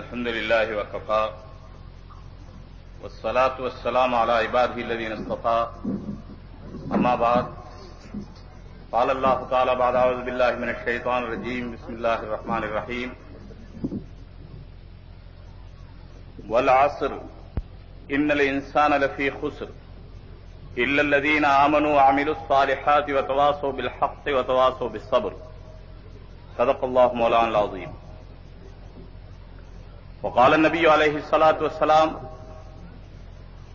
الحمد لله وكفى. والصلاة والسلام على عباده الذين اصطفى. أما بعد، قال الله تعالى بعد أعوذ بالله من الشيطان الرجيم. بسم الله الرحمن الرحيم. والعصر، إن الإنسان لفي خسر. إلا الذين آمنوا وعملوا الصالحات وتواصوا بالحق وتواصوا بالصبر. صدق الله مولانا العظيم. وقال النبي عليه الصلاة والسلام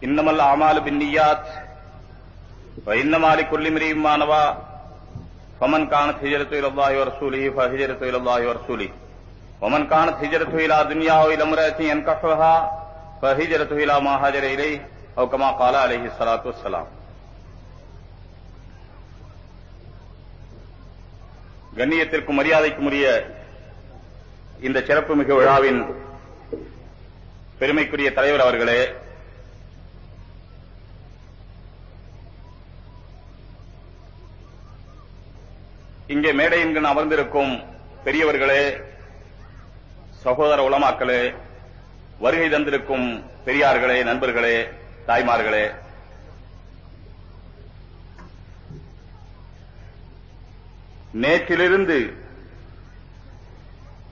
إنما الأعمال بالنيات وإنما لكل امرئ ما نوى فمن كانت هجرته إلى الله ورسوله فهجرته إلى الله ورسوله ومن كانت هجرته إلى دنيا أو إلى امرأة ينكحها فهجرته إلى ما هاجر إليه أو كما قال عليه الصلاة والسلام கண்ணியத்திற்கும் மரியாதைக்கும் உரிய இந்த சிறப்புமிகு விழாவின் பெருமைக்குரிய தலைவர் அவர்களே இங்கே மேடையின் அமர்ந்திருக்கும் பெரியவர்களே சகோதர உலமாக்களே வருகை தந்திருக்கும் பெரியார்களே நண்பர்களே தாய்மார்களே. நேற்றிலிருந்து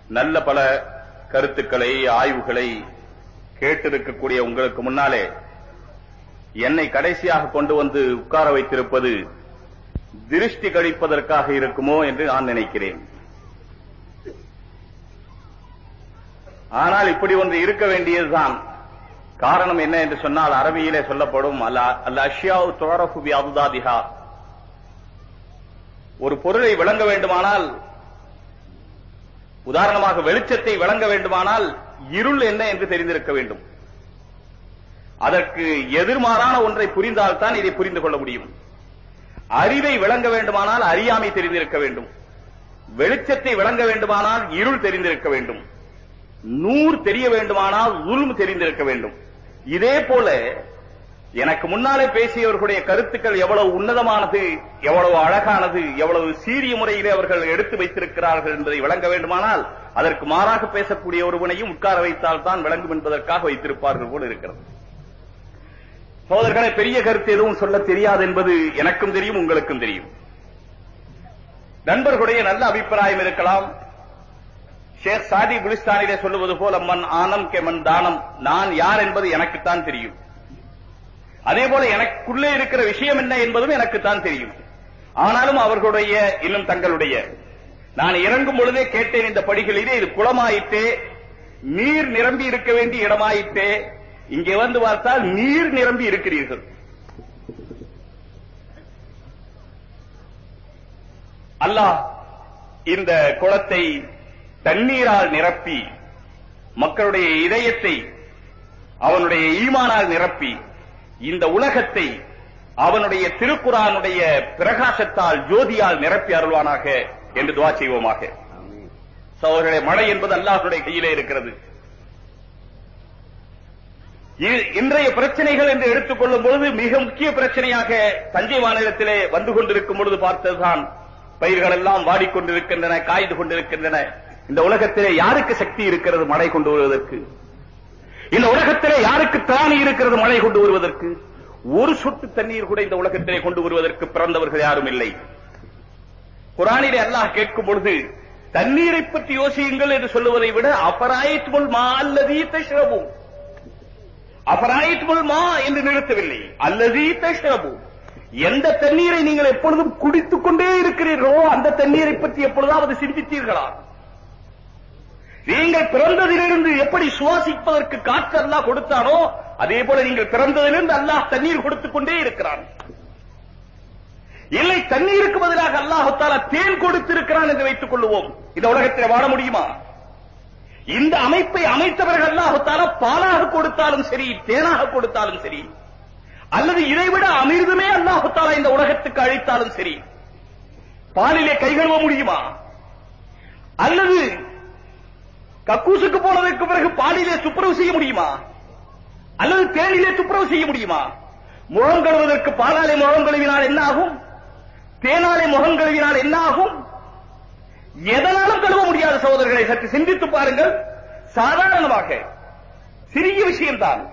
நல்ல பல கருத்துக்களை ஆய்வுகளை கேட்டிருக்கக்கூடிய உங்களுக்கு முன்னாலே என்னை கடைசியாக கொண்டு வந்து உட்கார வைத்திருப்பது திருஷ்டி கழிப்பதற்காக இருக்குமோ என்று நான் நினைக்கிறேன். ஆனால் இப்படி ஒன்று இருக்க வேண்டியதுதான். காரணம் என்ன என்று சொன்னால் அரபியிலே சொல்லப்படும் அல்ல அல்ல அஷ்யாவு தோரஃபுபி அதுதாதிஹா ஒரு பொருளை விளங்க வேண்டுமானால் உதாரணமாக வெளிச்சத்தை விளங்க வேண்டுமானால் இருள் என்ன என்று தெரிந்திருக்க வேண்டும். அதற்கு எதிர்மாறான ஒன்றை புரிந்தால்தான் இதை புரிந்து கொள்ள முடியும். அறிவை விளங்க வேண்டுமானால் அறியாமை தெரிந்திருக்க வேண்டும். வெளிச்சத்தை விளங்க வேண்டுமானால் இருள் தெரிந்திருக்க வேண்டும். நூறு தெரிய வேண்டுமானால் உள்ம் தெரிந்திருக்க வேண்டும். இதே போல எனக்கு முன்னாலே பேசியவர்களுடைய கருத்துக்கள் எவ்வளவு உன்னதமானது எவ்வளவு அழகானது எவ்வளவு சீரிய முறையிலே அவர்கள் எடுத்து வைத்திருக்கிறார்கள் என்பதை விளங்க வேண்டுமானால் அதற்கு மாறாக பேசக்கூடிய ஒருவனையும் உட்கார வைத்தால் தான் விளங்கும் என்பதற்காக வைத்திருப்பார்கள் போல இருக்கிறது. சோதர்களை பெரிய கருத்து எதுவும் சொல்ல தெரியாது என்பது எனக்கும் தெரியும் உங்களுக்கும் தெரியும். நண்பர்களுடைய நல்ல அபிப்பிராயம் இருக்கலாம். ஷேக் சாதி குலிஸ்தானிலே சொல்லுவது போல மண் ஆனம் கே தானம் நான் யார் என்பது எனக்குத்தான் தெரியும். அதே போல எனக்குள்ளே இருக்கிற விஷயம் என்ன என்பதும் எனக்குத்தான் தெரியும். ஆனாலும் அவர்களுடைய இன்னும் தங்களுடைய. நான் இறங்கும் பொழுதே கேட்டேன் இந்த படிகளிலே இது குளமாயிட்டே நீர் நிரம்பி இருக்க வேண்டிய இடமாயிட்டே இங்கே வந்து பார்த்தால் நீர் நிரம்பி இருக்கிறீர்கள். அல்லாஹ் இந்த குளத்தை தண்ணீரால் நிரப்பி மக்களுடைய இதயத்தை அவனுடைய ஈமானால் நிரப்பி இந்த உலகத்தை அவனுடைய திருக்குறானுடைய பிரகாசத்தால் ஜோதியால் நிரப்பி அருள்வானாக என்று துவா செய்வோமாக. சோழர்களே மழை என்பது அல்லாஹனுடைய கையிலே இருக்கிறது. இன்றைய பிரச்சனைகள் என்று எடுத்துக்கொள்ளும் பொழுது மிக முக்கிய பிரச்சனையாக தஞ்சை மாநிலத்திலே வந்து கொண்டிருக்கும் பொழுது பார்த்ததுதான் பயிர்கள் எல்லாம் வாடிக்கொண்டிருக்கின்றன காய்ந்து கொண்டிருக்கின்றன. இந்த உலகத்திலே யாருக்கு சக்தி இருக்கிறது மழை கொண்டு வருவதற்கு? இந்த உலகத்திலே யாருக்கு திராணி இருக்கிறது மழை கொண்டு வருவதற்கு? ஒரு சொட்டு தண்ணீர் கூட இந்த உலகத்திலே கொண்டு வருவதற்கு பிறந்தவர்கள் யாரும் இல்லை. குரானிலே அல்லாஹ் கேட்கும் பொழுது தண்ணீரை பற்றி யோசியுங்கள் என்று சொல்லுவதை விட அபராயித்துல் மா அல்லதீ தஷ்ரபும் அபராயித்துல் மா என்று நிறுத்தவில்லை. அல்லது தஷ்ரபும் எந்த தண்ணீரை நீங்கள் எப்பொழுதும் குடித்துக் கொண்டே இருக்கிறீர்களோ அந்த தண்ணீரை பற்றி எப்பொழுதாவது சிந்தித்தீர்களா? நீங்கள் பிறந்ததிலிருந்து எப்படி சுவாசிப்பதற்கு காற்று அல்லாஹ் கொடுத்தானோ அதே போல நீங்கள் பிறந்ததிலிருந்து அல்லாஹ் தண்ணீர் கொடுத்துக் கொண்டே இருக்கிறான். இல்லை தண்ணீருக்கு பதிலாக அல்லாஹால தேன் கொடுத்திருக்கிறான் என்று வைத்துக் கொள்வோம் இந்த உலகத்தில் வாழ முடியுமா? இந்த அமைப்பை அமைத்தவர்கள் அல்லாஹால பாலாக கொடுத்தாலும் சரி தேனாக கொடுத்தாலும் சரி அல்லது இதைவிட அமிர்தமே அல்லாஹால இந்த உலகத்துக்கு அழித்தாலும் சரி பாலிலே கைகழுவ முடியுமா? அல்லது கக்கூசுக்கு போனதற்கு பிறகு பாலிலே துப்புரவு செய்ய முடியுமா? அல்லது தேனிலே துப்புரவு செய்ய முடியுமா? முகம் கழுவதற்கு பாலாலே முகம் கழுவினால் என்ன ஆகும் தேனாலே முகம் கழுவினால் என்ன ஆகும் எதனாலும் கழுவ முடியாத சகோதரர்களை சற்று சிந்தித்து பாருங்கள். சாதாரணமாக சிறிய விஷயம்தான்.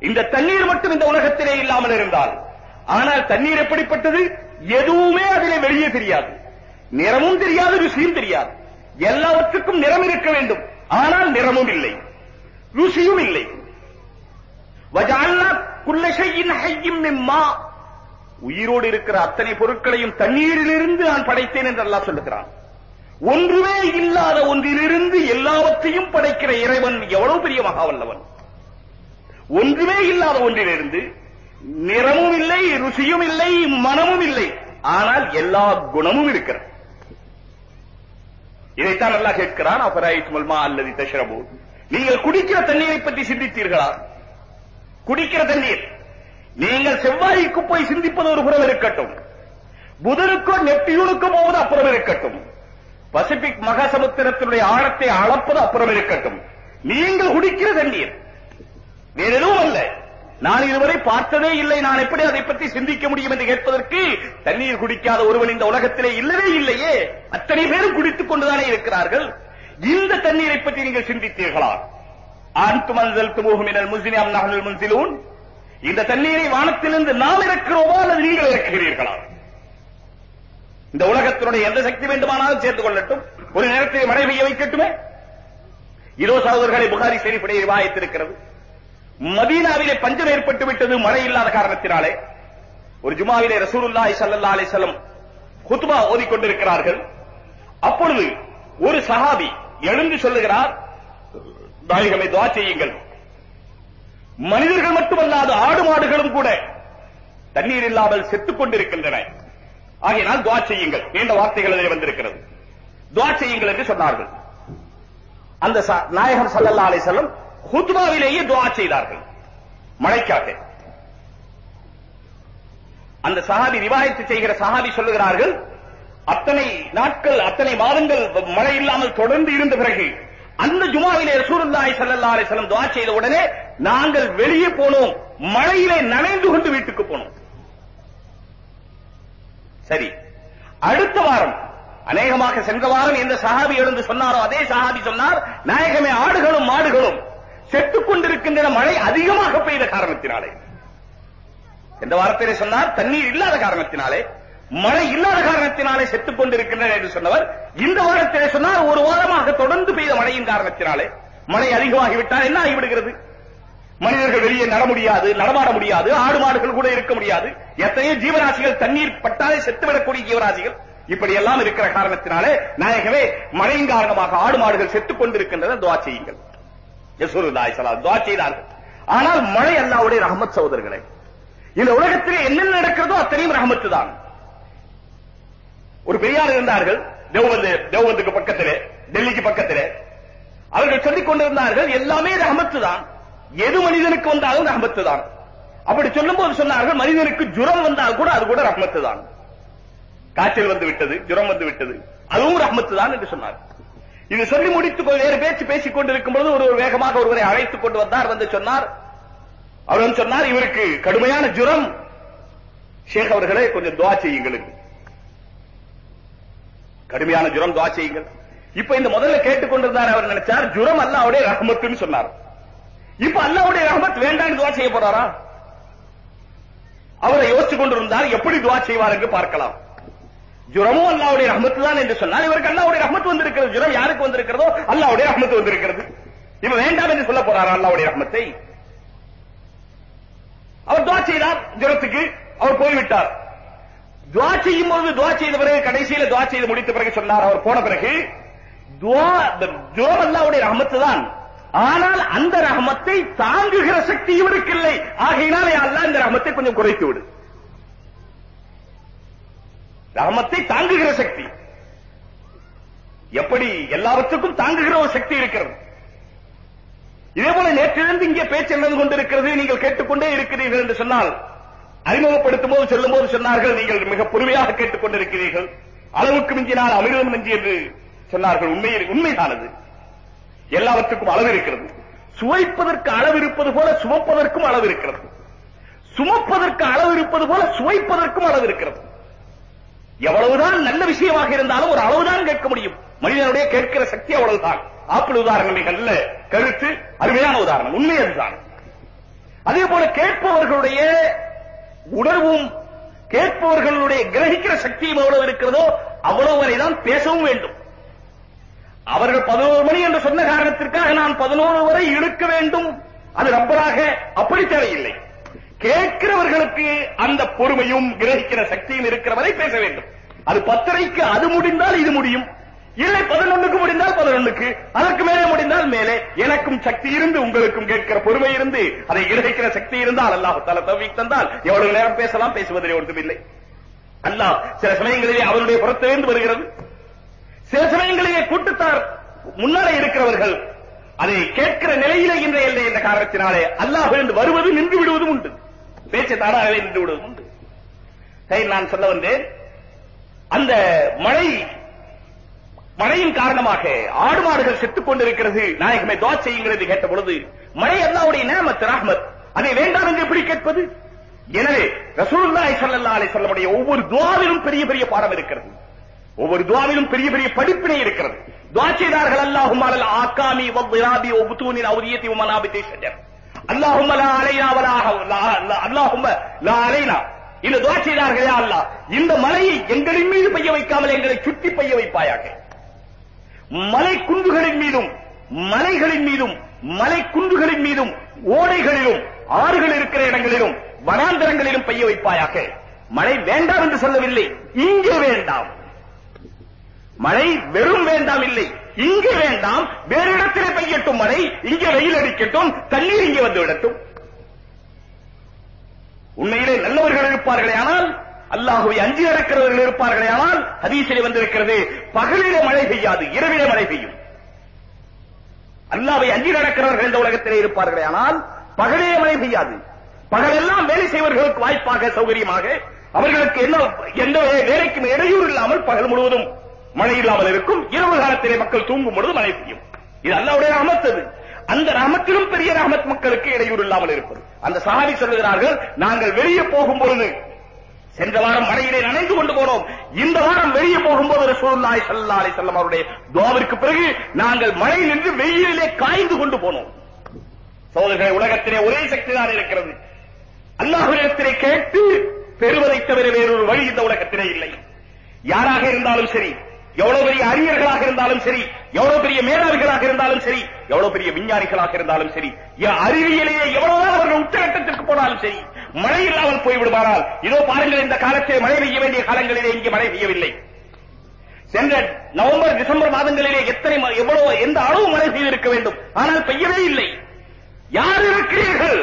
இந்த தண்ணீர் மட்டும் இந்த உலகத்திலே இல்லாமல் இருந்தால். ஆனால் தண்ணீர் எப்படிப்பட்டது? எதுவுமே அதிலே வெளியே தெரியாது. நிறமும் தெரியாது ருசியும் தெரியாது. எல்லாவற்றுக்கும் நிறம் இருக்க வேண்டும். ஆனால் நிறமும் இல்லை. ருசியும் இல்லை. வஜாலா குல்லஷையின் ஹையும் மிம்மா. உயிரோடு இருக்கிற அத்தனை பொருட்களையும் தண்ணீரிலிருந்து நான் படைத்தேன் என்று அல்லாஹ் சொல்லுகிறான். ஒன்றுமே இல்லாத ஒன்றிலிருந்து எல்லாவற்றையும் படைக்கிற இறைவன் எவ்வளவு பெரிய மகாவல்லவன் ஒன்றுமே இல்லாத ஒன்றிலிருந்து நிறமும் இல்லை ருசியும் இல்லை மனமும் இல்லை. ஆனால் எல்லா குணமும் இருக்கிறது. இதைத்தான் நல்லா கேட்கிறான் அபராயித்துமல் மா அல்லது தஷ்ரபு. நீங்கள் குடிக்கிற தண்ணீரை பற்றி சிந்தித்தீர்களா? குடிக்கிற தண்ணீர். நீங்கள் செவ்வாய்க்கு போய் சிந்திப்பது ஒரு புறம் இருக்கட்டும். புதனுக்கோ நெப்டியூனுக்கோ போவது அப்புறம் இருக்கட்டும். பசிபிக் மகாசமுத்திரத்தினுடைய ஆழத்தை அளப்பது அப்புறம் இருக்கட்டும். நீங்கள் குடிக்கிற தண்ணீர். வேற எதுவும் அல்ல. நான் இதுவரை பார்த்ததே இல்லை. நான் எப்படி அதை பற்றி சிந்திக்க முடியும் என்று கேட்பதற்கு தண்ணீர் குடிக்காத ஒருவன் இந்த உலகத்திலே இல்லவே இல்லையே. அத்தனை பேரும் குடித்துக் கொண்டுதானே இருக்கிறார்கள். இந்த தண்ணீரை பற்றி நீங்கள் சிந்தித்தீர்களா? ஆண்டு மஞ்சள் துமுகமினல் முஸ்லிம் நகல் முன்சிலூன். இந்த தண்ணீரை வானத்திலிருந்து நாம் இறக்கிறோமோ அல்லது நீங்கள் இறக்குகிறீர்களா? இந்த உலகத்தினுடைய எந்த சக்தி வேண்டுமானாலும் சேர்ந்து கொள்ளட்டும். ஒரு நேரத்தில் மழை பெய்ய வைக்கட்டுமே? இதோ சகோதரர்களை புகாரி சரிப்படி விவாதித்திருக்கிறது மதீனாவிலே பஞ்சம் ஏற்பட்டு விட்டது மழை இல்லாத காரணத்தினாலே. ஒரு ஜுமாவிலே ரசூலுல்லாஹி ஸல்லல்லாஹு அலைஹி வஸல்லம் குத்பா ஓதிக்கொண்டிருக்கிறார்கள் அப்பொழுது ஒரு சஹாபி எழுந்து சொல்லுகிறார் நாயகமே துவா செய்யுங்கள். மனிதர்கள் மட்டுமல்லாது ஆடு மாடுகளும் கூட தண்ணீர் இல்லாமல் செத்துக் கொண்டிருக்கின்றன. ஆகையினால் துவா செய்யுங்கள். நீண்ட வார்த்தைகள் அதில் வந்திருக்கிறது. துவா செய்யுங்கள் என்று சொன்னார்கள். அந்த ச- நாயகம் சல்லல்லா அலைஹி வஸல்லம் ஹுத்பாவிலேயே துவா செய்தார்கள். மழைக்காக. அந்த சஹாபி ரிவாயத்து செய்கிற சஹாபி சொல்லுகிறார்கள் அத்தனை நாட்கள் அத்தனை மாதங்கள் மழை இல்லாமல் தொடர்ந்து இருந்த பிறகு அந்த ஜுமாவிலே ரசூலுல்லாஹி ஸல்லல்லாஹு அலைஹி வஸல்லம் துஆ செய்த உடனே நாங்கள் வெளியே போனோம். மழையிலே நனைந்து கொண்டு வீட்டுக்கு போனோம். சரி. அடுத்த வாரம் அநேகமாக சென்ற வாரம் எந்த சஹாபி எழுந்து சொன்னாரோ அதே சஹாபி சொன்னார் நாயகமே ஆடுகளும் மாடுகளும். செத்துக் கொண்டிருக்கின்றன மழை அதிகமாக பெய்த காரணத்தினாலே. எந்த வார்த்தையிலே சொன்னார் தண்ணீர் இல்லாத காரணத்தினாலே மழை இல்லாத காரணத்தினாலே செத்துக் கொண்டிருக்கின்றன என்று சொன்னவர் இந்த வாரத்திலே சொன்னார் ஒரு வாரமாக தொடர்ந்து பெய்த மழையின் காரணத்தினாலே மழை அதிகமாகிவிட்டால் என்ன ஆகிவிடுகிறது? மனிதர்கள் வெளியே நட முடியாது நடமாட முடியாது ஆடு மாடுகள் கூட இருக்க முடியாது. எத்தனையோ ஜீவராசிகள் தண்ணீர் பட்டாலே செத்துவிடக்கூடிய ஜீவராசிகள். இப்படி எல்லாம் இருக்கிற காரணத்தினாலே நாயகமே மழையின் காரணமாக ஆடு மாடுகள் செத்துக் கொண்டிருக்கின்றன துவா செய்யுங்கள். யசூருல்லாஹி ஸல்லல்லாஹு துவா செய்தார்கள். ஆனால் மழை அல்லாஹ்வுடைய ரஹமத் சகோதரர்களே இந்த உலகத்திலே என்னென்ன நடக்கிறதோ அத்தனையும் ரஹமத்து தான் ஒரு பெரியார் இருந்தார்கள் தேவபந்து தேவந்துக்கு பக்கத்திலே டெல்லிக்கு பக்கத்திலே. அவர்கள் சொல்லிக் கொண்டிருந்தார்கள் எல்லாமே ரஹமத்து தான் எது மனிதனுக்கு வந்தாலும் ரஹமத்து தான் அப்படி சொல்லும்போது சொன்னார்கள் மனிதனுக்கு ஜுரம் வந்தால் கூட அது கூட ரஹமத்து தான் காய்ச்சல் வந்து விட்டது ஜுரம் வந்து விட்டது அதுவும் ரஹமத்து தான் என்று சொன்னார் இது சொல்லி முடித்து கொண்டு வேறு பேச்சு பேசிக் கொண்டிருக்கும் பொழுது ஒரு வேகமாக ஒருவரை அழைத்துக் கொண்டு வந்தார் வந்து சொன்னார். அவர் வந்து சொன்னார் இவருக்கு கடுமையான ஜுரம். ஷேக் அவர்களே கொஞ்சம் துவா செய்யுங்கள் கடுமையான ஜுரம் துவா செய்யுங்கள். இப்ப இந்த முதல்ல கேட்டுக்கொண்டிருந்தார் அவர் நினைச்சார் ஜுரம் அல்லாவுடைய ரஹமத்துன்னு சொன்னார். இப்ப அல்லாவுடைய ரஹமத் வேண்டாம்னு துவா செய்ய போறாரா? அவரை யோசிச்சு கொண்டிருந்தார் எப்படி துவா செய்வார் என்று பார்க்கலாம். ஜுரமும் அல்லாவுடைய ரஹமத்து தான் என்று சொன்னால் இவருக்கு அல்லாவுடைய ரஹமத் வந்திருக்கிறது. ஜுரம் யாருக்கு வந்திருக்கிறதோ அல்லாவுடைய ரஹமத்து வந்திருக்கிறது. இவன் வேண்டாம் என்று சொல்ல போறாரா அல்லாவுடைய ரஹமத்தை? அவர் துவா செய்தார் ஜுரத்துக்கு. அவர் போய்விட்டார். துவா செய்யும் போது துவா செய்த பிறகு கடைசியில துவா செய்து முடித்த பிறகு சொன்னார். அவர் போன பிறகு துவா ஜுரம் அல்லாவுடைய ரஹமத்து தான் ஆனால் அந்த ரஹமத்தை தாங்குகிற சக்தி இவருக்கு இல்லை. ஆகையினாலே அல்லா இந்த ரஹமத்தை கொஞ்சம் குறைத்து விடு. தர்மத்தை தாங்குகிற சக்தி. எப்படி எல்லாவற்றுக்கும் தாங்குகிற ஒரு சக்தி இருக்கிறது. இதே போல நேற்றிலிருந்து இங்கே பேச்சு நடந்து கொண்டிருக்கிறது நீங்கள் கேட்டுக்கொண்டே இருக்கிறீர்கள் என்று சொன்னால் அறிமுகப்படுத்தும் போது சொல்லும் போது சொன்னார்கள் நீங்கள் மிக பொறுமையாக கேட்டுக்கொண்டிருக்கிறீர்கள் அளவுக்கு மிஞ்சினால் அமிர்தம் நெஞ்சு என்று சொன்னார்கள். உண்மை உண்மைதானது. எல்லாவற்றுக்கும் அளவு இருக்கிறது. சுவைப்பதற்கு அளவு இருப்பது போல சுமப்பதற்கும் அளவு இருக்கிறது. சுமப்பதற்கு அளவு இருப்பது போல சுவைப்பதற்கும் அளவு இருக்கிறது. எவ்வளவுதான் நல்ல விஷயமாக இருந்தாலும் ஒரு அளவுதான் கேட்க முடியும். மனிதனுடைய கேட்கிற சக்தி அவ்வளவுதான். ஆப்பிள் உதாரணம் மிக நல்ல கருத்து அருமையான உதாரணம். உண்மை அதுதான். அதே போல கேட்பவர்களுடைய உணர்வும் கேட்பவர்களுடைய கிரகிக்கிற சக்தியும் எவ்வளவு இருக்கிறதோ அவ்வளவு வரைதான் பேசவும் வேண்டும். அவர்கள் பதினோரு மணி என்று சொன்ன காரணத்திற்காக நான் பதினோரு வரை இழுக்க வேண்டும். அது ரப்பராக அப்படி தேவையில்லை. கேட்கிறவர்களுக்கு அந்த பொறுமையும் கிரகிக்கிற சக்தியும் இருக்கிறவரை பேச வேண்டும். அது பத்தரைக்கு அது முடிந்தால் இது முடியும். இல்லை பதினொன்னுக்கு முடிந்தால் பதினொன்னுக்கு அதற்கு மேலே முடிந்தால் மேலே. எனக்கும் சக்தி இருந்து உங்களுக்கும் கேட்கிற பொறுமை இருந்து அதை கிரகிக்கிற சக்தி இருந்தால் அல்லாஹ் தவி தந்தால் எவ்வளவு நேரம் பேசலாம் பேசுவதில் ஒன்றுமில்லை அல்லாஹ் சில சமயங்களிலே அவருடைய புறத்திலிருந்து வருகிறது. சில சமயங்களிலே கூட்டத்தார் முன்னாலே இருக்கிறவர்கள் அதை கேட்கிற நிலையிலே இன்றைய இல்லை என்ற காரணத்தினாலே அல்லாஹ் என்று வருவது நின்று விடுவதும் உண்டு. பேச்சை தானாகவே நின்று விடுவது உண்டு. சரி நான் சொல்ல வந்தேன். அந்த மழை மழையின் காரணமாக ஆடு மாடுகள் செத்துக் கொண்டிருக்கிறது. நாயகமே துவா செய்யுங்கள் என்று கேட்ட பொழுது மழை அல்லாவுடைய நேமத் ராஹ்மத். அதை வேண்டாம் என்று எப்படி கேட்பது? எனவே ரசூலுல்லாஹி ஸல்லல்லாஹு அலைஹி வஸல்லமுடைய ஒவ்வொரு துவாவிலும் பெரிய பெரிய பாடம் இருக்கிறது. ஒவ்வொரு துவாவிலும் பெரிய பெரிய படிப்பினை இருக்கிறது. துவா செய்தார்கள் அல்லாஹும்ம அலல் ஆகாமி வத்ராபி வபுதூனின் அவுதியத்தி வமனாபித்தி ஷஜர். அல்லாஹும்ம லா அலைனா வலா அல்லாஹும்ம லா அலைனா. இந்த துவா செய்தார்களே அல்லாஹ். இந்த மலையை எங்களின் மீது பெய்ய வைக்காமல் எங்களை சுற்றி பெய்ய வைப்பாயாக. மலை குன்றுகளின் மீதும் மலைகளின் மீதும் மலை குன்றுகளின் மீதும் ஓடைகளிலும் ஆறுகள் இருக்கிற இடங்களிலும் வனாந்தரங்களிலும் பெய்ய வைப்பாயாக. மழை வேண்டாம் என்று சொல்லவில்லை இங்கே வேண்டாம். மழை வெறும் வேண்டாம் இல்லை. இங்கு வேண்டாம் வேறு இடத்திலே பெய்யட்டும் மழை இங்கே வெயில் அடிக்கட்டும் தண்ணீர் இங்கே வந்து விடட்டும். உண்மையிலே நல்லவர்கள் இருப்பார்களே ஆனால் அல்லாஹுவை அஞ்சி நடக்கிறவர்கள் இருப்பார்களே ஆனால் ஹதீசிலே வந்திருக்கிறது பகலிலே மழை பெய்யாது இரவிலே மழை பெய்யும். அல்லாவை அஞ்சி நடக்கிறவர்கள் இந்த உலகத்திலே இருப்பார்களே ஆனால் பகலே மழை பெய்யாது. பகலெல்லாம் வேலை செய்வர்களுக்கு வாய்ப்பாக சௌகரியமாக அவர்களுக்கு என்ன எந்த வேலைக்கும் இடையூறு இல்லாமல் பகல் முழுவதும் மழை இல்லாமல் இருக்கும். இரவு காலத்திலே மக்கள் தூங்கும் பொழுது மழை பெய்யும். இது அல்லாவுடைய அமர்த்தது அந்த ராமத்திலும் பெரிய ராமத் மக்களுக்கு இடையூறு இல்லாமல் இருப்பது. அந்த சஹாபி சொல்லுகிறார்கள் நாங்கள் வெளியே போகும் பொழுது சென்ற வாரம் மழையிலே நனைந்து கொண்டு போனோம். இந்த வாரம் வெளியே போகும்போது ரசூலுல்லாஹி ஸல்லல்லாஹு அலைஹி வஸல்லம் அவருடைய துவாவிற்கு பிறகு நாங்கள் மழை நின்று வெயிலிலே காய்ந்து கொண்டு போனோம். சோதர்களே உலகத்திலே ஒரே சக்தி தான் இருக்கிறது. அல்லாஹ்விடத்திலே கேட்டு பெறுவதை தவிர வேறொரு வழி இந்த உலகத்திலே இல்லை. யாராக இருந்தாலும் சரி எவ்வளவு பெரிய அறிஞர்களாக இருந்தாலும் சரி எவ்வளவு பெரிய மேலாளர்களாக இருந்தாலும் சரி எவ்வளவு பெரிய விஞ்ஞானிகளாக இருந்தாலும் சரி அறிவியலையே எவ்வளவுதான் அவர்கள் உச்சகட்டத்திற்கு போனாலும் சரி மழை இல்லாமல் போய்விடுவாரால் இதோ பாருங்கள் இந்த காலத்தில் மழை பெய்ய வேண்டிய காலங்களிலே இங்கே மழை பெய்யவில்லை. சென்ற நவம்பர் டிசம்பர் மாதங்களிலே எத்தனை எவ்வளவு எந்த அளவு மழை பெய்திருக்க வேண்டும்? ஆனால் பெய்யவே இல்லை. யார் இருக்கிறீர்கள்?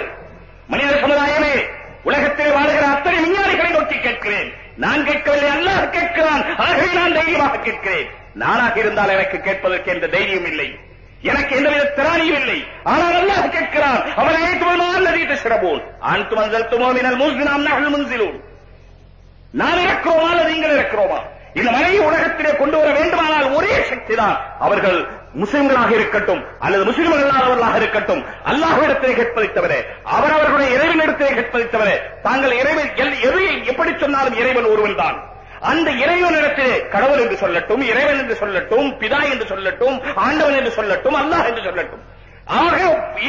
மனித சமுதாயமே உலகத்தில் வாழ்கிற அத்தனை விஞ்ஞானிகளை நோக்கி கேட்கிறேன். நான் கேட்கவில்லை அல்லாஹ் கேட்கிறான். ஆகவே நான் தைரியமாக கேட்கிறேன். நானாக இருந்தால் எனக்கு கேட்பதற்கு எந்த தைரியம் இல்லை. எனக்கு எந்தவித திராணியும் இல்லை. ஆனால் அல்லாஹ் கேட்கிறான். அவன் அழைத்துவனால் நதித்து சிறப்போன் ஆண் துமந்தல் துமோமினல் மூசினாம் நகல் முன்சிலூன். நான் இருக்கிறோமா அல்லது நீங்கள் இருக்கிறோமா இந்த மலையை உலகத்திலே கொண்டு வர வேண்டுமானால் ஒரே சக்தி தான் அவர்கள் முஸ்லிம்களாக இருக்கட்டும் அல்லது முஸ்லிம்கள் அல்லாதவர்களாக இருக்கட்டும் அல்லாஹ்விடத்திலே கேட்பதை தவிர அவரவர்களுடைய இறைவனிடத்திலே கேட்பதை தவிர தாங்கள் இறைவன் எது எப்படி சொன்னாலும் இறைவன் ஒருவன் தான் அந்த இறைவனிடத்திலே கடவுள் என்று சொல்லட்டும் இறைவன் என்று சொல்லட்டும் பிதா என்று சொல்லட்டும் ஆண்டவன் என்று சொல்லட்டும் அல்லாஹ் என்று சொல்லட்டும். ஆக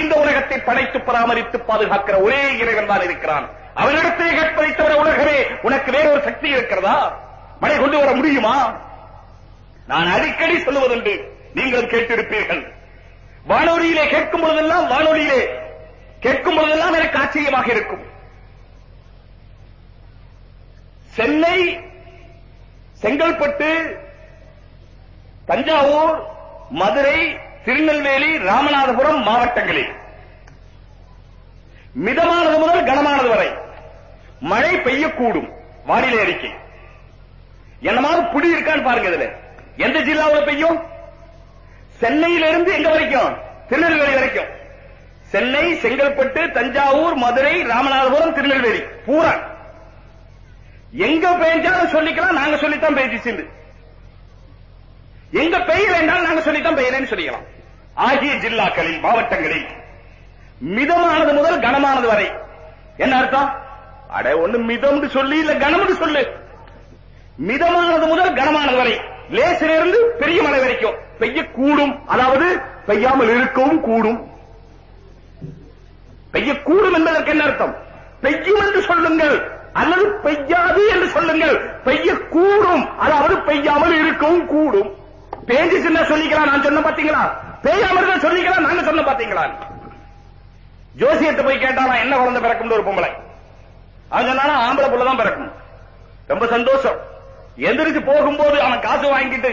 இந்த உலகத்தை படைத்து பராமரித்து பாதுகாக்கிற ஒரே இறைவன் தான் இருக்கிறான். அவனிடத்திலே கேட்பதை தவிர உலகமே உனக்கு வேறொரு சக்தி இருக்கிறதா? மழை கொண்டு வர முடியுமா? நான் அடிக்கடி சொல்லுவதுண்டு நீங்கள் கேட்டிருப்பீர்கள். வானொலியிலே கேட்கும் பொழுதெல்லாம் வானொலியிலே கேட்கும் பொழுதெல்லாம் எனக்கு ஆச்சரியமாக இருக்கும். சென்னை செங்கல்பட்டு தஞ்சாவூர் மதுரை திருநெல்வேலி ராமநாதபுரம் மாவட்டங்களில். மிதமானது முதல் கனமானது வரை மழை பெய்யக்கூடும் வானிலை அறிக்கை. என்னமாவது புடி இருக்கான்னு பாருங்க இதுல. எந்த ஜில்லாவில் பெய்யும்? சென்னையிலிருந்து எங்க வரைக்கும்? திருநெல்வேலி வரைக்கும். சென்னை செங்கல்பட்டு தஞ்சாவூர் மதுரை ராமநாதபுரம் திருநெல்வேலி. பூரா. எங்க பெய்ஞ்சாலும் சொல்லிக்கலாம் நாங்க சொல்லித்தான் பெய்ஞ்சிச்சு எங்க பெய்ய வேண்டாம் நாங்க சொல்லித்தான் பெய்யலன்னு சொல்லிக்கலாம். ஆகிய ஜில்லாக்களில் மாவட்டங்களில் மிதமானது முதல் கனமானது வரை. என்ன அர்த்தம்? அட ஒண்ணு மிதம்னு சொல்லி இல்ல கனம்னு சொல்லு. மிதமானது முதல் கனமானது வரை. லேசிலிருந்து பெரிய மழை வரைக்கும். பெய்ய கூடும் அதாவது பெய்யாமல் இருக்கவும் கூடும். பெய்யக்கூடும் என்பதற்கு என்ன அர்த்தம்? பெய்யும் என்று சொல்லுங்கள். அல்லது பெய்யாது என்று சொல்லுங்கள். பெய்யக்கூடும். அதாவது பெய்யாமல் இருக்கவும் கூடும். பேஞ்சிச்சுன்னா சொல்லிக்கலாம் நான் சொன்ன பாத்தீங்களா பெய்யாமல் தான் சொல்லிக்கலாம் நாங்க சொன்ன பாத்தீங்களா ஜோசியத்தை போய் கேட்டானா என்ன குழந்தை பிறக்கும் ஒரு பொம்பளை. அவன் சொன்னானா ஆம்பளை புள்ள தான் பிறக்கும். ரொம்ப சந்தோஷம். எந்திரிச்சு போகும்போது அவன் காசு வாங்கிட்டு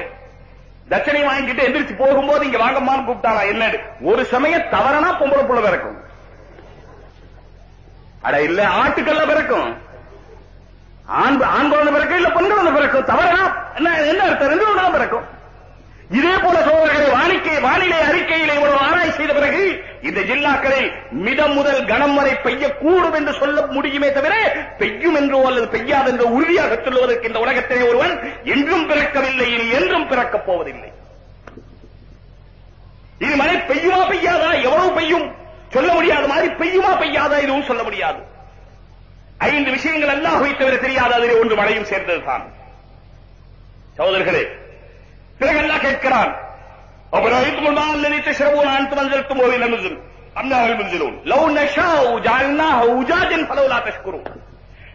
தட்சணை வாங்கிட்டு எந்திரிச்சு போகும்போது இங்க வாங்கம்மான்னு கூப்பிட்டானா என்ன ஒரு சமயம் தவறனா பொம்பளை புள்ள பிறக்கும். அட இல்ல ஆட்டுக்கல்ல பிறக்கும். ஆண் ஆண் குழந்தை பிறக்கும் இல்ல பெண் குழந்தை பிறக்கும்? தவறா என்ன என்ன அர்த்தம்? ரெண்டு பிறக்கும். இதே போல சோழர்களை வானிக்கை வானிலை அறிக்கையிலே இவ்வளவு ஆராய்ச்சி செய்த பிறகு இந்த ஜில்லாக்களில் மிதம் முதல் கனம் வரை பெய்யக்கூடும் என்று சொல்ல முடியுமே தவிர பெய்யும் என்றோ அல்லது பெய்யாது என்றோ உறுதியாக சொல்லுவதற்கு இந்த உலகத்திலே ஒருவன் என்றும் பிறக்கவில்லை இனி என்றும் பிறக்கப் போவதில்லை. இது மழை பெய்யுமா பெய்யாதா? எவ்வளவு பெய்யும்? சொல்ல முடியாத. மாதிரி பெய்யுமா பெய்யாதா? இதுவும் சொல்ல முடியாது. ஐந்து விஷயங்கள் அல்லாஹ் தவிர தெரியாத அதிலே ஒன்று மழையும் சேர்ந்ததுதான். சகோதரர்களே பிறகு அல்லாஹ் கேட்கிறான் أفرأيتم الماء الذي تشربون أنتم أنزلتموه من المزن أم نحن المنزلون لو نشاء جعلناه أجاجا فلولا تشكرون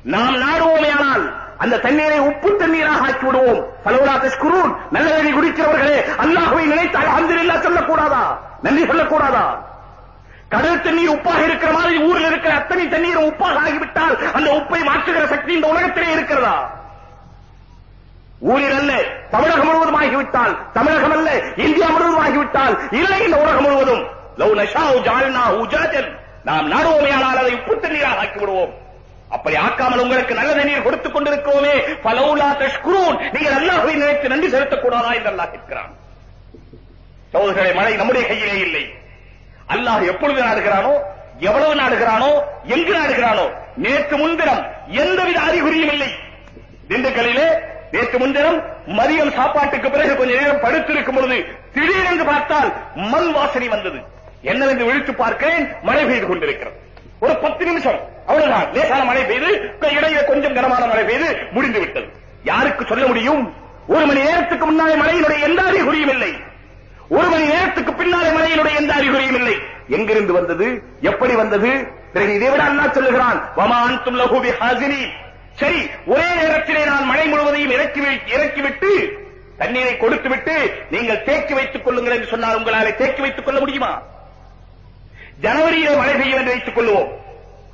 நாம் நாடுவோமேயானால் அந்த தண்ணீரை உப்பு தண்ணீராக ஆக்கி விடுவோம் பலவலா தஷ்குரூன் நல்ல வழி குடிக்கிறவர்களே அல்லாஹ்வை நினைத்தால் அல்ஹம்துலில்லாஹ் சொல்லக்கூடாதா நன்றி சொல்லக்கூடாதா கடல் தண்ணீர் உப்பாக இருக்கிற மாதிரி ஊரில் இருக்கிற அத்தனை தண்ணீரும் உப்பாக ஆகிவிட்டால் அந்த உப்பை மாற்றுகிற சக்தி இந்த உலகத்திலே இருக்கிறதா ஊரில் அல்ல தமிழகம் முழுவதும் ஆகிவிட்டால் தமிழகம் அல்ல இந்தியா முழுவதும் ஆகிவிட்டால் இல்லை இந்த உலகம் முழுவதும். லவ் நஷாவு ஜால்னா உஜாஜன் நாம் நாடுவோமையானால் அதை உப்பு தண்ணீராக ஆக்கி விடுவோம் அப்படி ஆக்காமல் உங்களுக்கு நல்ல தண்ணீர் கொடுத்துக் கொண்டிருக்கோமே பலவுலா தஷ்குரூன். நீங்கள் அல்லாஹ்வை நினைத்து நன்றி செலுத்தக்கூடாதா என்று அல்லாஹ் கேட்கிறான். சோதர்களை மழை நம்முடைய கையிலே இல்லை. அல்லாஹ் எப்பொழுது நாடுகிறானோ எவ்வளவு நாடுகிறானோ எங்கு நாடுகிறானோ நேற்று முன்தினம் எந்தவித அறிகுறியும் இல்லை. திண்டுக்கல்லிலே நேற்று முன்தினம் மதியம் சாப்பாட்டுக்கு பிறகு கொஞ்ச நேரம் படுத்திருக்கும் பொழுது திடீரென்று பார்த்தால் மண் வாசனை வந்தது. என்னவென்று விழித்து பார்க்கிறேன் மழை பெய்து கொண்டிருக்கிறது. ஒரு பத்து நிமிஷம் அவ்வளவுதான். லேசான மழை பெய்து இடையில கொஞ்சம் கனமான மழை பெய்து முடிந்து விட்டது. யாருக்கு சொல்ல முடியும்? ஒரு மணி நேரத்துக்கு முன்னாலே மழையினுடைய எந்த அறிகுறியும் இல்லை. ஒரு மணி நேரத்துக்கு பின்னாலே மழையினுடைய எந்த அறிகுறியும் இல்லை. எங்கிருந்து வந்தது? எப்படி வந்தது? பிறகு இதை விட அண்ணா சொல்லுகிறான் வமான் தும் லகுபி ஹாசினி சரி ஒரே நேரத்திலே நான் மழை முழுவதையும் இறக்கி இறக்கிவிட்டு தண்ணீரை கொடுத்து விட்டு நீங்கள் தேக்கி வைத்துக் கொள்ளுங்கள் என்று சொன்னால் உங்களால் தேக்கி வைத்துக் கொள்ள முடியுமா? ஜனவரியிலே மழை பெய்யும் என்று வைத்துக் கொள்வோம்.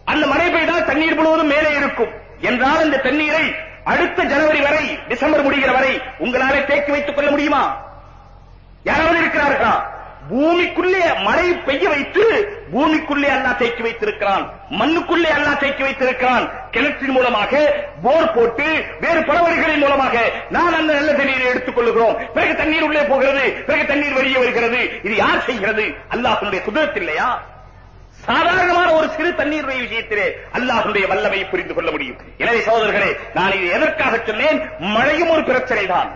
அந்த மழை பெய்தால் தண்ணீர் முழுவதும் மேலே இருக்கும். என்றால் இந்த தண்ணீரை அடுத்த ஜனவரி வரை டிசம்பர் முடிகிற வரை உங்களாலே தேக்கி வைத்துக் கொள்ள முடியுமா? யாராவது இருக்கிறார்களா? பூமிக்குள்ளே மழை பெய்ய வைத்து பூமிக்குள்ளே அல்லா தேக்கி வைத்திருக்கிறான். மண்ணுக்குள்ளே அல்லா தேக்கி வைத்திருக்கிறான். கிணற்றின் மூலமாக போர் போட்டு வேறு பல வழிகளின் மூலமாக நான் அந்த நல்ல தண்ணீரை எடுத்துக் கொள்ளுகிறோம் பிறகு தண்ணீர் உள்ளே போகிறது பிறகு தண்ணீர் வெளியே வருகிறது. இது யார் செய்கிறது? அல்லாஹனுடைய குதிரத் இல்லையா? சாதாரணமான ஒரு சிறு தண்ணீருடைய விஷயத்திலே அல்லாஹ்வுடைய வல்லமை புரிந்து கொள்ள முடியும். எனவே சகோதரர்களே நான் இது எதற்காக சொன்னேன்? மழையும் ஒரு பிரச்சனை தான்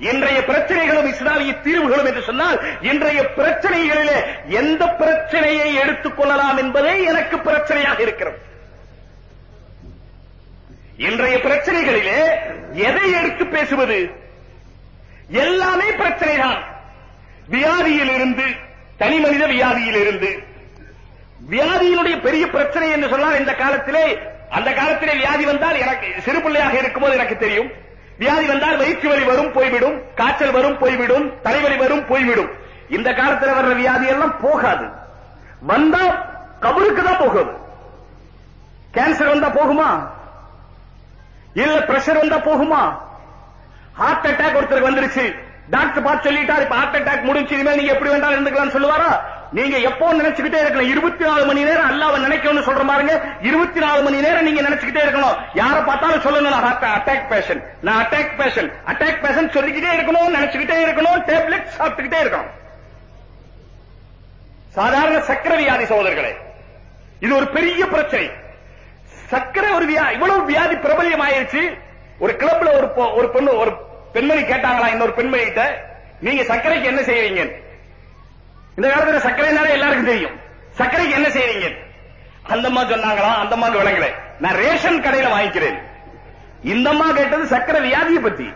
இன்றைய பிரச்சனைகளும் இஸ்லாமிய தீர்வுகளும் என்று சொன்னால் இன்றைய பிரச்சனைகளிலே எந்த பிரச்சனையை எடுத்துக் கொள்ளலாம் என்பதே எனக்கு பிரச்சனையாக இருக்கிறது. இன்றைய பிரச்சனைகளிலே எதை எடுத்து பேசுவது? எல்லாமே பிரச்சனை தான் வியாதியில் இருந்து தனி மனித வியாதியில் இருந்து வியாதியினுடைய பெரிய பிரச்சனை என்று சொன்னால் இந்த காலத்திலே அந்த காலத்திலே வியாதி வந்தால் எனக்கு சிறு பிள்ளையாக இருக்கும்போது எனக்கு தெரியும். வியாதி வந்தால் வயிற்று வலி வரும் போய்விடும். காய்ச்சல் வரும் போய்விடும். தலைவலி வரும் போய்விடும். இந்த காலத்துல வர்ற வியாதி எல்லாம் போகாது. வந்தா கபருக்கு தான் போகுது. கேன்சர் வந்தா போகுமா? இல்ல பிரஷர் வந்தா போகுமா? ஹார்ட் அட்டாக் ஒருத்தருக்கு வந்துருச்சு. டாக்டர் பார்த்து சொல்லிட்டா இப்ப ஹார்ட் அட்டாக் முடிஞ்சு இனிமேல் நீங்க எப்படி வேண்டாம் இருந்துக்கலாம் சொல்லுவாரா? நீங்க எப்போ நினைச்சுக்கிட்டே இருக்கணும்? இருபத்தி நாலு மணி நேரம் அல்லாஹ்வை நினைக்கணும்னு சொல்ற பாருங்க இருபத்தி நாலு மணி நேரம் நீங்க நினைச்சுக்கிட்டே இருக்கணும். யார பார்த்தாலும் சொல்லுங்க நான் அட்டாக் பேஷன் நான் அட்டாக் பேஷன் அட்டாக் பேஷன் சொல்லிக்கிட்டே இருக்கணும் நினைச்சுக்கிட்டே இருக்கணும். டேப்லெட் சாப்பிட்டுக்கிட்டே இருக்கணும். சாதாரண சக்கர வியாதி சகோதரர்களே இது ஒரு பெரிய பிரச்சனை. சக்கரை ஒரு வியாதி இவ்வளவு வியாதி பிரபலியம் ஆயிருச்சு ஒரு கிளப்ல ஒரு பொ- ஒரு பொண்ணு ஒரு பெண்மணி கேட்டாங்களா இன்னொரு பெண்மணிகிட்ட நீங்க சர்க்கரைக்கு என்ன செய்வீங்க இந்த காலத்துல சர்க்கரைனாலே எல்லாருக்கும் தெரியும். சர்க்கரைக்கு என்ன செய்வீங்க அந்த அம்மா சொன்னாங்களா? அந்த அம்மாக்கு விளங்கல. நான் ரேஷன் கடையில வாங்கிக்கிறேன். இந்த அம்மா கேட்டது சர்க்கரை வியாதியை பத்தி.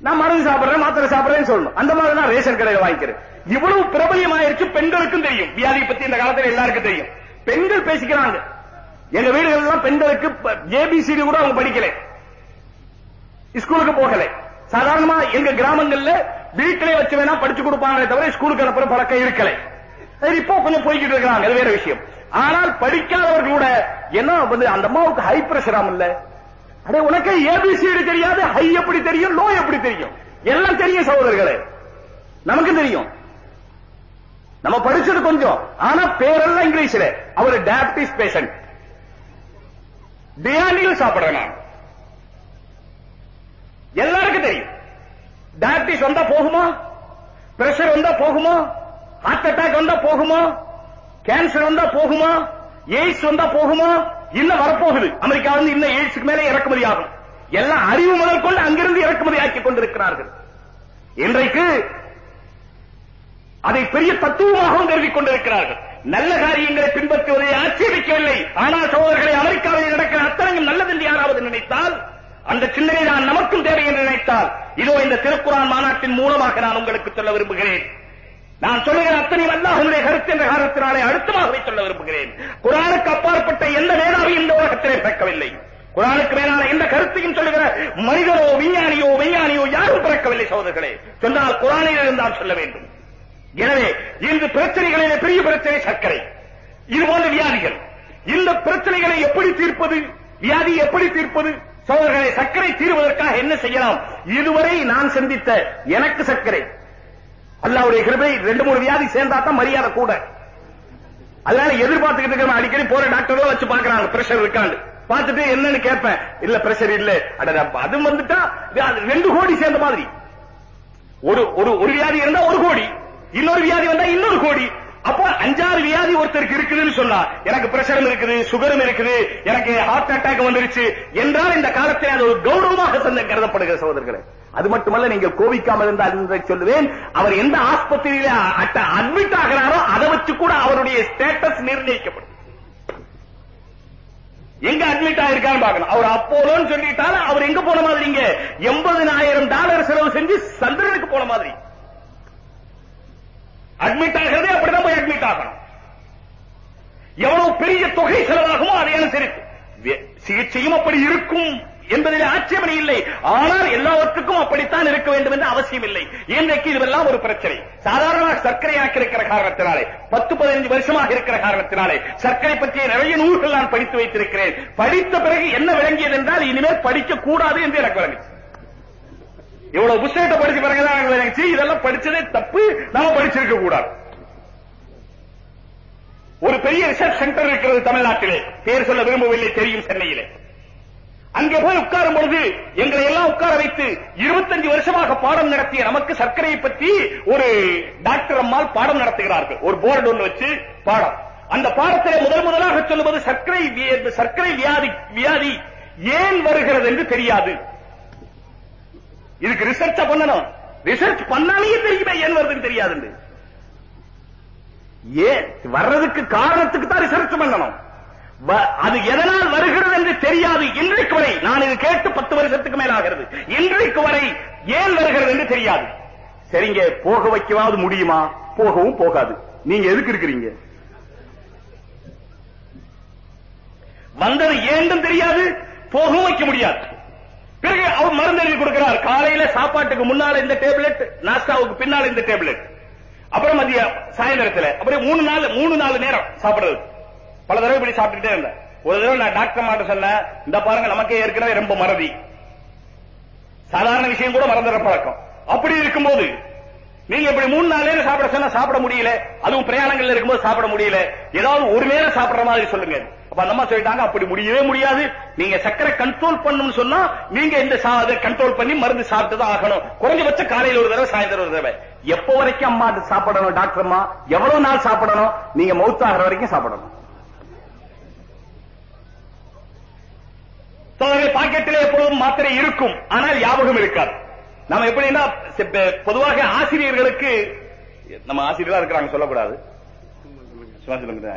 நான் மருந்து சாப்பிடுறேன் மாத்திரை சாப்பிடுறேன்னு சொல்லணும். அந்த மாதிரி தான் ரேஷன் கடையில வாங்கிக்கிறேன். இவ்வளவு பிரபலியமாயிருச்சு பெண்களுக்கும் தெரியும். வியாதி பத்தி இந்த காலத்துல எல்லாருக்கும் தெரியும். பெண்கள் பேசிக்கிறாங்க. எங்க வீடுகள் எல்லாம் பெண்களுக்கு ஏபிசிடி கூட அவங்க படிக்கல. ஸ்கூலுக்கு போகல. சாதாரணமா எங்க கிராமங்கள்ல வீட்டிலே வச்சு வேணா படிச்சு கொடுப்பாங்களே தவிர ஸ்கூலுக்கு அனுப்புற பழக்கம் இருக்கலை. இப்போ கொஞ்சம் போய்கிட்டு இருக்கிறாங்க. அது வேற விஷயம். ஆனால் படிக்காதவர்கள் கூட என்ன வந்து அந்த அம்மாவுக்கு ஹை பிரஷராம் இல்ல? அடே உனக்கு ஏபிசிடி தெரியாது ஹை எப்படி தெரியும் லோ எப்படி தெரியும்? எல்லாம் தெரியும் சகோதரர்களே. நமக்கு தெரியும். நம்ம படிச்சது கொஞ்சம். ஆனா பேரெல்லாம் இங்கிலீஷ்ல. அவர் டயபிட்டிஸ் பேஷண்ட் பிரியாணிகள் சாப்பிடுறேன் எல்லாருக்கும் தெரியும். டயபிட்டிஸ் வந்தா போகுமா? பிரஷர் வந்தா போகுமா? ஹார்ட் அட்டாக் வந்தா போகுமா? கேன்சர் வந்தா போகுமா? எய்ட்ஸ் வந்தா போகுமா? இன்னும் வரப்போகுது. அமெரிக்கா வந்து இன்னும் எய்ட்ஸ்க்கு மேலே இறக்குமதி ஆகும். எல்லாம் அறிவு முதல் கொண்டு அங்கிருந்து இறக்குமதி ஆக்கிக் கொண்டிருக்கிறார்கள். இன்றைக்கு அதை பெரிய தத்துவமாகவும் கருதி கொண்டிருக்கிறார்கள். நல்ல காரியங்களை பின்பற்றுவதை ஆட்சேபிக்கவில்லை. ஆனால் சோதர்களை அமெரிக்காவில் நடக்கிற அத்தனையும் நல்லது என்று யாராவது நினைத்தால் அந்த சிந்தனை தான் நமக்கும் தேவை என்று நினைத்தால் இதோ இந்த திருக்குறான் மாநாட்டின் மூலமாக நான் உங்களுக்கு சொல்ல விரும்புகிறேன். நான் சொல்லுகிற அத்தனை அல்லாஹனுடைய கருத்து என்ற காரணத்தினாலே அழுத்தமாகவே சொல்ல விரும்புகிறேன். குரானுக்கு அப்பாற்பட்ட எந்த நேதாவையும் இந்த உலகத்திலே பிறக்கவில்லை. குரானுக்கு மேலான எந்த கருத்தையும் சொல்லுகிற மனிதரோ விஞ்ஞானியோ விஞ்ஞானியோ யாரும் பிறக்கவில்லை சோதர்களே சொன்னால் குரானில் இருந்தால் சொல்ல வேண்டும். எனவே இன்று பிரச்சனைகளிலே பெரிய பிரச்சனை சர்க்கரை. இது போன்ற வியாதிகள். இந்த பிரச்சனைகளை எப்படி தீர்ப்பது? வியாதி எப்படி தீர்ப்பது? சோழர்களை சர்க்கரை தீர்வதற்காக என்ன செய்யலாம்? இதுவரை நான் சிந்தித்த எனக்கு சர்க்கரை. அல்லாவுடைய கிருபை ரெண்டு மூணு வியாதி சேர்ந்தா தான் மரியாதை கூட. அதனால எதிர்பார்த்துக்கிட்டு இருக்கிற அடிக்கடி போற டாக்டரோ வச்சு பாக்குறாங்க பிரஷர் இருக்காண்டு பார்த்துட்டு என்னன்னு கேட்பேன். இல்ல பிரஷர் இல்ல. அது வந்துட்டா அது ரெண்டு கோடி சேர்ந்த மாதிரி. ஒரு ஒரு ஒரு வியாதி இருந்தா ஒரு கோடி. இன்னொரு வியாதி வந்தா இன்னொரு கோடி. அப்போ அஞ்சாறு வியாதி ஒருத்தருக்கு இருக்குதுன்னு சொன்னா எனக்கு பிரஷரும் இருக்குது சுகரும் இருக்குது எனக்கு ஹார்ட் அட்டாக் வந்துருச்சு என்றால் இந்த காலத்தில் அது ஒரு கௌரவமாக சந்தை கருதப்படுகிற சகோதரர்களே. அது மட்டுமல்ல நீங்கள் கோபிக்காமல் இருந்தால் என்று சொல்லுவேன். அவர் எந்த ஆஸ்பத்திரியில அட்மிட் ஆகிறாரோ அதை வச்சு கூட அவருடைய ஸ்டேட்டஸ் நிர்ணயிக்கப்படும். எங்க அட்மிட் ஆயிருக்கான்னு பார்க்கணும். அவர் அப்போலோன்னு சொல்லிட்டாலும் அவர் எங்க போன மாதிரி இங்க? எண்பதினாயிரம் டாலர் செலவு செஞ்சு சந்திரனுக்கு போன மாதிரி. அட்மிட் ஆகிறது அப்படிதான் போய் அட்மிட் ஆகணும். எவ்வளவு பெரிய தொகை செலவாகுமோ அதை அனுசரித்து. சிகிச்சையும் அப்படி இருக்கும் என்பதில் ஆட்சேபனை இல்லை. ஆனால் எல்லாவற்றுக்கும் அப்படித்தான் இருக்க வேண்டும் என்று அவசியம் இல்லை. இன்றைக்கு இதுவெல்லாம் ஒரு பிரச்சனை. சாதாரணமாக சர்க்கரை ஆக்கியிருக்கிற காரணத்தினாலே பத்து பதினஞ்சு வருஷமாக இருக்கிற காரணத்தினாலே சர்க்கரை பற்றிய நிறைய நூல்கள் நான் படித்து வைத்திருக்கிறேன். படித்த பிறகு என்ன விளங்கியது என்றால் இனிமேல் படிக்க கூடாது என்று எனக்கு விளங்குச்சு. இவ்வளவு புத்தகத்தை படிச்சு பிறகுதான் இதெல்லாம் படிச்சதே தப்பு. நாம படிச்சிருக்க கூடாது. ஒரு பெரிய ரிசர்ச் சென்டர் இருக்கிறது தமிழ்நாட்டிலே. பேர் சொல்ல விரும்பவில்லை தெரியும் சென்னையிலே. அங்கே போய் உட்காரும் பொழுது எங்களை எல்லாம் உட்கார வைத்து 25 வருஷமாக பாடம் நடத்திய நமக்கு சர்க்கரையை பற்றி ஒரு டாக்டர் அம்மாள் பாடம் நடத்துகிறார்கள். ஒரு போர்டு ஒன்று வச்சு பாடம். அந்த பாடத்தில் முதல் முதலாக சொல்லுவது சர்க்கரை சர்க்கரை வியாதி வியாதி ஏன் வருகிறது என்று தெரியாது. இதுக்கு ரிசர்ச் பண்ணணும். ரிசர்ச் பண்ணாலே தெரியுமே ஏன் வருதுன்னு தெரியாது ஏன் வர்றதுக்கு காரணத்துக்கு தான் ரிசர்ச் பண்ணணும். வ- அது எதனால் வருகிறது என்று தெரியாது. இன்றைக்கு வரை நான் இது கேட்டு பத்து வருஷத்துக்கு மேலாகிறது. இன்றைக்கு வரை ஏன் வருகிறது என்று தெரியாது. சரிங்க போக வைக்கவாவது முடியுமா? போகவும் போகாது. நீங்க எதுக்கு இருக்கிறீங்க? வந்தது ஏண்டும் தெரியாது போகவும் வைக்க முடியாது. பிறகு அவர் மருந்து எழுதி கொடுக்கிறார். காலையில சாப்பாட்டுக்கு முன்னால இந்த டேப்லெட் நாஸ்டாவுக்கு பின்னால இந்த டேப்லெட். அப்புறம் மதிய சாயந்தரத்துல அப்புறம் மூணு நாள் மூணு நாலு நேரம் சாப்பிடுறது. பல தடவை இப்படி சாப்பிட்டுட்டே இருந்தேன். ஒரு தடவை நான் டாக்டர் மாட்ட சொன்னேன் இந்த பாருங்க நமக்கே ஏற்கனவே ரொம்ப மறதி. சாதாரண விஷயம் கூட மறந்துற பழக்கம். அப்படி இருக்கும்போது நீங்க இப்படி மூணு நாலு நேரம் சாப்பிட சொன்னா சாப்பிட முடியல. அதுவும் பிரயாணங்கள்ல இருக்கும்போது சாப்பிட முடியல. ஏதாவது ஒரு நேரம் சாப்பிடுற மாதிரி சொல்லுங்க. அப்ப அந்த அம்மா சொல்லிட்டாங்க அப்படி முடியவே முடியாது. நீங்க சக்கரை கண்ட்ரோல் பண்ணணும்னு சொன்னா நீங்க இந்த கண்ட்ரோல் பண்ணி மருந்து சாப்பிட்டு தான் ஆகணும் குறைஞ்சபட்சம் காலையில ஒரு தடவை சாயந்தரம் ஒரு தடவை. எப்போ வரைக்கும் அம்மா அது சாப்பிடணும் டாக்டர் அம்மா? எவ்வளவு நாள் சாப்பிடணும்? நீங்க மவுத் ஆகிற வரைக்கும் சாப்பிடணும். பாக்கெட்டில் எப்பொழுதும் மாத்திரை இருக்கும். ஆனால் ஞாபகம் இருக்காது. நாம எப்படின்னா பொதுவாக ஆசிரியர்களுக்கு நம்ம ஆசிரியரா இருக்கிறாங்க சொல்லக்கூடாது.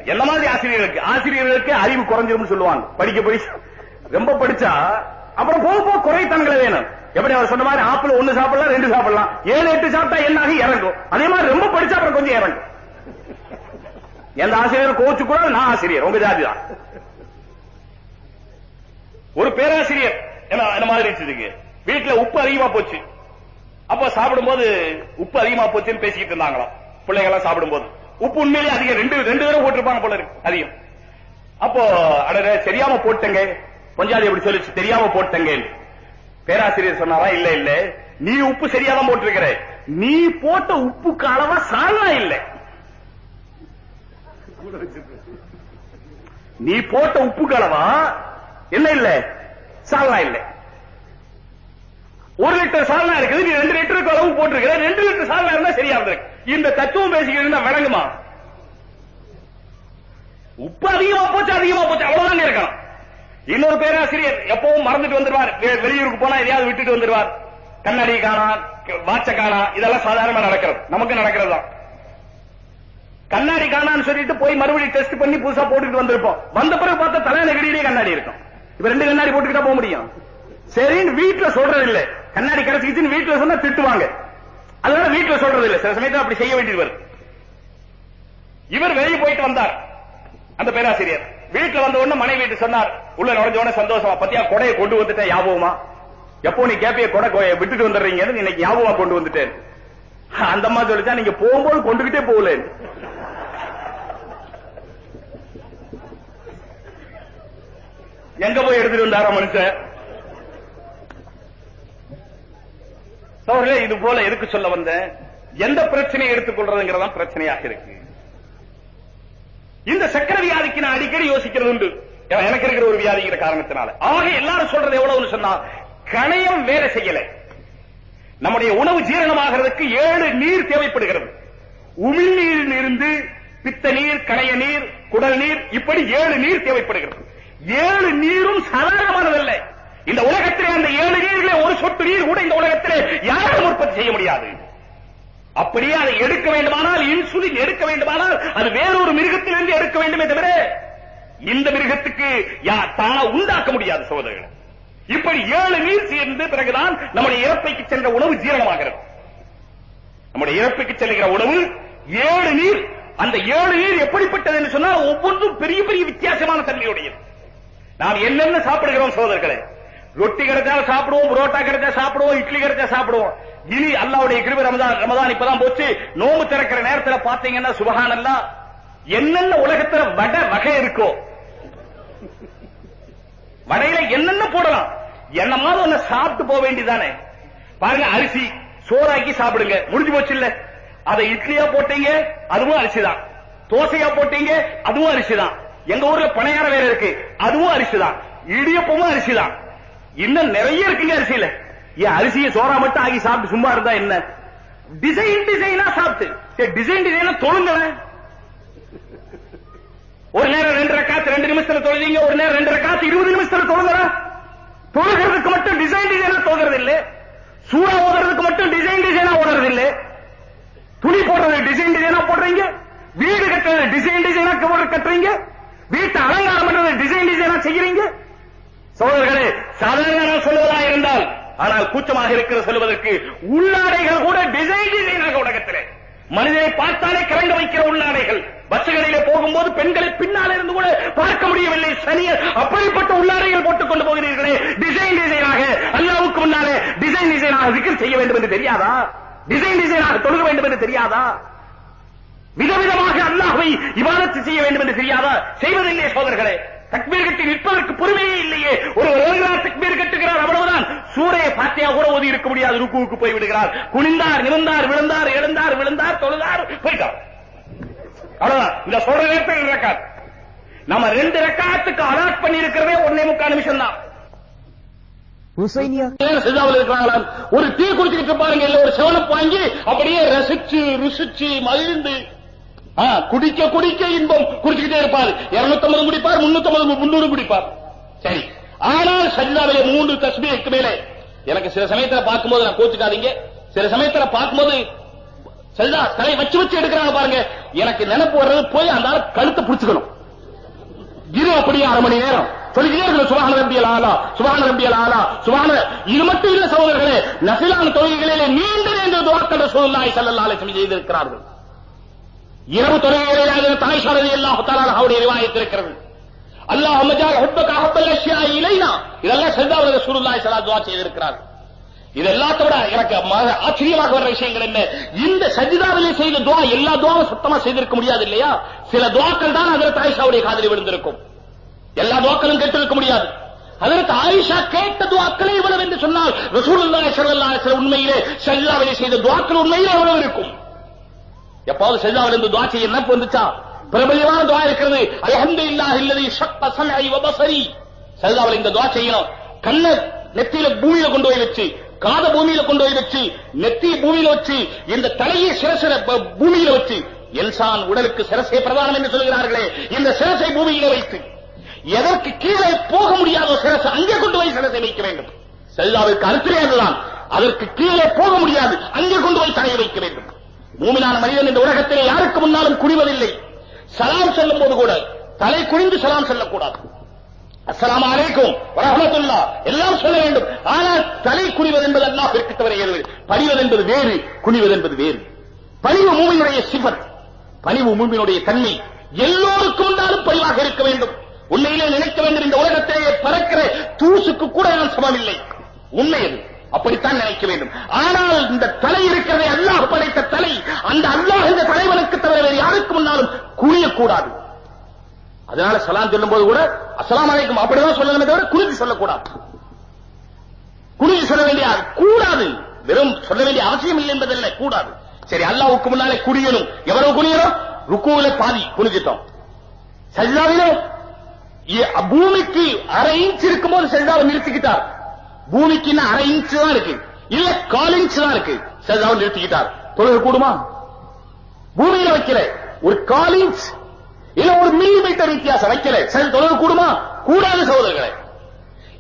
என்ன மாதிரி ஆசிரியர்களுக்கு? ஆசிரியர்களுக்கு அறிவு குறைஞ்சிரும் சொல்லுவாங்க. படிக்க படிச்சு ரொம்ப படிச்சா அப்புறம் போக போக குறைத்தன்களை வேணும். எப்படி அவர் சொன்ன மாதிரி ஆப்பிள் ஒண்ணு சாப்பிடலாம் ரெண்டு சாப்பிடலாம். ஏழு எட்டு சாப்பிட்டா என்னாக இறங்கும். அதே மாதிரி ரொம்ப படிச்சா அப்புறம் கொஞ்சம் இறங்கும். எந்த ஆசிரியர் கோச்சு கூட நான் ஆசிரியர். உங்க ஜாதி தான். ஒரு பேராசிரியர் என்ன என்ன மாதிரி இருந்துச்சு வீட்டுல உப்பு அதிகமா போச்சு. அப்ப சாப்பிடும்போது உப்பு அதிகமா போச்சுன்னு பேசிக்கிட்டு இருந்தாங்களாம். பிள்ளைங்க எல்லாம் சாப்பிடும்போது. உப்பு உண்மையிலேயே அதிகம். ரெண்டு ரெண்டு தடவை போட்டிருப்பாங்க போல இருக்கு அதிகம். அப்போ அட தெரியாம போட்டங்க. பஞ்சாதி எப்படி சொல்லிச்சு தெரியாம போட்டங்க. பேராசிரியர் சொன்னாரா இல்ல இல்ல. நீ உப்பு சரியாதான் போட்டிருக்கிற. நீ போட்ட உப்புக்கு அளவா சால்னா இல்ல. நீ போட்ட உப்பு கலவா என்ன இல்ல? சால்னா இல்ல. ஒரு லிட்டர் சால்னா இருக்குது நீ ரெண்டு லிட்டருக்கு அளவு போட்டிருக்கிற. ரெண்டு லிட்டர் சால்னா இருந்தா சரியா இருந்திருக்கு. இந்த தத்துவம் பேசிக்கிட்டு இருந்தா விளங்குமா? உப்பு அதிகமா போச்சு அதிகமா போச்சு அவ்வளவுதான் இருக்கணும். இன்னொரு பேராசிரியர் எப்பவும் மறந்துட்டு வந்துருவார். வெளியூருக்கு போனா எதையாவது விட்டுட்டு வந்துருவார். கண்ணாடி காணா வாட்ச காணா இதெல்லாம் சாதாரணமா நடக்கிறது. நமக்கு நடக்கிறது? தான் கண்ணாடி காணான்னு சொல்லிட்டு போய் மறுபடியும் டெஸ்ட் பண்ணி புதுசா போட்டுட்டு வந்திருப்போம். வந்த பிறகு பார்த்தா தலை நெகடியிலே கண்ணாடி இருக்கும். இப்ப ரெண்டு கண்ணாடி போட்டுக்கிட்டா போக முடியும். சரின்னு வீட்டுல சொல்றது இல்ல கண்ணாடி கிடைச்சிக்கிச்சுன்னு வீட்டுல சொன்னா திட்டுவாங்க. அதனால வீட்டுல சொல்றது இல்ல சில சமயத்துல அப்படி செய்ய வேண்டியது இவர் வெளியே போயிட்டு வந்தார். அந்த பேராசிரியர். வீட்டுல வந்த உடனே மனைவி வீட்டு சொன்னார் உள்ள நுழைஞ்ச உடனே சந்தோஷமா? பத்தியா கொடையை கொண்டு வந்துட்டேன் ஞாபகமா எப்போ நீ கேப்பிய கொடை விட்டுட்டு வந்துடுறீங்கன்னு இன்னைக்கு ஞாபகமா கொண்டு வந்துட்டேன். அந்த அம்மா சொல்லிச்சா நீங்க போகும்போது கொண்டுகிட்டே போகல எங்க போய் எடுத்துட்டு வந்தாரா மனுஷன்? சோழர்களே இது போல எதுக்கு சொல்ல வந்தேன்? எந்த பிரச்சனையை எடுத்துக்கொள்றதுங்கிறதா பிரச்சனையாக இருக்கு. இந்த சக்கர வியாதிக்கு நான் அடிக்கடி யோசிக்கிறது உண்டு. எனக்கு இருக்கிற ஒரு வியாதிங்கிற காரணத்தினால. ஆக எல்லாரும் சொல்றது எவ்வளவுன்னு சொன்னா கணையம் வேலை செய்யல. நம்முடைய உணவு ஜீரணமாகிறதுக்கு ஏழு நீர் தேவைப்படுகிறது. உமிழ் நீரில் இருந்து பித்த நீர் கணைய நீர் குடல் நீர் இப்படி ஏழு நீர் தேவைப்படுகிறது. ஏழு நீரும் சாதாரணமானதல்ல. இந்த உலகத்திலே அந்த ஏழு நீர்களே ஒரு சொட்டு நீர் கூட இந்த உலகத்திலே யாரும் உற்பத்தி செய்ய முடியாது. அப்படியே அதை எடுக்க வேண்டுமானால் இன்சுலின் எடுக்க வேண்டுமானால் அது வேறொரு மிருகத்திலிருந்து எடுக்க வேண்டுமே தவிர இந்த மிருகத்துக்கு யா- தானா உண்டாக்க முடியாது சோதரர்கள் இப்படி ஏழு நீர் சேர்ந்து பிறகுதான் நம்முடைய இறப்பைக்கு சென்ற உணவு ஜீரணமாகிறது. நம்முடைய இறப்புக்கு செல்கிற உணவு ஏழு நீர் அந்த ஏழு நீர் எப்படிப்பட்டது என்று சொன்னால் ஒவ்வொன்றும் பெரிய பெரிய வித்தியாசமான தன்மையுடையது. நாம் என்னென்ன சாப்பிடுகிறோம் சோதர்களே ரொட்டி கிடைச்சா சாப்பிடுவோம் புரோட்டா கிடைச்சா சாப்பிடுவோம் இட்லி கிடைச்சா சாப்பிடுவோம். இனி அல்லாவுடைய கிருபி ரமதான் ரமதான் இப்பதான் போச்சு. நோம்பு திறக்கிற நேரத்துல பாத்தீங்கன்னா சுபஹானல்லா என்னென்ன உலகத்துல வடை வகை இருக்கோ வடையில என்னென்ன போடலாம் என்ன மாதிரி ஒண்ணு சாப்பிட்டு போக வேண்டியதானே பாருங்க அரிசி சோறாக்கி சாப்பிடுங்க. முடிஞ்சு போச்சு இல்ல அதை இட்லியா போட்டீங்க அதுவும் அரிசி தான் தோசையா போட்டீங்க அதுவும் அரிசி தான் எங்க ஊர்ல பணையார வேற இருக்கு அதுவும் அரிசி தான் இடியப்பமும் அரிசி தான் இன்னும் நிறைய இருக்குங்க அரிசியில. ஏன் அரிசியை சோறா மட்டும் ஆகி சாப்பிட்டு சும்மா இருந்தா என்ன? டிசைன் டிசைனா சாப்பிட்டு. டிசைன் டிசைனா தொழுங்களேன். ஒரு நேரம் ரெண்டு காத்து ரெண்டு நிமிஷத்துல தொழுதீங்க ஒரு நேரம் ரெண்டு காத்து இருபது நிமிஷத்துல தொழுகிறா தொழுகிறதுக்கு மட்டும் டிசைன் டிசைனா தொழுகிறது இல்ல சூடா ஓடுறதுக்கு மட்டும் டிசைன் டிசைனா ஓடுறது இல்ல துணி போடுறது டிசைன் டிசைனா போடுறீங்க. வீடு கட்டுறது டிசைன் டிசைனா கட்டுறீங்க. வீட்டை அலங்காரம் பண்றது டிசைன் டிசைனா செய்யறீங்க. சோதர்களே சாதாரண சொல்வதா இருந்தால் ஆனால் கூச்சமாக இருக்கிற சொல்வதற்கு உள்ளாடைகள் கூட டிசைன் டிசைனாக உலகத்திலே. மனிதனை பார்த்தாலே கிறங்க வைக்கிற உள்ளாடைகள். பஸ்களிலே போகும்போது பெண்களை பின்னால் இருந்து கூட பார்க்க முடியவில்லை. சனியர் அப்படிப்பட்ட உள்ளாடைகள் போட்டுக் கொண்டு போகிறீர்களே. டிசைன் டிசைனாக அல்லாவுக்கு முன்னாலே டிசைன் டிசைனாக விக்கிர் செய்ய வேண்டும் என்று தெரியாதா? டிசைன் டிசைனாக தொழுக வேண்டும் என்று தெரியாதா? விதவிதமாக அல்லாஹ்வை இபாதத்து செய்ய வேண்டும் என்று தெரியாதா? செய்வதில்லை சோதர்களே. தக்பீர் கட்டி நிற்பதற்கு பொறுமையே இல்லையே. ஒரு வருகிறார் தக்பீர் கட்டுகிறார் அவ்வளவுதான். சூரைய பாத்தியா கூட ஓதி இருக்க முடியாது ருக்குவுக்கு போய் விடுகிறார் குனிந்தார் நிமிர்ந்தார் விழுந்தார் எழுந்தார் விழுந்தார் தொழுதார் போயிட்டார். அவ்வளவுதான். இந்த சொல்ற நேரத்தில் ரக்காத். நம்ம ரெண்டு ரக்காத்துக்கு அலாட் பண்ணி இருக்கிறதே ஒன்னே முக்கால் நிமிஷம் தான் ஒரு டீ குடிச்சுக்கிட்டு பாருங்க இல்ல ஒரு செவனப் வாங்கி அப்படியே ரசிச்சு ருசிச்சு மகிழ்ந்து குடிக்க குடிக்க இன்பம். குடிச்சுக்கிட்டே இருப்பார். 250 குடிப்பார் 350 முன்னூறு குடிப்பார். சரி. ஆனால் சஜிதாவிலே மூன்று தஸ்பீருக்கு மேலே. எனக்கு சில சமயத்துல பார்க்கும்போது நான் கோச்சுக்காதீங்க. சில சமயத்துல பார்க்கும்போது சஜிதா தலை வச்சு வச்சு எடுக்கிறாங்க பாருங்க. எனக்கு நினைப்பு வர்றது போய் அந்த ஆள் கழுத்தை பிடிச்சுக்கணும். இரு அப்படியே அரை மணி நேரம். சொல்லிக்கிட்டே இருக்கிற சுபான ரம்பியல் ஆலா சுபான ரம்பியல் ஆலா சுபான இது மட்டும் இல்ல சகோதரர்களே நசிலான தொழுகைகளிலே நீண்ட நீண்ட துவாக்கள் சூழ்நாய் ஸல்லல்லாஹு அலைஹி செய்திருக்கிறார்கள். இரவு தொழுகைகளிலே தாய் சாரதி அல்லாஹ் அவருடைய ரிவாயத் இருக்கிறது. அல்லாஹ் அமஜால் ஹுப்பக ஹப்பல் அஷ்யா இலைனா. இதெல்லாம் சஜ்ஜாவுல ரசூலுல்லாஹி ஸல்லல்லாஹு அலைஹி செய்திருக்கிறார் இது எல்லாத்தோட விட எனக்கு ஆச்சரியமாக வர்ற விஷயங்கள் என்ன? இந்த சஜிதாவிலே செய்த துவா எல்லா துவாவும் சுத்தமா செய்திருக்க முடியாது இல்லையா? சில துவாக்கள் தான் அதற்கு ஆயிஷாவுடைய காதலி விழுந்திருக்கும். எல்லா துவாக்களும் கேட்டிருக்க முடியாது. அதற்கு ஆயிஷா கேட்ட துவாக்களே இவ்வளவு என்று சொன்னால் ரசூலுல்லாஹி ஸல்லல்லாஹு அலைஹி உண்மையிலே சஜிதாவிலே செய்த துவாக்கள் உண்மையிலே எவ்வளவு இருக்கும். எப்பாவது சஜிதாவில் இருந்து துவா செய்ய என்ன வந்துச்சா? பிரபலியமான துவா இருக்கிறது. அல்ஹம்துலில்லாஹி அல்லதி ஷக்க சம்இ வ பஸரி இந்த துவா செய்யணும். கண்ண நெத்தியில பூமியில கொண்டு போய் வச்சு காத பூமியில கொண்டு போய் வச்சு நெத்திய பூமியில வச்சு இந்த தலையை சிரசில பூமியில வச்சு எல்சான் உடலுக்கு சிரசை பிரதானம் என்று சொல்கிறார்களே இந்த சிரசை பூமியில வைத்து எதற்கு கீழே போக முடியாத சிரசை அங்கே கொண்டு போய் சிரசை வைக்க வேண்டும்? செல்லாவிற்கு அர்த்தமே அதுதான் அதற்கு கீழே போக முடியாது அங்கே கொண்டு போய் தலையை வைக்க வேண்டும். மூமினான மனிதன் இந்த உலகத்திலே யாருக்கு முன்னாலும் குனிவதில்லை சலாம் சொல்லும் போது கூட தலை குனிந்து சலாம் சொல்லக்கூடாது. அஸ்லாம் அலைக்கும் வரஹ்மத்துல்லா எல்லாம் சொல்ல வேண்டும். ஆனால் தலை குனிவது என்பது அல்லாஹ்விற்கு தவறுகிறது பணிவது என்பது வேறு குனிவது என்பது வேறு. பணிவு மூமியினுடைய சிபர். பணிவு மூமியினுடைய தன்மை. எல்லோருக்கும் இருந்தாலும் பணிவாக இருக்க வேண்டும். உண்மையிலே நினைக்க வேண்டும் இந்த உலகத்திலே பறக்கிற தூசுக்கு கூட நான் சமம் இல்லை உண்மை அது. அப்படித்தான் நினைக்க வேண்டும். ஆனால் இந்த தலை இருக்கிறதே அல்லாஹ் படைத்த தலை அந்த அல்லாஹ் இந்த தலைவனுக்கு தவிர வேறு யாருக்கு முன்னாலும் குனியக்கூடாது. அதனால சலாம் சொல்லும் போது கூட அஸ்ஸலாமு அலைக்கும் அப்படிதான் சொல்லணுமே தவிர குனிஞ்சு சொல்லக்கூடாது. குனிஞ்சு சொல்ல வேண்டிய கூடாது. வெறும் சொல்ல வேண்டிய அவசியம் இல்லை என்பதில்லை கூடாது. சரி அல்லாவுக்கு முன்னாலே குடியணும் எவ்வளவு குனியணும்? ருக்குவில பாதி குனிஞ்சிட்டோம். சஜிதாவிலே பூமிக்கு அரை இன்ச் இருக்கும்போது சஜிதாவை நிறுத்திக்கிட்டார். பூமிக்கு இன்னும் அரை இன்ச்சு தான் இருக்கு. இல்ல கால் இன்ச் தான் இருக்கு. சஜிதாவை நிறுத்திக்கிட்டார். தொழில் கூடுமா? பூமியில வைக்கல. ஒரு கால் இன்ச் இல்ல ஒரு மில்லி மீட்டர் வித்தியாசம் வைக்கல. சரி தொழுக கூடுமா? கூடாது சகோதரர்களே.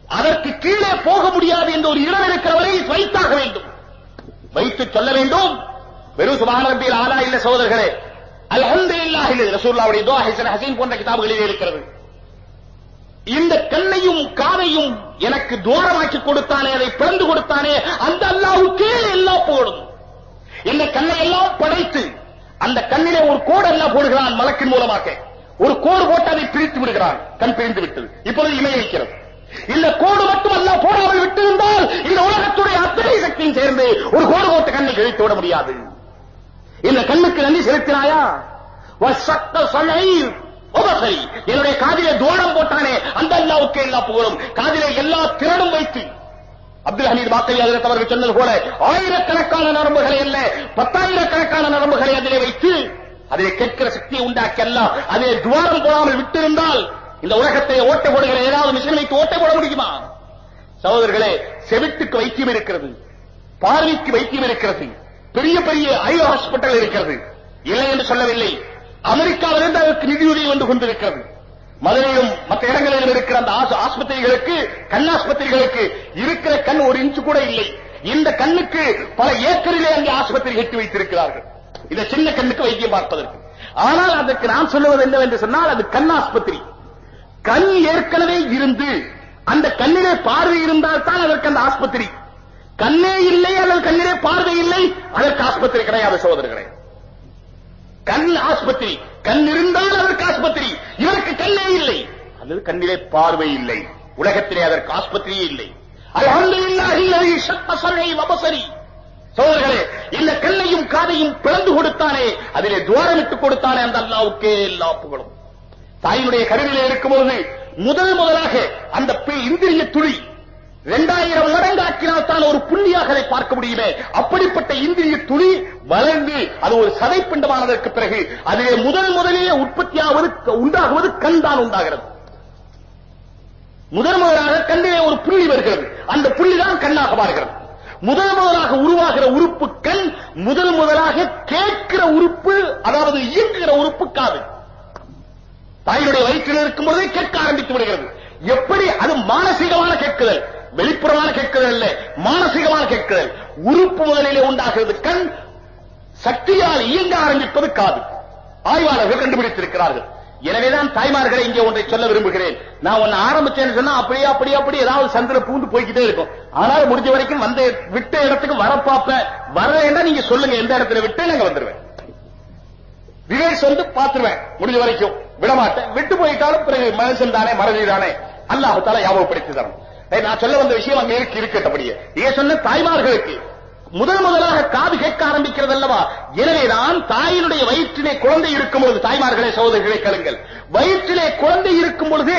அதற்கு கீழே போக முடியாது என்ற ஒரு இடம் இருக்கிறவரை வைத்தாக வேண்டும். வைத்து சொல்ல வேண்டும். வெறும் சுபான ஆனா ஆலா இல்ல சகோதரர்களே. அல்ஹம்துலில்லாஹ் இல்ல ரசூலுல்லாஹ்வுடைய துஆ ஹசன் ஹசீன் போன்ற கிதாபுகளிலே இருக்கிறது. இந்த கண்ணையும் காதையும் எனக்கு தூரமாக்கி கொடுத்தானே அதை பிறந்து கொடுத்தானே அந்த அல்லாவுக்கே எல்லாம் போடும். இந்த கண்ணை எல்லாம் படைத்து அந்த கண்ணிலே ஒரு கோடு எல்லாம் போடுகிறான் மலக்கின் மூலமாக. ஒரு கோடு போட்டு அதை பிரித்து விடுகிறான். கண் பிரிந்து விட்டது. இப்பொழுது இமை வைக்கிறது இந்த கோடு மட்டும் அல்ல போடாமல் விட்டிருந்தால் இந்த உலகத்துடைய அத்தனை சக்தியும் சேர்ந்து ஒரு கோடு போட்டு கண்ணை கிழித்து விட முடியாது. இந்த கண்ணுக்கு நன்றி செலுத்தினாயா? வசத்த சொல்லை. சரி என்னுடைய காதிலே தூரம் போட்டானே அந்த அல்லாவுக்கு எல்லா புகழும். காதிலே எல்லா திறனும் வைத்து. அப்துல் ஹமீத் பாக்கவி அதில் அவர்கள் சொன்னது போல ஆயிரக்கணக்கான நரம்புகளை அல்ல பத்தாயிரக்கணக்கான நரம்புகளை அதிலே வைத்து அதிலே கேட்கிற சக்தியை உண்டாக்கி அல்ல அதிலே துவாரம் போடாமல் விட்டிருந்தால் இந்த உலகத்தை ஓட்ட போடுகிற ஏதாவது மிஷின் வைத்து ஓட்ட போட முடியுமா? சகோதரர்களே செவிட்டுக்கு வைத்தியம் இருக்கிறது பார்வைக்கு வைத்தியம் இருக்கிறது பெரிய பெரிய ஐ ஹாஸ்பிட்டல் இருக்கிறது. இல்லை என்று சொல்லவில்லை. அமெரிக்காவிலிருந்து அதற்கு நிதியுதவி வந்து கொண்டிருக்கிறது. மதுரையிலும் மற்ற இடங்களிலும் இருக்கிற அந்த ஆஸ்பத்திரிகளுக்கு கண் ஆஸ்பத்திரிகளுக்கு இருக்கிற கண் ஒரு இன்ச்சு கூட இல்லை. இந்த கண்ணுக்கு பல ஏக்கரிலே அங்கே ஆஸ்பத்திரி கட்டி வைத்திருக்கிறார்கள். இந்த சின்ன கண்ணுக்கு வைத்தியம் பார்ப்பதற்கு. ஆனால் அதற்கு நான் சொல்லுவது என்னவென்று சொன்னால் அது கண் ஆஸ்பத்திரி. கண் ஏற்கனவே இருந்து அந்த கண்ணிலே பார்வை இருந்தால் தான் அதற்கு அந்த ஆஸ்பத்திரி. கண்ணே இல்லை அல்லது கண்ணிலே பார்வை இல்லை அதற்கு ஆஸ்பத்திரி கிடையாது சகோதரர்களே. கண் ஆஸ்பத்திரி. கண் இருந்தால் அதற்கு ஆஸ்பத்திரி. இவருக்கு கண்ணே இல்லை. அல்லது கண்ணிலே பார்வை இல்லை. உலகத்திலே அதற்கு ஆஸ்பத்திரியே இல்லை. அல்ஹம்துலில்லாஹி அல்லதி இந்த கண்ணையும் காதையும் பிளந்து கொடுத்தானே அதிலே துவாரமிட்டு கொடுத்தானே அந்த அல்லாவுக்கே எல்லா புகழும். தாயினுடைய கருவிலே இருக்கும்போது முதல் முதலாக அந்த இந்திரிய துளி இரண்டாயிரம் மடங்கு தான் ஒரு புள்ளியாக அதை பார்க்க முடியுமே. அப்படிப்பட்ட இந்திரிய துளி வளர்ந்து அது ஒரு சதைப்பிண்டமானதற்கு பிறகு அதிலே முதல் முதலே உற்பத்தியாவது உண்டாகுவது கண் தான் உண்டாகிறது. முதல் முதலாக கண்ணிலே ஒரு புள்ளி வருகிறது. அந்த புள்ளிதான் கண்ணாக மாறுகிறது. முதல் முதலாக உருவாகிற உறுப்பு கண் முதல் முதலாக கேட்கிற உறுப்பு அதாவது இயங்குகிற உறுப்பு காது. தாயினுடைய வயிற்றில் இருக்கும் போதே கேட்க ஆரம்பித்து விடுகிறது. எப்படி? அது மானசீகமான கேட்குதல். வெளிப்புறமான கேட்குதல் இல்ல மானசீகமான கேட்குதல். உறுப்பு முதலிலே உண்டாகிறது கண் சக்தியால் இயங்க ஆரம்பிப்பது காது. ஆய்வாளர்கள் கண்டுபிடித்திருக்கிறார்கள். எனவேதான் தாய்மார்களை இங்கே ஒன்றை சொல்ல விரும்புகிறேன். நான் ஒன்னு ஆரம்பிச்சேன்னு சொன்னா அப்படியே அப்படியே அப்படி ஏதாவது சந்திர பூந்து போய்கிட்டே இருக்கும். ஆனால் முடிஞ்ச வரைக்கும் வந்து விட்ட இடத்துக்கு வர பார்ப்பேன். வரலைன்னா நீங்க சொல்லுங்க எந்த இடத்துல விட்டு நாங்க வந்துருவேன். ரிவர்ஸ் வந்து பாத்துருவேன் முடிஞ்ச வரைக்கும். விடமாட்டேன். விட்டு போயிட்டாலும் பிறகு மனுஷன் தானே மறதி தானே. அல்லாஹால ஞாபகப்படுத்தி தரணும். நான் சொல்ல வந்த விஷயம் அங்கே இருக்கு இருக்கட்டபடியே நீங்க சொன்ன தாய்மார்களுக்கு முதல் முதலாக காது கேட்க ஆரம்பிக்கிறது அல்லவா? எனவேதான் தாயினுடைய வயிற்றிலே குழந்தை இருக்கும் பொழுது தாய்மார்களே சகோதரிகளை கேளுங்கள். வயிற்றிலே குழந்தை இருக்கும் பொழுது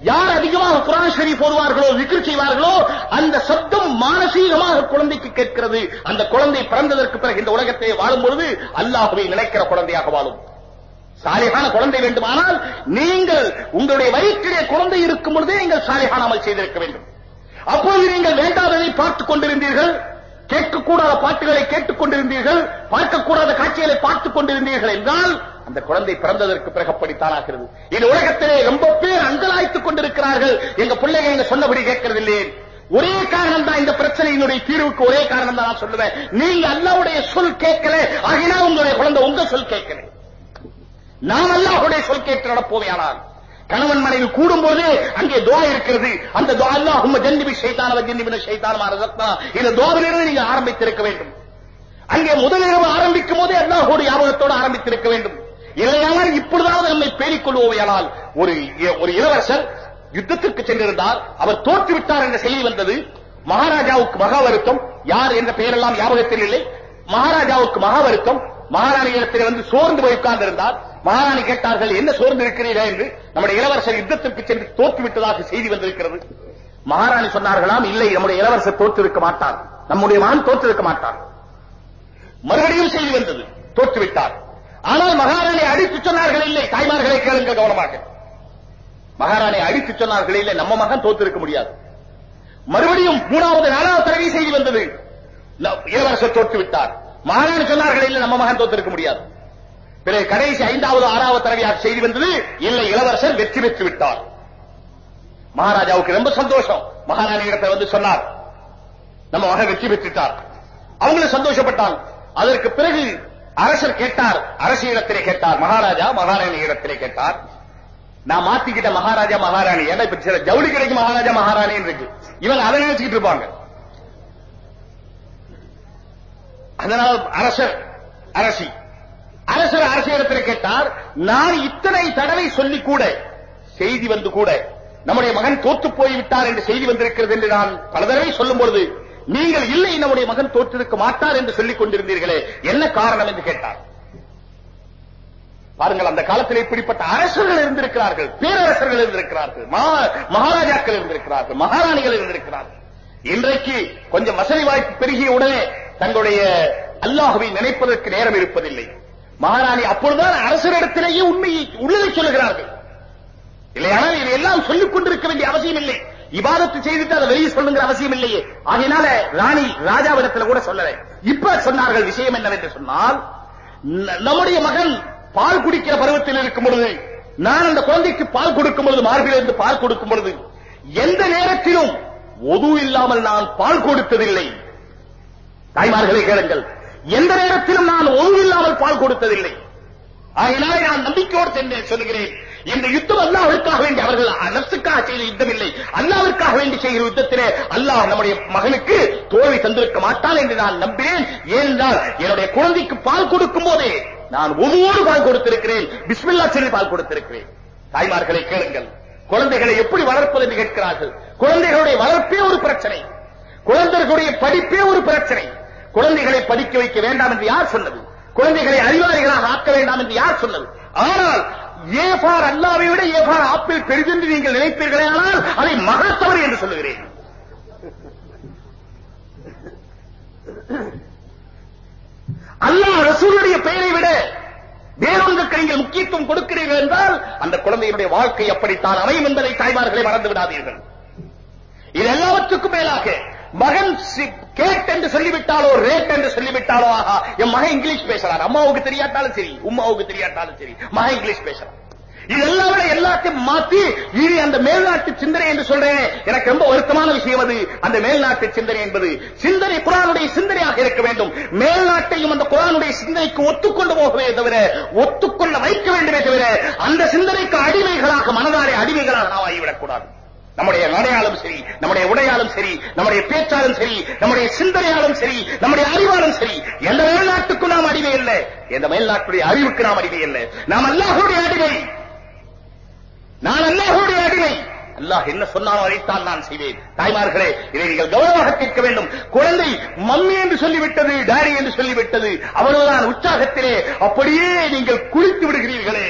யார் அதிகமாக குரான் ஷரீஃப் ஓதுவார்களோ விக்ரி செய்வார்களோ அந்த சப்தம் மானசீகமாக குழந்தைக்கு கேட்கிறது. அந்த குழந்தை பிறந்ததற்கு பிறகு இந்த உலகத்தை வாழும் பொழுது அல்லாஹுவை நினைக்கிற குழந்தையாக வாழும். சாலிகான குழந்தை வேண்டுமானால் நீங்கள் உங்களுடைய வயிற்றிலே குழந்தை இருக்கும் பொழுதே நீங்கள் சாலிகான அமல் செய்திருக்க வேண்டும். அப்போது நீங்கள் வேண்டாததை பார்த்துக் கொண்டிருந்தீர்கள் கேட்கக்கூடாத பாட்டுகளை கேட்டுக் கொண்டிருந்தீர்கள் பார்க்கக்கூடாத காட்சிகளை பார்த்துக் கொண்டிருந்தீர்கள் என்றால் அந்த குழந்தை பிறந்ததற்கு பிறகு படித்தானாகிறது ஆகிறது. உலகத்திலே ரொம்ப பேர் அங்கலாய்த்துக் கொண்டிருக்கிறார்கள். எங்க பிள்ளைங்க எங்க சொன்னபடி கேட்கறது இல்லையே ஒரே காரணம் தான் இந்த பிரச்சனையினுடைய தீர்வுக்கு ஒரே காரணம் தான் நான் சொல்லுவேன். நீங்க அல்லாவுடைய சொல் கேட்கல ஆகினா உங்களுடைய குழந்தை உங்க சொல் கேட்கல. நாம் அல்லாஹுடைய சொல் கேட்டு நடப்போமையானால். கணவன் மனைவி கூடும்போது அங்கே துவா இருக்கிறது. அந்த துவா அல்லாஹும்ம ஜன்னிபி ஷைத்தான ஜன்னிபின ஷைத்தான இந்த துவாவிலிருந்து நீங்க ஆரம்பித்திருக்க வேண்டும். அங்கே முதலிரவு ஆரம்பிக்கும் போதே அல்லாஹோடு ஞாபகத்தோடு ஆரம்பித்திருக்க வேண்டும். இல்லையானால் இப்பொழுதாவது நம்மை பேரிக்கொள்வோமையானால் ஒரு ஒரு இளவரசர் யுத்தத்திற்கு சென்றிருந்தார். அவர் தோற்றுவிட்டார் என்ற செய்தி வந்தது. மகாராஜாவுக்கு மகா வருத்தம். யார் என்ற பெயரெல்லாம் ஞாபகத்தில் இல்லை. மகாராஜாவுக்கு மகா வருத்தம். மகாராணியிடத்தில் வந்து சோர்ந்து போய் உட்கார்ந்திருந்தார். மகாராணி கேட்டார்கள் என்ன சோர்ந்து இருக்கிறீர்கள் என்று நம்முடைய இளவரசர் யுத்தத்திற்கு சென்று தோற்று விட்டதாக செய்தி வந்திருக்கிறது. மகாராணி சொன்னார்களாம் இல்லை நம்முடைய இளவரசர் தோற்றிருக்க மாட்டார். நம்முடைய மகன் தோற்றிருக்க மாட்டார். மறுபடியும் செய்தி வந்தது தோற்றுவிட்டார். ஆனால் மகாராணி அடித்து சொன்னார்கள் இல்லை தாய்மார்களை கேளுங்கள் கவனமாக. மகாராணி அடித்து சொன்னார்கள் இல்லை நம்ம மகன் தோத்திருக்க முடியாது. மறுபடியும் மூணாவது நாலாவது தடவை செய்தி வந்தது இளவரசர் தோற்று விட்டார் மகாராணி சொன்னார்கள் இல்லை நம்ம மகன் தோத்திருக்க முடியாது. பிறகு கடைசி ஐந்தாவது ஆறாவது தடவையாக செய்தி வந்தது இல்லை இளவரசர் வெற்றி பெற்று விட்டார். மகாராஜாவுக்கு ரொம்ப சந்தோஷம். மகாராணி இடத்தை வந்து சொன்னார் நம்ம மகன் வெற்றி பெற்றுட்டார். அவங்களும் சந்தோஷப்பட்டாங்க. அதற்கு பிறகு அரசர் கேட்டார் அரசியிடத்திலே கேட்டார் மகாராஜா மகாராணி இடத்திலே கேட்டார். நான் மாத்திக்கிட்ட மகாராஜா மகாராணி. ஏன்னா இப்ப சில ஜவுளி கிடைக்கு மகாராஜா மகாராணின்னு இருக்கு. இவங்க அதை நினைச்சுக்கிட்டு இருப்பாங்க. அதனால் அரசர் அரசி அரசர் அரசியலத்தில் கேட்டார் நான் இத்தனை தடவை சொல்லி கூட செய்தி வந்து கூட நம்முடைய மகன் தோற்று போய்விட்டார் என்று செய்தி வந்திருக்கிறது என்று நான் பல தடவை சொல்லும் பொழுது நீங்கள் இல்லை நம்முடைய மகன் தோற்றிருக்க மாட்டார் என்று சொல்லிக் கொண்டிருந்தீர்களே என்ன காரணம் என்று கேட்டார். பாருங்கள் அந்த காலத்தில் இப்படிப்பட்ட அரசர்கள் இருந்திருக்கிறார்கள் பேரரசர்கள் இருந்திருக்கிறார்கள் மகாராஜாக்கள் இருந்திருக்கிறார்கள் மகாராணிகள் இருந்திருக்கிறார்கள். இன்றைக்கு கொஞ்சம் வசதி வாய்ப்பு பெருகிய உடனே தங்களுடைய அல்லாஹுவை நினைப்பதற்கு நேரம் இருப்பதில்லை. மகாராணி அப்பொழுதுதான் அரசரிடத்திலேயே உண்மையை உள்ளதை சொல்லுகிறார்கள். இல்லையானால் இதையெல்லாம் சொல்லிக் கொண்டிருக்க வேண்டிய அவசியம் இல்லை. இபாதத்து செய்துட்டு அதை வெளியே சொல்லுங்கிற அவசியம் இல்லையே. ஆகையினால ராணி ராஜாவிடத்துல கூட சொல்லல. இப்ப சொன்னார்கள் விஷயம் என்னவென்று சொன்னால் நம்முடைய மகன் பால் குடிக்கிற பருவத்தில் இருக்கும் பொழுது நான் அந்த குழந்தைக்கு பால் கொடுக்கும் பொழுது மார்பிலிருந்து பால் கொடுக்கும் பொழுது எந்த நேரத்திலும் ஒது இல்லாமல் நான் பால் கொடுத்ததில்லை. தாய்மார்களை கேளுங்கள். எந்த நேரத்திலும் நான் ஓய்வில்லாமல் பால் கொடுத்ததில்லை. ஆகினாலே நான் நம்பிக்கையோடு சென்று சொல்லுகிறேன் இந்த யுத்தம் அல்லாவிற்காக வேண்டி அவர்கள் நப்சுக்காக செய்த யுத்தம் இல்லை. அல்லாவிற்காக வேண்டி செய்கிற யுத்தத்திலே அல்லாஹ் நம்முடைய மகனுக்கு தோல்வி தந்திருக்க மாட்டான் என்று நான் நம்பினேன் ஏனென்றால் என்னுடைய குழந்தைக்கு பால் கொடுக்கும் போதே நான் ஒவ்வொரு பால் கொடுத்திருக்கிறேன். பிஸ்மில்லா சொல்லி பால் கொடுத்திருக்கிறேன். தாய்மார்களை கேளுங்கள். குழந்தைகளை எப்படி வளர்ப்பது என்று கேட்கிறார்கள். குழந்தைகளுடைய வளர்ப்பே ஒரு பிரச்சனை. குழந்தைகளுடைய படிப்பே ஒரு பிரச்சனை. குழந்தைகளை படிக்க வைக்க வேண்டாம் என்று யார் சொன்னது? குழந்தைகளை அறிவாளிகளாக ஆக்க வேண்டாம் என்று யார் சொன்னது? ஆனால் ஏபார் அல்லாவை விட ஏபார் ஆப்பிள் பெரிதென்று நீங்கள் நினைப்பீர்களே ஆனால் அதை மகத்தவறு என்று சொல்லுகிறேன். அல்லாஹ் ரசூலுடைய பெயரை விட வேறொன்றுக்கு நீங்கள் முக்கியத்துவம் கொடுக்கிறீர்கள் என்றால் அந்த குழந்தையினுடைய வாழ்க்கை அப்படித்தான் அமையும் என்பதை தாய்மார்களை மறந்து விடாதீர்கள் இது எல்லாவற்றுக்கும் மேலாக மகன் கேட் என்று சொல்லிவிட்டாலோ ரேட் என்று சொல்லிவிட்டாலோ ஆஹா என் மகன் இங்கிலீஷ் பேசுறாரு. அம்மாவுக்கு தெரியாட்டாலும் சரி உம்மாவுக்கு தெரியாட்டாலும் சரி மகன் இங்கிலீஷ் பேசுறான் இதெல்லாம் விட எல்லாத்தையும் மாத்தி இனி அந்த மேல்நாட்டு சிந்தனை என்று சொல்றேன் எனக்கு ரொம்ப வருத்தமான விஷயம் அது. அந்த மேல்நாட்டு சிந்தனை என்பது சிந்தனை குரானுடைய சிந்தனையாக இருக்க வேண்டும். மேல்நாட்டையும் அந்த குரானுடைய சிந்தனைக்கு ஒத்துக்கொண்டு போகவே தவிர ஒத்துக்கொள்ள வைக்க வேண்டுமே தவிர அந்த சிந்தனைக்கு அடிமைகளாக மனதாரை அடிமைகளாக நாம் ஆகிவிடக் கூடாது நம்முடைய நடையாலும் சரி நம்முடைய உடையாலும் சரி நம்முடைய பேச்சாலும் சரி நம்முடைய சிந்தனையாலும் சரி நம்முடைய அறிவாலும் சரி எந்த மேல்நாட்டுக்கும் நாம் அடிமை இல்லை. எந்த மேல்நாட்டுடைய அறிவுக்கு நாம் அடிமை இல்லை. நாம் அல்லாஹுடைய அடிமை நான் அல்லாஹுடைய அடிமை அல்லாஹ் என்ன சொன்னாலும் அதைத்தான் நான் செய்வேன். தாய்மார்களே இதை நீங்கள் கௌரவமாக கேட்க வேண்டும். குழந்தை மம்மி என்று சொல்லிவிட்டது டாடி என்று சொல்லிவிட்டது அவ்வளவுதான் உற்சாகத்திலே அப்படியே நீங்கள் குளித்து விடுகிறீர்களே.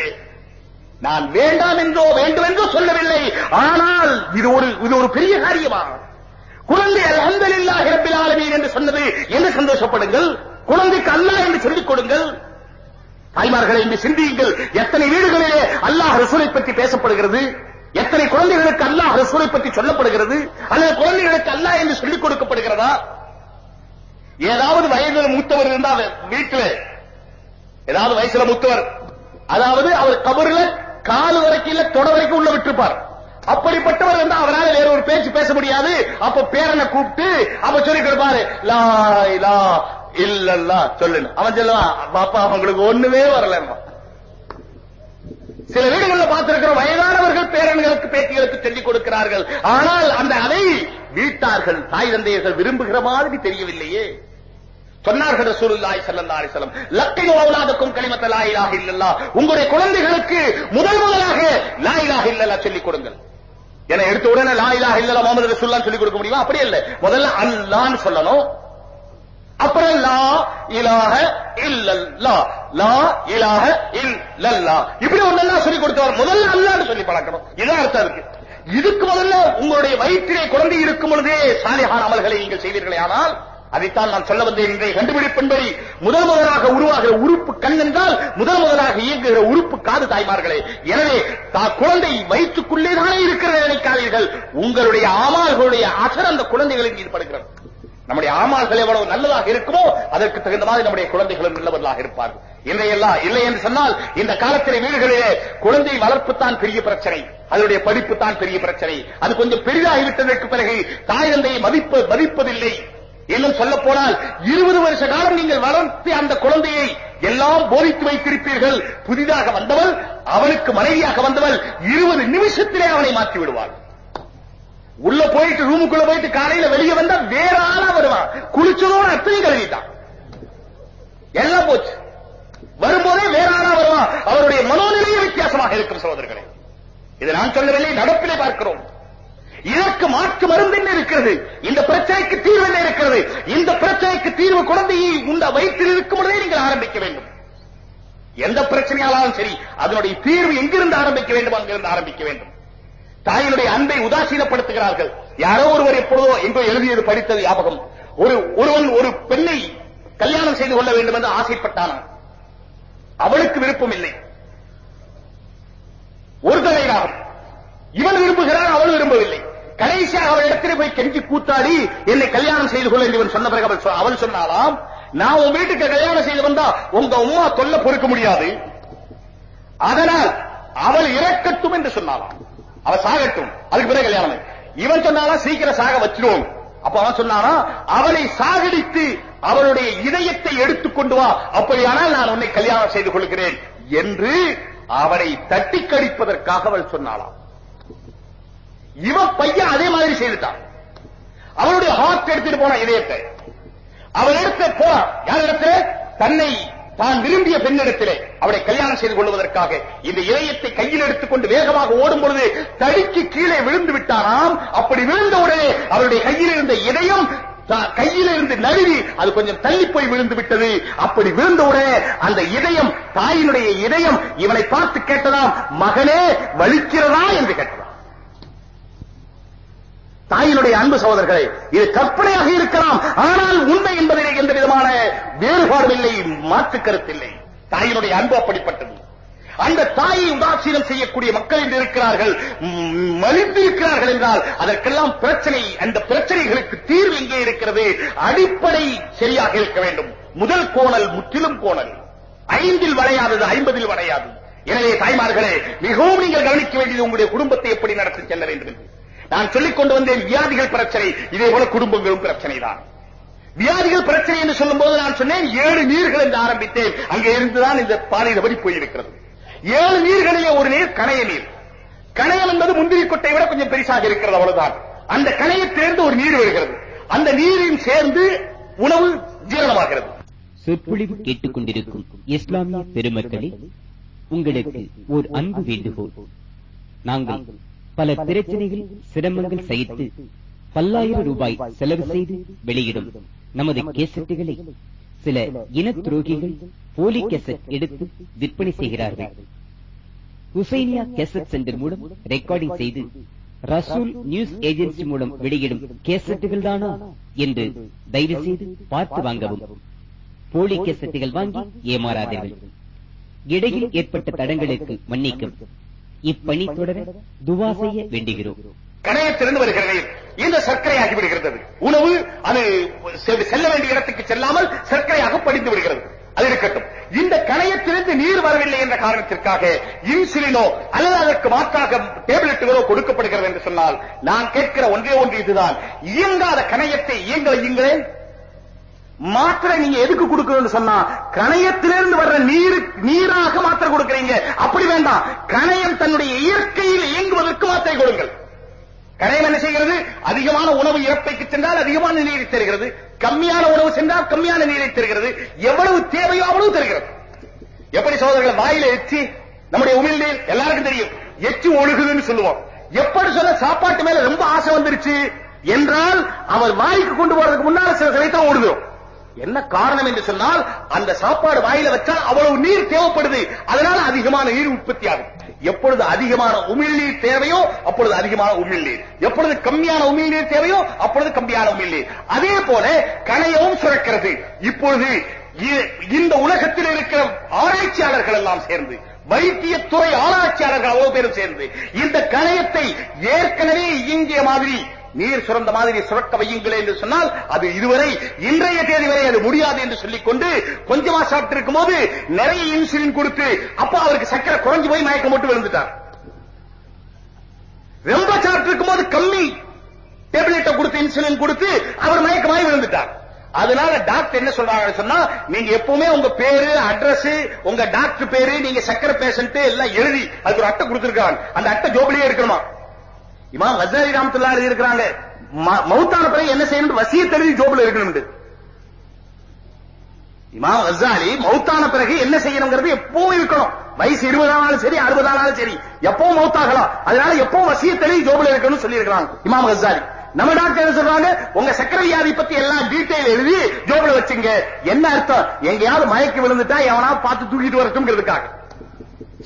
நான் வேண்டாம் என்றோ வேண்டும் என்றோ சொல்லவில்லை. ஆனால் இது ஒரு இது ஒரு பெரிய காரியமா? குழந்தை அல்ஹம்துலில்லாஹி ரப்பில் ஆலமீன் என்று சொன்னது என்ன சந்தோஷப்படுங்கள்? குழந்தைக்கு அல்லாஹ் என்று சொல்லிக் கொடுங்கள். தாய்மார்களை என்று சிந்தியுங்கள். எத்தனை வீடுகளிலே அல்லாஹ் ரசூலை பற்றி பேசப்படுகிறது? எத்தனை குழந்தைகளுக்கு அல்லாஹ் ரசூலை பற்றி சொல்லப்படுகிறது? அல்லது குழந்தைகளுக்கு அல்லாஹ் என்று சொல்லிக் கொடுக்கப்படுகிறதா? ஏதாவது வயதில் மூத்தவர் இருந்தால் வீட்டுல ஏதாவது வயசுல மூத்தவர் அதாவது அவர் கபர்ல கால் வரைக்கும் இல்ல தொட வரைக்கும் உள்ள விட்டுருப்பார். அப்படிப்பட்டவர் இருந்தா அவரால் வேற ஒரு பேச்சு பேச முடியாது. அப்ப பேரனை கூப்பிட்டு அப்ப சொல்லி கொடுப்பாரு லா இலா இல்லல்லா சொல்லுன்னு. அவன் சொல்லுவான் பாப்பா அவங்களுக்கு ஒண்ணுமே வரல சில வீடுகளில் பார்த்திருக்கிற வயதானவர்கள் பேரன்களுக்கு பேட்டிகளுக்கு சொல்லிக் கொடுக்கிறார்கள். ஆனால் அந்த அதை வீட்டார்கள் தாய் தந்தையர்கள் விரும்புகிற மாதிரி தெரியவில்லையே. சொன்னார்கள் ரசூலுல்லாஹி ஸல்லல்லாஹு அலைஹி வஸல்லம் லக்கினு அவுலாதுக்கும் கலிமத்த லா இலாஹ இல்லல்லாஹ் உங்களுடைய குழந்தைகளுக்கு முதல் முதலாக லா இலாஹ இல்லல்லாஹ் சொல்லிக் கொடுங்கள். என எடுத்த உடனே லா இலாஹ இல்லல்லாஹ் முஹம்மது ரசூலுல்லாஹ் சொல்லிக் கொடுக்க முடியுமா? அப்படி இல்ல. முதல்ல அல்லாஹ்னு சொல்லணும். அப்புறம் லா இலாஹ இல்லல்லாஹ் லா இலாஹ இல்லல்லாஹ் இப்படி ஒன்னெல்லாம் சொல்லி கொடுத்தவர் முதல்ல அல்லாஹ்னு சொல்லி பழக்கணும். இதான் அர்த்தம் இருக்கு. இதுக்கு முதல்ல உங்களுடைய வயிற்றிலே குழந்தை இருக்கும் பொழுதே சாலிஹான் அமல்களை நீங்கள் செய்வீர்களே ஆனால் அதைத்தான் நான் சொல்ல வந்தேன் இன்றைய கண்டுபிடிப்பின்படி முதல் முதலாக உருவாகிற உறுப்பு கண் என்றால் முதல் முதலாக இயங்குகிற உறுப்பு காது தாய்மார்களே. எனவே குழந்தை வயிற்றுக்குள்ளே தானே இருக்கிறது நினைக்காதீர்கள். உங்களுடைய ஆமால்களுடைய அசர் அந்த குழந்தைகளின் மீது படுகிறது நம்முடைய ஆமால்கள் எவ்வளவு நல்லதாக இருக்குமோ அதற்கு தகுந்த மாதிரி நம்முடைய குழந்தைகளும் நல்லவர்களாக இருப்பார்கள். இன்றையெல்லாம் இல்லை என்று சொன்னால் இந்த காலத்திலே வீடுகளிலே குழந்தை வளர்ப்பு தான் பெரிய பிரச்சனை. அதனுடைய படிப்பு தான் பெரிய பிரச்சனை. அது கொஞ்சம் பெரிதாகிவிட்டதற்கு பிறகு தாய் தந்தையை மதிப்பு மதிப்பதில்லை. இன்னும் சொல்ல போனால் இருபது வருஷ காலம் நீங்கள் வளர்த்து அந்த குழந்தையை எல்லாம் போதித்து வைத்திருப்பீர்கள். புதிதாக வந்தவள் அவனுக்கு மனைவியாக வந்தவள் இருபது நிமிஷத்திலே அவனை மாற்றி விடுவாள். உள்ள போயிட்டு ரூமுக்குள்ள போயிட்டு காலையில வெளியே வந்தா வேற ஆளா வருவான். குளிச்சதோட அத்தனை கழுவிட்டான். எல்லாம் போச்சு. வரும்போதே வேற ஆளா வருவான். அவருடைய மனோநிலையும் வித்தியாசமாக இருக்கும் சகோதரர்களே. இதை நான் சொல்லவில்லை நடப்பிலே பார்க்கிறோம். இதற்கு மாற்று மருந்து என்ன இருக்கிறது? இந்த பிரச்சனைக்கு தீர்வு என்ன இருக்கிறது? இந்த பிரச்சனைக்கு தீர்வு குழந்தையை உண்ட வயிற்றில் இருக்கும் பொழுதே நீங்கள் ஆரம்பிக்க வேண்டும். எந்த பிரச்சனையாலும் சரி அதனுடைய தீர்வு எங்கிருந்து ஆரம்பிக்க வேண்டும்? அங்கிருந்து ஆரம்பிக்க வேண்டும். தாயினுடைய அன்பை உதாசீனப்படுத்துகிறார்கள். யாரோ ஒருவர் எப்பொழுதோ எங்கோ எழுதியது படித்தது ஞாபகம். ஒரு ஒருவன் ஒரு பெண்ணை கல்யாணம் செய்து கொள்ள வேண்டும் என்று ஆசைப்பட்டானான் அவளுக்கு விருப்பம் இல்லை. ஒரு தலைவராகும். இவன் விரும்புகிறான் அவள் விரும்பவில்லை. கடைசியாக அவள் இடத்திலே போய் கெஞ்சி கூத்தாடி என்னை கல்யாணம் செய்து கொள்ள என்று இவன் சொன்ன பிறகு அவள் அவள் சொன்னாலாம் நான் உன் வீட்டுக்கு கல்யாணம் செய்து வந்தா உங்க உம்மா தொல்லை பொறுக்க முடியாது. அதனால் அவள் இறக்கட்டும் என்று சொன்னாலாம். அவள் சாகட்டும். அதுக்கு பிறகு கல்யாணம் இவன் சொன்னாலாம் சீக்கிரம் சாக வச்சிருவோம். அப்ப அவன் சொன்னானா அவளை சாகடித்து அவளுடைய இதயத்தை எடுத்துக்கொண்டு வா. அப்படியானால் நான் உன்னை கல்யாணம் செய்து கொள்கிறேன் என்று அவனை தட்டி கடிப்பதற்காக அவள் சொன்னாளாம் இவன் பையன் அதே மாதிரி செய்துட்டான். அவனுடைய ஹார்ட் எடுத்துட்டு போன இதயத்தை. அவன் எடுத்த போறான் யார் இடத்துல தன்னை தான் விரும்பிய பெண்ணிடத்திலே அவளை கல்யாணம் செய்து கொள்வதற்காக இந்த இதயத்தை கையில் எடுத்துக்கொண்டு வேகமாக ஓடும் பொழுது தடிக்கு கீழே விழுந்து விட்டாராம். அப்படி விழுந்த உடனே அவருடைய கையில் இருந்த இதயம் த- கையில் இருந்து நழுவி அது கொஞ்சம் தள்ளி போய் விழுந்து விட்டது. அப்படி விழுந்த உடனே அந்த இதயம் தாயினுடைய இதயம் இவனை பார்த்து கேட்டதாம் மகனே வலிக்கிறதா? என்று கேட்டதாம். தாயினுடைய அன்பு சகோதரர்களே இது கற்பனையாக இருக்கலாம். ஆனால் உண்மை என்பதிலே எந்த விதமான வேறுபாடும் இல்லை மாற்று கருத்தில்லை தாயினுடைய அன்பு அப்படிப்பட்டது. அந்த தாயை உதாசீனம் செய்யக்கூடிய மக்கள் என்று இருக்கிறார்கள் ம், மலிந்திருக்கிறார்கள் என்றால் அதற்கெல்லாம் பிரச்சனை அந்த பிரச்சனைகளுக்கு தீர்வு எங்கே இருக்கிறது? அடிப்படை சரியாக இருக்க வேண்டும். முதல் கோணல் முற்றிலும் கோணல். ஐந்தில் வளையாதது ஐம்பதில் வளையாது. எனவே தாய்மார்களே மிகவும் நீங்கள் கவனிக்க வேண்டியது உங்களுடைய குடும்பத்தை எப்படி நடத்தி செல்ல வேண்டும் என்று. நான் சொல்லிக் கொண்டு வந்தேன் வியாதிகள் பிரச்சனை. இதே போல குடும்பங்களும் பிரச்சனை தான் வியாதிகள் பிரச்சனை என்று சொல்லும் போது நான் சொன்னேன் ஏழு நீர்கள் என்று ஆரம்பித்தேன். அங்கே இருந்துதான் இந்த பாதையில் வழி போயிருக்கிறது. ஏழு நீர்களிலே ஒரு நீர் கணைய நீர். கணையம் என்பது முந்திரி கொட்டை விட கொஞ்சம் பெரிசாக இருக்கிறது அவ்வளவுதான். அந்த கணையத்திலிருந்து ஒரு நீர் வருகிறது. அந்த நீரையும் சேர்ந்து உணவு ஜீரணமாகிறது. சொற்பொழிவு கேட்டுக்கொண்டிருக்கும் இஸ்லாமிய பெருமக்களே உங்களுக்கு ஒரு அன்பு வேண்டுகோள். நாங்கள் பல பிரச்சனைகள் சிரமங்கள் சகித்து பல்லாயிரம் ரூபாய் செலவு செய்து வெளியிடும் நமது கேசட்டுகளை சில இன துரோகிகள் போலி கேசட் எடுத்து விற்பனை செய்கிறார்கள். ஹுசைனியா கேசட் சென்டர் மூலம் ரெக்கார்டிங் செய்து ரசூல் நியூஸ் ஏஜென்சி மூலம் வெளியிடும் கேசட்டுகள் தானா என்று தயவு செய்து பார்த்து வாங்கவும். போலி கேசட்டுகள் வாங்கி ஏமாறாதீர்கள். இடையில் ஏற்பட்ட தடங்களுக்கு மன்னிக்கும் இப்பணி தொடர துவா செய்ய வேண்டுகிறோம். கணையத்திலிருந்து வருகிற நீர் இந்த சர்க்கரையாகி விடுகிறது உணவு அது செல்ல வேண்டிய இடத்துக்கு செல்லாமல் சர்க்கரையாக படிந்து விடுகிறது. அது இருக்கட்டும். இந்த கணையத்திலிருந்து நீர் வரவில்லை என்ற காரணத்திற்காக இன்சுலினோ அல்லது அதற்கு மாற்றாக டேப்லெட்டுகளோ கொடுக்கப்படுகிறது என்று சொன்னால் நான் கேட்கிற ஒன்றே ஒன்று இதுதான். இயங்காத கணையத்தை இயங்க வையுங்களேன். மாத்திரை நீங்க எதுக்கு கொடுக்கணும்னு சொன்னா கணையத்திலிருந்து வர்ற நீர் நீராக மாத்திரை கொடுக்கறீங்க. அப்படி வேண்டாம். கணையம் தன்னுடைய இயற்கையில் இயங்குவதற்கு மாத்திரை கொடுங்கள். கணையம் என்ன செய்கிறது? அதிகமான உணவு இறப்பைக்கு சென்றால் அதிகமான நீரை தருகிறது. கம்மியான உணவு சென்றால் கம்மியான நீரை தருகிறது. எவ்வளவு தேவையோ அவ்வளவு தருகிறது. எப்படி சகோதரர்கள் வாயில எச்சி நம்முடைய உமிழ்நீர் எல்லாருக்கும் தெரியும். எச்சு ஒழுகுதுன்னு சொல்லுவோம். எப்படி சொல்ல சாப்பாட்டு மேல ரொம்ப ஆசை வந்துருச்சு. என்றால் அவர் வாய்க்கு கொண்டு போறதுக்கு முன்னால சில சமயத்தான் ஓடுகிறோம் என்ன காரணம் என்று சொன்னால் அந்த சாப்பாடு வாயில வச்சால் அவ்வளவு நீர் தேவைப்படுது. அதனால அதிகமான நீர் உற்பத்தி ஆகும். எப்பொழுது அதிகமான உமிழ்நீர் தேவையோ அப்பொழுது அதிகமான உமிழ்நீர் எப்பொழுது கம்மியான உமிழ்நீர் தேவையோ அப்பொழுது கம்மியான உமிழ்நீர் அதே போல கலையவும் சுரக்கிறது. இப்பொழுது இந்த உலகத்தில் இருக்கிற ஆராய்ச்சியாளர்கள் எல்லாம் சேர்ந்து வைத்தியத்துறை ஆராய்ச்சியாளர்கள் அவ்வளவு பேரும் சேர்ந்து இந்த கலையத்தை ஏற்கனவே இயங்கிய மாதிரி நீர் சுரந்த மாதிரி சுரக்க வையுங்களே என்று சொன்னால் அது இதுவரை இன்றைய தேதி வரை அது முடியாது என்று சொல்லிக் கொண்டு கொஞ்சமா சாப்பிட்டு இருக்கும் போது நிறைய இன்சுலின் கொடுத்து அப்ப அவருக்கு சக்கரை குறைஞ்சு போய் மயக்கம் போட்டு விழுந்துட்டார். ரொம்ப சாப்பிட்டு இருக்கும் போது கம்மி டேப்லெட்டை கொடுத்து இன்சுலின் கொடுத்து அவர் மயக்கமாய் விழுந்துட்டார். அதனால டாக்டர் என்ன சொல்றாங்கன்னு சொன்னா நீங்க எப்பவுமே உங்க பேரு அட்ரஸ் உங்க டாக்டர் பேரு நீங்க சக்கரை பேஷண்ட் எல்லாம் எழுதி அதுக்கு ஒரு அட்டை கொடுத்திருக்காங்க அந்த அட்டை ஜோபிலேயே இருக்கணுமா? இமாம் வசாரி ராமத்துல்லா எழுதி இருக்கிறாங்க. மௌத்தான பிறகு என்ன செய்யணும் வசிய எழுதி ஜோபில் இருக்கணும் இமாம் வசாலி மௌத்தான பிறகு என்ன செய்யணுங்கிறது எப்பவும் இருக்கணும். வயசு இருபதானாலும் சரி அறுபதானாலும் சரி எப்பவும் மௌத்தாகலாம். அதனால எப்பவும் வசிய தெளிவு ஜோபில் இருக்கணும்னு சொல்லி இருக்கிறாங்க இமாம் வசாலி நம்ம டாக்டர் என்ன சொல்றாங்க? உங்க சக்கரை வியாதி பத்தி எல்லாம் டீடைல் எழுதி ஜோபில் வச்சுங்க. என்ன அர்த்தம்? எங்கேயாவது மயக்கி விழுந்துட்டா எவனாவது பார்த்து தூக்கிட்டு வரட்டும்ங்கிறதுக்காக.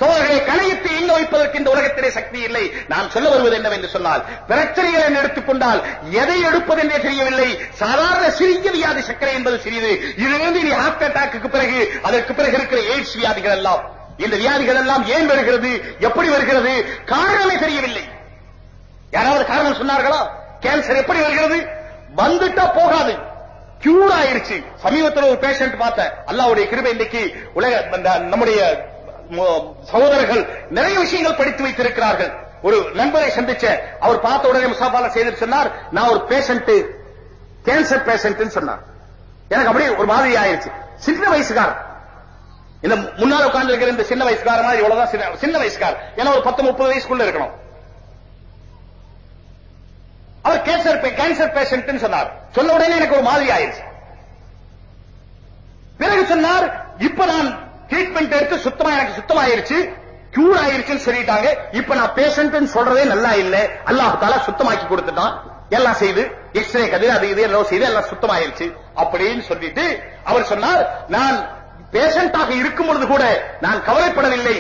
சோதரர்களை கணையத்தை இங்க வைப்பதற்கு இந்த உலகத்திலே சக்தி இல்லை? நான் சொல்ல வருவது என்னவென்று சொன்னால் பிரச்சனைகளை எடுத்துக்கொண்டால் எதை எடுப்பது என்றே தெரியவில்லை. சாதாரண சிறிய வியாதி சர்க்கரை என்பது சிறியது. இதிலிருந்து இனி ஹார்ட் அட்டாக்கு பிறகு அதற்கு பிறகு இருக்கிற எய்ட்ஸ் வியாதிகள் எல்லாம் இந்த வியாதிகள் எல்லாம் ஏன் வருகிறது? எப்படி வருகிறது? காரணமே தெரியவில்லை. யாராவது காரணம் சொன்னார்களா? கேன்சர் எப்படி வருகிறது? வந்துட்டா போகாது. கியூர் ஆயிருச்சு. சமீபத்தில் ஒரு பேஷண்ட் பார்த்தேன். அல்லாவுடைய கிருபை இன்னைக்கு உலக நம்முடைய சகோதரர்கள் நிறைய விஷயங்கள் படித்து வைத்திருக்கிறார்கள். ஒரு நண்பரை சந்திச்ச அவர் பார்த்த உடனே முசாபால செய்து சொன்னார் நான் ஒரு பேஷண்ட் கேன்சர் பேஷண்ட் சொன்னார். எனக்கு அப்படியே ஒரு மாதிரி ஆயிருச்சு. சின்ன வயசுக்காரர். இந்த முன்னால் உட்கார்ந்து இருக்கிற இந்த சின்ன வயசுக்கார மாதிரி இவ்வளவுதான் சின்ன சின்ன வயசுக்கார் ஏன்னா ஒரு பத்து முப்பது வயசுக்குள்ள இருக்கணும். அவர் கேன்சர் கேன்சர் பேஷண்ட் சொன்னார். சொன்ன உடனே எனக்கு ஒரு மாதிரி ஆயிருச்சு. பிறகு சொன்னார் இப்ப நான் ட்ரீட்மெண்ட் எடுத்து சுத்தமா எனக்கு சுத்தமாயிருச்சு கியூர் ஆயிருச்சுன்னு சொல்லிட்டாங்க. இப்ப நான் பேஷண்ட் சொல்றதே நல்லா இல்ல. அல்லாஹ் தாலா சுத்தமாக்கி கொடுத்துட்டான். எல்லாம் செய்து எக்ஸ்ரே கதிர் அது இது எல்லாம் செய்து எல்லாம் சுத்தமாயிருச்சு. அப்படின்னு சொல்லிட்டு அவர் சொன்னார் நான் பேஷண்டாக இருக்கும் பொழுது கூட நான் கவலைப்படவில்லை.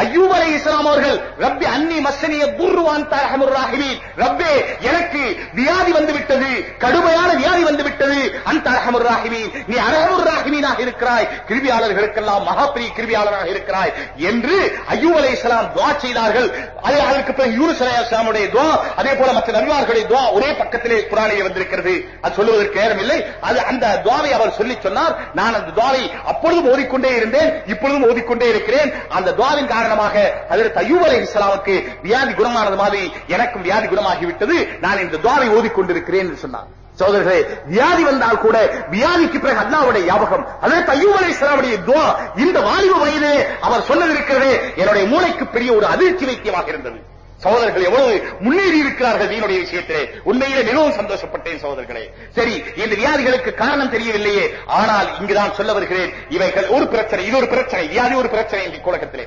ஐயூப் அலை இஸ்லாம் அவர்கள் ரப்பி அன்னி மசனிய புர்வான் தரஹமுர் ராஹிமீன். ரப்பே எனக்கு வியாதி வந்து விட்டது கடுமையான வியாதி வந்து விட்டது அந்த அரஹமுர் ராஹிமீன். நீ அரஹமுர் ராஹிமீனாக இருக்கிறாய் கிருவியாளர்களுக்கெல்லாம் மகாபிரி கிருவியாளராக இருக்கிறாய் என்று ஐயூப் அலை இஸ்லாம் துவா செய்தார்கள். அது அதற்கு பிறகு யூனுஸ் அலை இஸ்லாமுடைய துவா அதே போல மற்ற நபிமார்களுடைய துவா ஒரே பக்கத்திலே குரானிலே வந்திருக்கிறது. அது சொல்லுவதற்கு நேரம் இல்லை. அது அந்த துவாவை அவர் சொல்லி சொன்னார். நான் அந்த துவாவை அப்பொழுதும் ஓதிக்கொண்டே இருந்தேன் இப்பொழுதும் ஓதிக்கொண்டே இருக்கிறேன். அந்த துவாவின் உதாரணமாக அதில் தய்யூப் அலை இஸ்லாமுக்கு வியாதி குணமானது மாதிரி எனக்கும் வியாதி குணமாகிவிட்டது. நான் இந்த துவாரை ஓதிக்கொண்டிருக்கிறேன் என்று சொன்னார். சோதரர்களே வியாதி வந்தால் கூட வியாதிக்கு பிறகு அல்லாவுடைய ஞாபகம் அதற்கு தையூப் அலை இஸ்லாமுடைய துவா இந்த வாலிப வயதிலே அவர் சொன்னதிருக்கிறதே என்னுடைய மூளைக்கு பெரிய ஒரு அதிர்ச்சி வைத்தியமாக இருந்தது. சகோதரர்கள் எவ்வளவு முன்னேறி இருக்கிறார்கள் தீனுடைய விஷயத்திலே. உண்மையிலே மிகவும் சந்தோஷப்பட்டேன் சகோதரர்களே. சரி இந்த வியாதிகளுக்கு காரணம் தெரியவில்லையே. ஆனால் இங்குதான் சொல்ல வருகிறேன் இவைகள் ஒரு பிரச்சனை இது ஒரு பிரச்சனை வியாதி ஒரு பிரச்சனை இன்றைக்கு உலகத்திலே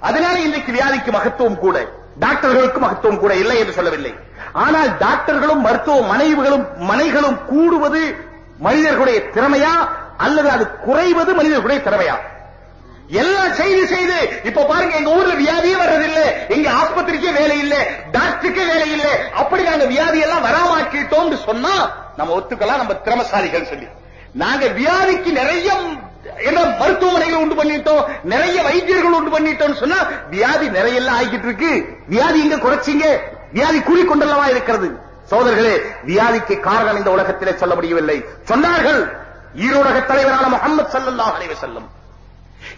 அதனால இன்றைக்கு வியாதிக்கு மகத்துவம் கூட டாக்டர்களுக்கு மகத்துவம் கூட இல்லை என்று சொல்லவில்லை. ஆனால் டாக்டர்களும் மருத்துவ மனைவிகளும் மனைகளும் கூடுவது மனிதர்களுடைய திறமையா? அல்லது அது குறைவது மனிதர்களுடைய திறமையா? எல்லாம் செய்து செய்து இப்ப பாருங்க எங்க ஊர்ல வியாதியே வர்றதில்லை. எங்க ஆஸ்பத்திரிக்கே வேலை இல்லை. டாக்டருக்கே வேலை இல்லை. அப்படி நாங்க வியாதி எல்லாம் வராமாக்கிட்டோம்னு சொன்னா நம்ம ஒத்துக்கலாம் நம்ம திறமசாலிகள் சொல்லி. நாங்க வியாதிக்கு நிறைய என்ன மருத்துவமனைகள் உண்டு பண்ணிட்டோம் நிறைய வைத்தியர்கள் உண்டு பண்ணிட்டோம் சொன்னா வியாதி நிறைய எல்லாம் ஆகிட்டு இருக்கு. வியாதி இங்க குறைச்சிங்க? வியாதி கூறிக்கொண்டல்லவா இருக்கிறது. சோதர்களே வியாதிக்கு காரணம் இந்த உலகத்திலே சொல்ல முடியவில்லை. சொன்னார்கள் ஈரோடக தலைவரான முகமது சல்லல்லாஹு அலைவ செல்லும்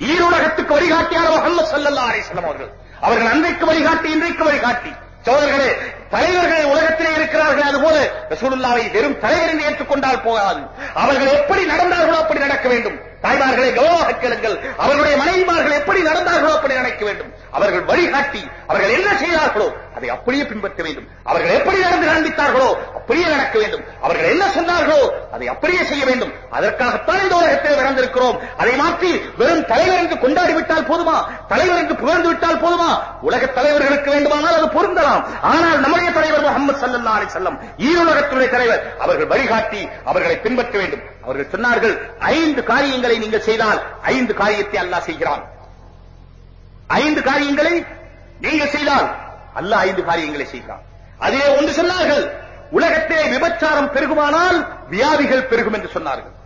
ஈரோடகத்துக்கு வழிகாட்டியான முகமது சல்லல்லாஹு அலைஹி செல்லும் அவர்கள். அவர்கள் அன்றைக்கு வழிகாட்டி இன்றைக்கு வழிகாட்டி. சோதர்களே தலைவர்கள் உலகத்திலே இருக்கிறார்கள் அதுபோல ரசூலுல்லாவை வெறும் தலைவர் என்று ஏற்றுக்கொண்டால் போகாது. அவர்கள் எப்படி நடந்தார்களோ அப்படி நடக்க வேண்டும். தாய்மார்களை கௌரவமாக கேளுங்கள். அவர்களுடைய மனைவிமார்கள் எப்படி நடந்தார்களோ அப்படி நடக்க வேண்டும். அவர்கள் வழிகாட்டி அவர்கள் என்ன செய்தார்களோ அதை அப்படியே பின்பற்ற வேண்டும். அவர்கள் எப்படி நடந்து காண்பித்தார்களோ அப்படியே நடக்க வேண்டும். அவர்கள் என்ன சொன்னார்களோ அதை அப்படியே செய்ய வேண்டும். அதற்காகத்தான் இந்த உலகத்தில் பிறந்திருக்கிறோம். அதை மாற்றி வெறும் தலைவர் என்று கொண்டாடி விட்டால் போதுமா? தலைவர் என்று புகழ்ந்து விட்டால் போதுமா? உலக தலைவர்களுக்கு வேண்டுமானால் அது பொருந்தலாம். ஆனால் நம்முடைய தலைவர் முகமது சல்லா அலி செல்லம் ஈருலகத்துடைய தலைவர் அவர்கள் வழிகாட்டி அவர்களை பின்பற்ற வேண்டும். அவர்கள் சொன்னார்கள் ஐந்து காரியங்களை நீங்கள் செய்தால் ஐந்து காரியத்தை அல்லாஹ் செய்கிறான். ஐந்து காரியங்களை நீங்கள் செய்தால் அல்லாஹ் ஐந்து காரியங்களை செய்கிறான். அதே ஒன்று சொன்னார்கள் உலகத்திலே விபச்சாரம் பெருகுமானால் வியாதிகள் பெருகும் என்று சொன்னார்கள்.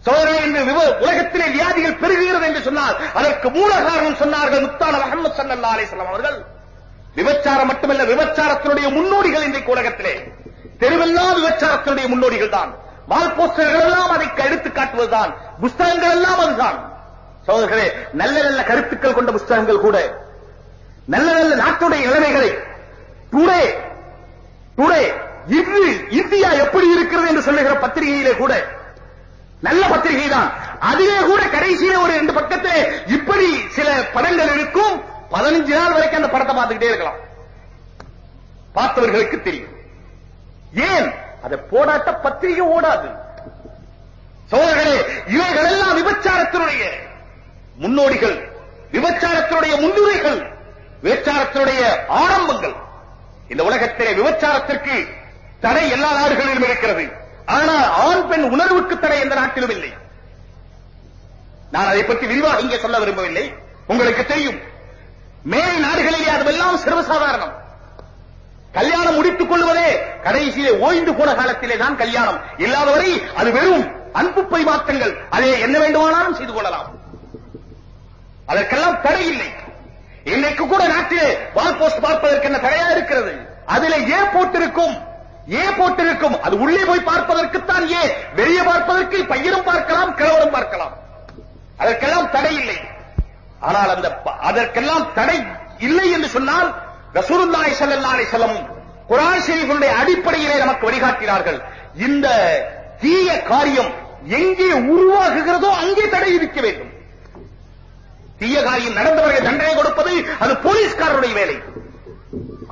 சோதனை என்று விவ- உலகத்திலே வியாதிகள் பெருகுகிறது என்று சொன்னால் அதற்கு மூல காரணம் சொன்னார்கள் முத்தான முகமது சல்லல்லா அலிஸ்லாம் அவர்கள். விபச்சாரம் மட்டுமல்ல விபச்சாரத்தினுடைய முன்னோடிகள் இன்றைக்கு உலகத்திலே. தெருவெல்லாம் விபச்சாரத்தினுடைய முன்னோடிகள் தான். வால் போஸ்டர்கள் எல்லாம் அதை எடுத்து காட்டுவதுதான் புஸ்தகங்கள் எல்லாம் அதுதான். சோதர்களே நல்ல நல்ல கருத்துக்கள் கொண்ட புஸ்தகங்கள் கூட. நல்ல நல்ல நாட்டுடைய நிலைமைகளை. டுடே டுடே இன்று இந்தியா எப்படி இருக்கிறது என்று சொல்லுகிற பத்திரிகையிலே கூட நல்ல பத்திரிகை தான் அதிலே கூட கடைசியில ஒரு ரெண்டு பக்கத்தில் இப்படி சில படங்கள் இருக்கும் பதினஞ்சு நாள் வரைக்கும் அந்த படத்தை பார்த்துக்கிட்டே இருக்கலாம். பார்த்தவர்களுக்கு தெரியும். ஏன்? அதை போடாட்ட பத்திரிகை ஓடாது. சோழர்களே இவைகள் எல்லாம் விபச்சாரத்தினுடைய முன்னோடிகள் விபச்சாரத்தினுடைய முன்னுரைகள் விபச்சாரத்தினுடைய ஆரம்பங்கள். இந்த உலகத்திலே விபச்சாரத்திற்கு தடை எல்லா நாடுகளிலும் இருக்கிறது. ஆனால் ஆண் பெண் உணர்வுக்கு தடை எந்த நாட்டிலும் இல்லை. நான் அதை பற்றி விரிவாக இங்கே சொல்ல விரும்பவில்லை. உங்களுக்கு தெரியும் மேலை நாடுகளிலே அதுவெல்லாம் சர்வசாதாரணம். கல்யாணம் முடித்துக் கொள்வதே கடைசியிலே ஓய்ந்து போன காலத்திலே தான் கல்யாணம். இல்லாதவரை அது வெறும் அன்பு பரிமாற்றங்கள். அதை என்ன வேண்டுமானாலும் செய்து கொள்ளலாம். அதற்கெல்லாம் தடை இல்லை. இன்னைக்கு கூட நாட்டிலே வால் போஸ்ட் பார்ப்பதற்கு என்ன தடையா இருக்கிறது? அதிலே ஏ போட்டிருக்கும் ஏ போட்டிருக்கும். அது உள்ளே போய் பார்ப்பதற்குத்தான் ஏ வெளியே பார்ப்பதற்கு பையனும் பார்க்கலாம் கிழவரும் பார்க்கலாம். அதற்கெல்லாம் தடை இல்லை. ஆனால் அந்த அதற்கெல்லாம் தடை இல்லை என்று சொன்னால் ரசூலுல்லாஹி ஸல்லல்லாஹு அலைஹி வஸல்லம் குர்ஆன் ஷரீஃபினுடைய அடிப்படையிலே நமக்கு வழிகாட்டினார்கள். இந்த தீய காரியம் எங்கே உருவாகுகிறதோ அங்கே தடை இருக்க வேண்டும். தீய காரியம் நடந்தவர்கள் தண்டனை கொடுப்பது அது போலீஸ்காரருடைய வேலை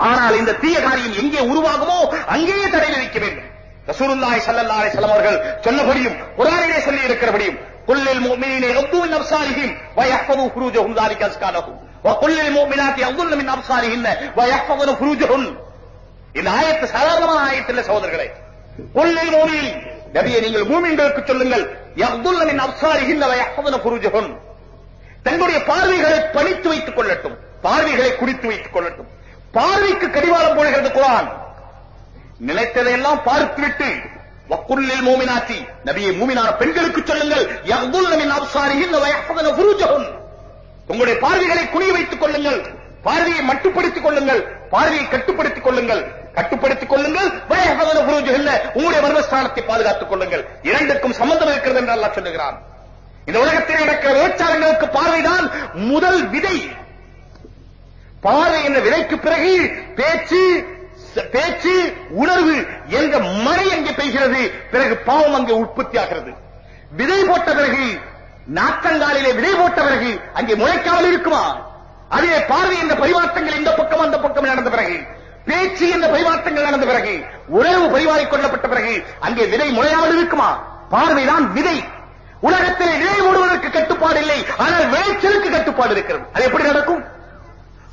ஆனால் இந்த தீய காரியம் எங்கே உருவாகுமோ அங்கேயே தடை விதிக்க வேண்டும் ரசூலுல்லாஹி ஸல்லல்லாஹு அலைஹி வஸல்லம் அவர்கள் சொன்னபடியும் குர்ஆனிலே சொல்லி இருக்கிறபடியும் குல்லில் முஃமினீன யக்து மின் அப்சாரிஹிம் வ யஹ்ஃபது ஃபுரூஜஹும் ذلك அஸ்கா லஹும் வ குல்லில் முஃமினாத்தி யக்துல்ன மின் அப்சாரிஹின்ன வ யஹ்ஃபதுன ஃபுரூஜஹுன் இந்த ஆயத்து சாதாரணமான ஆயத்தில் சகோதரர்களே குல்லில் முஃமினீன் நபியே நீங்கள் மூமின்களுக்கு சொல்லுங்கள் யக்துல்ன மின் அப்சாரிஹின்ன வ யஹ்ஃபதுன ஃபுரூஜஹுன் தங்களுடைய பார்வைகளை பணித்து வைத்துக் கொள்ளட்டும். பார்வைகளை குறித்து வைத்துக் கொள்ளட்டும். பார்வைக்கு கடிவாளம் போடுகிறது குரான். நிலைத்ததையெல்லாம் பார்த்துவிட்டு வக்குல்லில் மூமினாத்தி நபியை மூமினான பெண்களுக்கு சொல்லுங்கள். யகுல்ல மின் அப்சாரிஹின் வ ஃபுரூஜஹுன் உங்களுடைய பார்வைகளை குனிய வைத்துக் கொள்ளுங்கள். பார்வையை மட்டுப்படுத்திக் கொள்ளுங்கள். பார்வையை கட்டுப்படுத்திக் கொள்ளுங்கள். கட்டுப்படுத்திக் கொள்ளுங்கள். வ யஹ்ஃபதுன உங்களுடைய மர்மஸ்தானத்தை பாதுகாத்துக் கொள்ளுங்கள். இரண்டுக்கும் சம்பந்தம் இருக்கிறது என்று அல்லாஹ் சொல்லுகிறான். இந்த உலகத்தில் நடக்கிற விபச்சாரங்களுக்கு பார்வைதான் முதல் விதை. பார்வை என்ற விதைக்கு பிறகு பேச்சு பேச்சு உணர்வு என்ற மழை அங்கே பெய்கிறது. பிறகு பாவம் அங்கே உற்பத்தி ஆகிறது. விதை போட்ட பிறகு நாற்றங்காலிலே விதை போட்ட பிறகு அங்கே முளைக்காமல் இருக்குமா? அதிலே பார்வை என்ற பரிமாற்றங்கள் இந்த பக்கம் அந்த பக்கம் நடந்த பிறகு பேச்சு என்ற பரிமாற்றங்கள் நடந்த பிறகு உணர்வு பரிமாறிக் கொள்ளப்பட்ட பிறகு அங்கே விதை முளையாமல் இருக்குமா? பார்வைதான் விதை. உலகத்திலே இழை மூடுவதற்கு கட்டுப்பாடு இல்லை ஆனால் விளைச்சலுக்கு கட்டுப்பாடு இருக்கிறது. அது எப்படி நடக்கும்?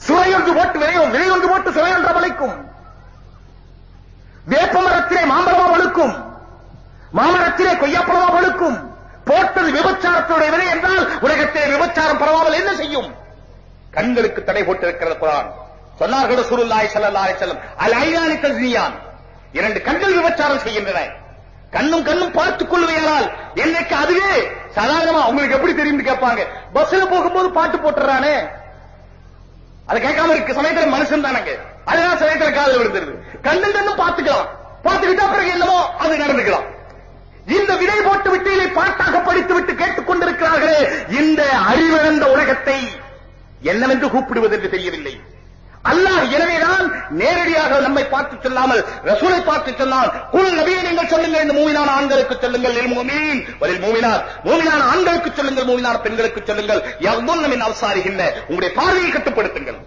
சுவை ஒன்று போட்டு விளையும் விதை ஒன்று போட்டு சுவை ஒன்று முளைக்கும் வேப்ப மரத்திலே மாம்பழமா வழுக்கும். மாமரத்திலே கொய்யாப்பழமா வழுக்கும். போட்டது விபச்சாரத்தினுடைய விதை என்றால் உலகத்திலே விபச்சாரம் பரவாமல் என்ன செய்யும்? கண்களுக்கு தடை போட்டிருக்கிறது குரான். சொன்னார்கள் சுருல்லாய் செல்லல்லாய் அலைஹி அல் ஐயானி தஸ்னியான் இரண்டு கண்கள் விபச்சாரம் செய்கின்றன. கண்ணும் கண்ணும் பார்த்துக் கொள்வையானால் என்னைக்கு அதுவே சாதாரணமா உங்களுக்கு எப்படி தெரியும் கேட்பாங்க. பஸ்ல போகும்போது பாட்டு போட்டுறானே. அதை கேட்காம இருக்கு. சமயத்துல மனுஷன் தானங்க. அதுதான் சமயத்துல காதல் விழுந்துருது. கண்ணும் கண்ணும் பார்த்துக்கலாம். பார்த்துக்கிட்டா பிறகு என்னமோ அது நடந்துக்கலாம். இந்த விதை போட்டு விட்டு இதை பாட்டாக படித்து விட்டு கேட்டுக் கொண்டிருக்கிறார்களே இந்த அறிவிழந்த உலகத்தை என்னவென்று கூப்பிடுவதென்று தெரியவில்லை. அல்லாஹ் எனவேதான் நேரடியாக நம்மை பார்த்து சொல்லாமல் ரசூலை பார்த்து சொன்னால் குல் நபியை நீங்கள் சொல்லுங்கள் இந்த மூவினான ஆண்களுக்கு சொல்லுங்கள் இல் மூமீன் வலில் மூவினார் ஆண்களுக்கு சொல்லுங்கள் மூவினான பெண்களுக்கு சொல்லுங்கள். யவ்துன்ன நம்ம அவசாரிகின்ற உங்களுடைய பார்வையை கட்டுப்படுத்துங்கள்.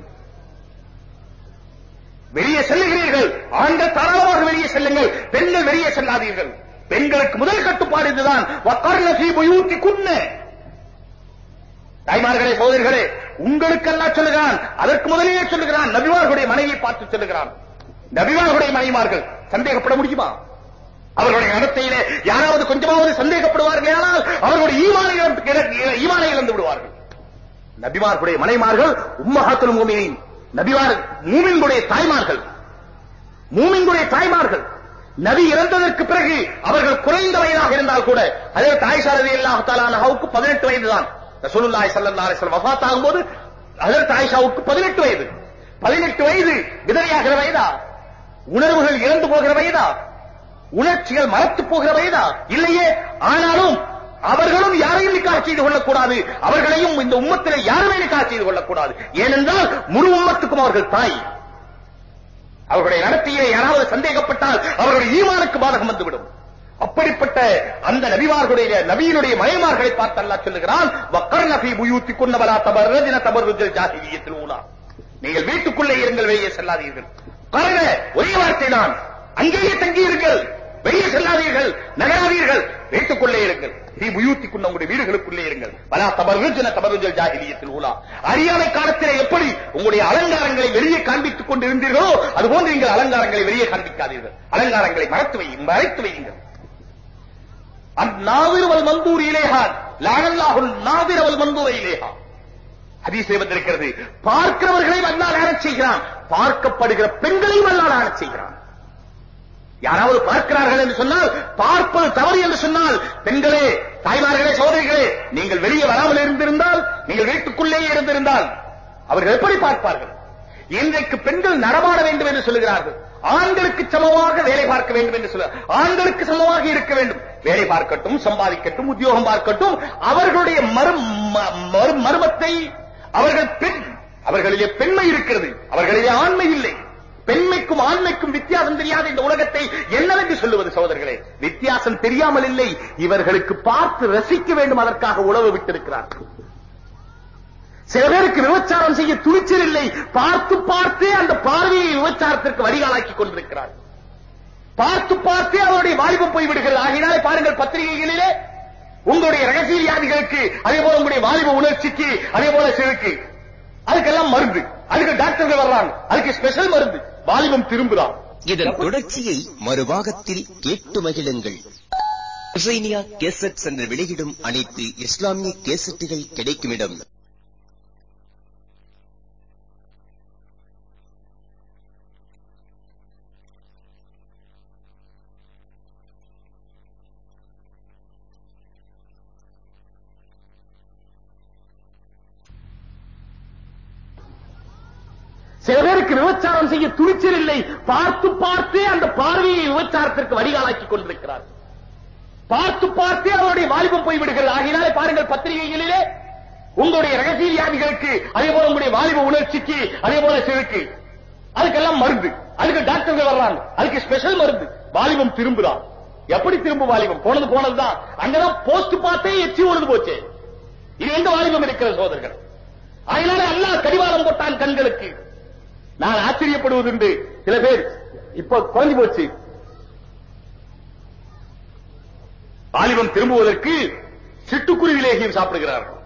வெளியே செல்லுகிறீர்கள். ஆண்கள் தாராளமாக வெளியே செல்லுங்கள். பெண்கள் வெளியே செல்லாதீர்கள். பெண்களுக்கு முதல் கட்டுப்பாடு இதுதான். தாய்மார்களே சோதரிகளே உங்களுக்கெல்லாம் சொல்லுகிறான் அதற்கு முதலிலே சொல்லுகிறான் நபிமார்களுடைய மனைவியை பார்த்து சொல்லுகிறான். நபிமார்களுடைய மனைவிமார்கள் சந்தேகப்பட முடியுமா? அவர்களுடைய நடத்தையிலே யாராவது கொஞ்சமாவது சந்தேகப்படுவார்கள் ஆனால் அவர்களுடைய ஈமானை இழந்து- இழந்து விடுவார்கள். நபிமார்களுடைய மனைமார்கள் உம்மஹாத்துல் மூமினின் நபிவார் மூமின்களுடைய தாய்மார்கள். மூமின்களுடைய தாய்மார்கள். நபி இறந்ததற்கு பிறகு அவர்கள் குறைந்த வயதாக இருந்தால் கூட அதே தாய் சாரதி அல்லாஹ் பதினெட்டு வயது தான் ரசூலுல்லாஹி ஸல்லல்லாஹு அலைஹி வஸல்லம் வஃபாத் ஆகும்போது ஹஜரத் ஆயிஷாவுக்கு பதினெட்டு வயது. பதினெட்டு வயது விதவையாகிற வயதா? உணர்வுகள் இறந்து போகிற வயதா? உணர்ச்சிகள் மரத்து போகிற வயதா? இல்லையே ஆனாலும் அவர்களும் யாரையும் நிக்காக செய்து கொள்ளக்கூடாது. அவர்களையும் இந்த உம்மத்திலே யாருமே நிக்காக செய்து கொள்ளக்கூடாது. ஏனென்றால் முழு உம்மத்துக்கும் அவர்கள் தாய். அவர்களுடைய நடத்தையிலே யாராவது சந்தேகப்பட்டால் அவர்களுடைய ஈமானுக்கு பாதகம் வந்துவிடும். அப்படிப்பட்ட அந்த நபிமார்களுடைய நபியினுடைய மனைமார்களை பார்த்து அல்லாஹ் சொல்லுகிறான் வக்கர்ன ஃபீ புயூத்திக்குன்ன வலா தபர்ரஜன தபர்ருஜல் ஜாகிரியத்தில் ஊலா நீங்கள் வீட்டுக்குள்ளே இருங்கள் வெளியே செல்லாதீர்கள். கர்ண ஒரே வார்த்தை தான். அங்கேயே தங்கியிருங்கள் வெளியே செல்லாதீர்கள் நகராதீர்கள் வீட்டுக்குள்ளே இருங்கள். நீ புயூத்திக்குள்ள உங்களுடைய வீடுகளுக்குள்ளே இருங்கள். வலா தபர்ருஜன தபர்ருஜல் ஜாஹிலியத்தில் ஊலா அறியாமை காலத்திலே எப்படி உங்களுடைய அலங்காரங்களை வெளியே காண்பித்துக் கொண்டிருந்தீர்களோ அதுபோன்று நீங்கள் அலங்காரங்களை வெளியே காண்பிக்காதீர்கள். அலங்காரங்களை மறைத்து வையுங்கள் மறைத்து வையுங்கள். அந்நாவிர் வல் மந்தூர் இலேஹான் லானல்லாஹுல் நாவிர் வல் மந்தூர் இலேஹா. ஹதீஸே வந்திருக்கிறது பார்க்கிறவர்களையும் அல்லாஹ் லானத் செய்கிறான். பார்க்கப்படுகிற பெண்களையும் அல்லாஹ் லானத் செய்கிறான். யாராவது பார்க்கிறார்கள் என்று சொன்னால் பார்ப்பது தவறு என்று சொன்னால் பெண்களே தாய்மார்களே சோதரிகளே நீங்கள் வெளியே வராமல் இருந்திருந்தால் நீங்கள் வீட்டுக்குள்ளேயே இருந்திருந்தால் அவர்கள் எப்படி பார்ப்பார்கள்? இன்றைக்கு பெண்கள் நடமாட வேண்டும் என்று சொல்லுகிறார்கள். ஆண்களுக்கு சமமாக வேலை பார்க்க வேண்டும் என்று சொல்ல ஆண்களுக்கு சமமாக இருக்க வேண்டும். வேலை பார்க்கட்டும் சம்பாதிக்கட்டும் உத்தியோகம் பார்க்கட்டும் அவர்களுடைய மறு மர்மத்தை அவர்கள் பெண் அவர்களிலே பெண்மை இருக்கிறது அவர்களிலே ஆண்மை இல்லை. பெண்மைக்கும் ஆண்மைக்கும் வித்தியாசம் தெரியாத இந்த உலகத்தை என்னவென்று சொல்லுவது சகோதரர்களே? வித்தியாசம் தெரியாமல் இல்லை. இவர்களுக்கு பார்த்து ரசிக்க வேண்டும் அதற்காக உழவு விட்டிருக்கிறார்கள் சில பேருக்கு விபச்சாரம் செய்ய துணிச்சல் இல்லை. பார்த்து பார்த்தே அந்த பார்வையை விபச்சாரத்திற்கு வடிகாலாக்கி கொண்டிருக்கிறார். பார்த்து பார்த்து அவருடைய வாலிபம் போய் விடுகிறது. ஆகினாலே பாருங்கள் பத்திரிகைகளிலே உங்களுடைய ரகசிய வியாதிகளுக்கு அதே போல உங்களுடைய வாலிப உணர்ச்சிக்கு அதே போல சிறுக்கு அதுக்கெல்லாம் மருந்து. அதுக்கு டாக்டர்கள் வர்றாங்க. அதுக்கு ஸ்பெஷல் மருந்து. வாலிபம் திரும்புதான். இதன் தொடர்ச்சியை மறுபாகத்தில் கேட்டு மகிழுங்கள். ஹுசைனியா கேசட் சென்று வெளியிடும் அனைத்து இஸ்லாமிய கேசட்டுகள் கிடைக்கும் இடம் சில பேருக்கு விபச்சாரம் செய்ய துணிச்சல் இல்லை. பார்த்து பார்த்தே அந்த பார்வையை விபச்சாரத்திற்கு வடிகாலாக்கி கொண்டிருக்கிறார். பார்த்து பார்த்தே அவருடைய வாலிபம் போய்விடுகிறது. ஆகினாலே பாருங்கள் பத்திரிகைகளிலே உங்களுடைய ரகசிய வியாதிகளுக்கு அதே போல உங்களுடைய வாலிப உணர்ச்சிக்கு அதே போல சிறுக்கு அதுக்கெல்லாம் மருந்து. அதுக்கு டாக்டர்கள் வர்றாங்க. அதுக்கு ஸ்பெஷல் மருந்து. வாலிபம் திரும்புதான் எப்படி திரும்ப வாலிபம்? போனது போனதுதான். அங்கதான் போஸ்ட் பார்த்தே எச்சி ஓடுது போச்சு. இது எங்க வாலிபம் இருக்கிற சோதர்கள்? அதனால அல்லாஹ் கடிவாளம் போட்டான் கண்களுக்கு. நான் ஆச்சரியப்படுவதுண்டு. சில பேர் இப்ப குறைஞ்சு போச்சு. வாலிபம் திரும்புவதற்கு சிட்டுக்குருவி லேகியம் சாப்பிடுகிறார்கள்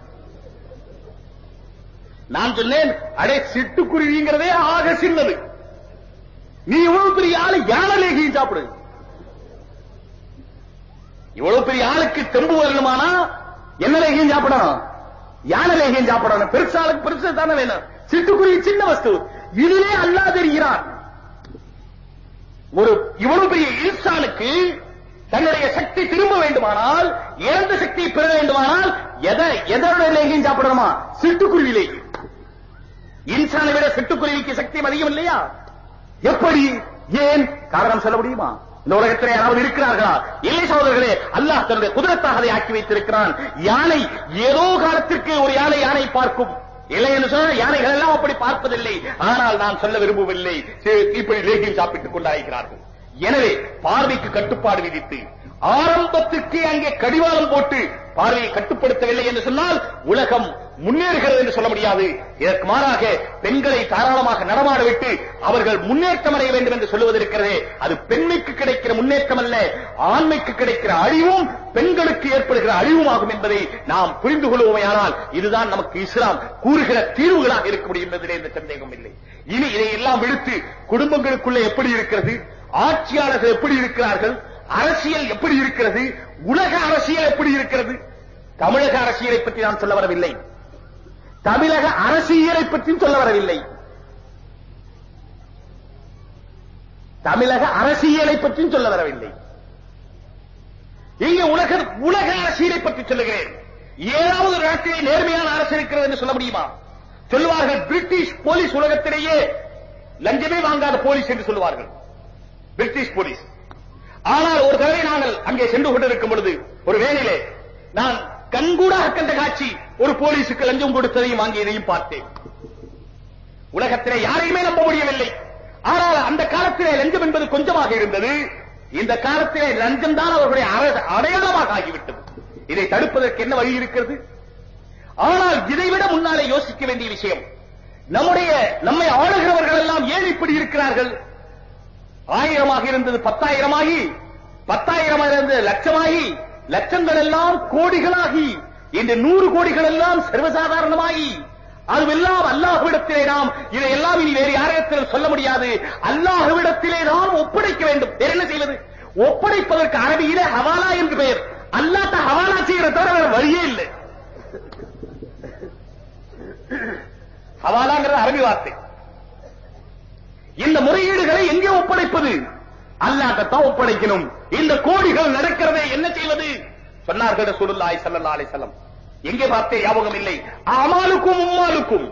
நான் சொன்னேன் அடே சிட்டுக்குருவிங்கிறதே ஆக சின்னது. நீ இவ்வளவு பெரிய ஆளு யானை லேகியம் சாப்பிடு. இவ்வளவு பெரிய ஆளுக்கு தெம்பு வரணுமானா என்ன லேகியம் சாப்பிடணும்? யானை லேகியம் சாப்பிடணும். பெருசு ஆளுக்கு பெருசு தானே வேணும். சிட்டுக்குருவி சின்ன வஸ்து. இதிலே அல்லா தெரிகிறார் ஒரு இவ்வளவு பெரிய இன்சானுக்கு தன்னுடைய சக்தி திரும்ப வேண்டுமானால் இறந்த சக்தியை பெற வேண்டுமானால் எதை எதனுடைய லேகியம் சாப்பிடணுமா? சிட்டுக்குருவிலே இன்சானை விட சிட்டுக்குருவிக்கு சக்தி அதிகம் இல்லையா? எப்படி? ஏன்? காரணம் சொல்ல முடியுமா? இந்த உலகத்தில் யாராவது இருக்கிறார்களா? இல்லை சகோதரர்களே அல்லாஹ் தன்னுடைய குதிரத்தாக அதை ஆக்கி வைத்திருக்கிறான். யானை ஏதோ காலத்திற்கு ஒரு யானை யானை பார்க்கும். இல்லை என்று சொன்னால் யானைகள் எல்லாம் அப்படி பார்ப்பதில்லை. ஆனால் நான் சொல்ல விரும்பவில்லை. இப்படி லேகியம் சாப்பிட்டுக் கொண்டாயிருக்கிறார்கள் எனவே பார்வைக்கு கட்டுப்பாடு விதித்து ஆரம்பத்திற்கே அங்கே கடிவாளம் போட்டு பார்வையை கட்டுப்படுத்தவில்லை என்று சொன்னால் உலகம் முன்னேறுகிறது என்று சொல்ல முடியாது. இதற்கு மாறாக பெண்களை தாராளமாக நடமாட விட்டு அவர்கள் முன்னேற்றம் அடைய வேண்டும் என்று சொல்லுவது இருக்கிறதே. அது பெண்மைக்கு கிடைக்கிற முன்னேற்றம் அல்ல ஆண்மைக்கு கிடைக்கிற அழிவும் பெண்களுக்கு ஏற்படுகிற அழிவுமாகும் என்பதை நாம் புரிந்து கொள்வோமையானால் இதுதான் நமக்கு இஸ்லாம் கூறுகிற தீர்வுகளாக இருக்க முடியும் என்பதிலே எந்த சந்தேகம் இல்லை. இனி இதையெல்லாம் விடுத்து குடும்பங்களுக்குள்ளே எப்படி இருக்கிறது? ஆட்சியாளர்கள் எப்படி இருக்கிறார்கள்? அரசியல் எப்படி இருக்கிறது? உலக அரசியல் எப்படி இருக்கிறது? தமிழக அரசியலை பற்றி நான் சொல்ல வரவில்லை. தமிழக அரசியலை பற்றியும் சொல்ல வரவில்லை. தமிழக அரசியலை பற்றியும் சொல்ல வரவில்லை. இங்கு உலக உலக அரசியலை பற்றி சொல்லுகிறேன். ஏதாவது ஒரு நாட்டிலே நேர்மையான அரசு இருக்கிறது என்று சொல்ல முடியுமா? சொல்லுவார்கள் பிரிட்டிஷ் போலீஸ் உலகத்திலேயே லஞ்சமே வாங்காத போலீஸ் என்று சொல்லுவார்கள். British police. ஆனால் ஒரு தடவை நாங்கள் அங்கே சென்று கொண்டிருக்கும் பொழுது ஒரு வேலையிலே நான் கண்கூடாக கண்ட காட்சி ஒரு போலீசுக்கு லஞ்சம் கொடுத்ததையும் வாங்கியதையும் பார்த்தேன். உலகத்திலே யாரையுமே நம்ப முடியவில்லை. ஆனால் அந்த காலத்திலே லஞ்சம் என்பது கொஞ்சமாக இருந்தது. இந்த காலத்திலே லஞ்சம் தான் அவர்களுடைய அடையாளமாக ஆகிவிட்டது. இதை தடுப்பதற்கு என்ன வழி இருக்கிறது? ஆனால் இதைவிட முன்னாலே யோசிக்க வேண்டிய விஷயம் நம்முடைய நம்மை ஆளுகிறவர்கள் எல்லாம் ஏன் இப்படி இருக்கிறார்கள்? ஆயிரமாக இருந்தது பத்தாயிரமாகி பத்தாயிரமாக இருந்தது லட்சமாகி லட்சங்கள் எல்லாம் கோடிகளாகி இன்று நூறு கோடிகள் எல்லாம் சர்வசாதாரணமாகி அதுவெல்லாம் அல்லாஹுவிடத்திலே நாம் இதையெல்லாம் இனி வேறு யாரிடத்தில் சொல்ல முடியாது. அல்லாஹுவிடத்திலே நாம் ஒப்படைக்க வேண்டும். வேற என்ன செய்வது? ஒப்படைப்பதற்கு அரபியிலே ஹவாலா என்று பெயர். அல்லாட்ட ஹவாலா செய்கிற தவிர வேற வழியே இல்லை. ஹவாலாங்கிறது அரபி வார்த்தை. இந்த முறையீடுகளை எங்கே ஒப்படைப்பது? அல்லாட்டத்தான் ஒப்படைக்கணும். இந்த கோடிகள் நடக்கிறதே என்ன செய்வது? சொன்னார்கள் சுருல்லாய் சல்லா அலிசல்லம் எங்கே பார்த்தே ஞாபகம் இல்லை. அமாலுக்கும் உம்மாலுக்கும்.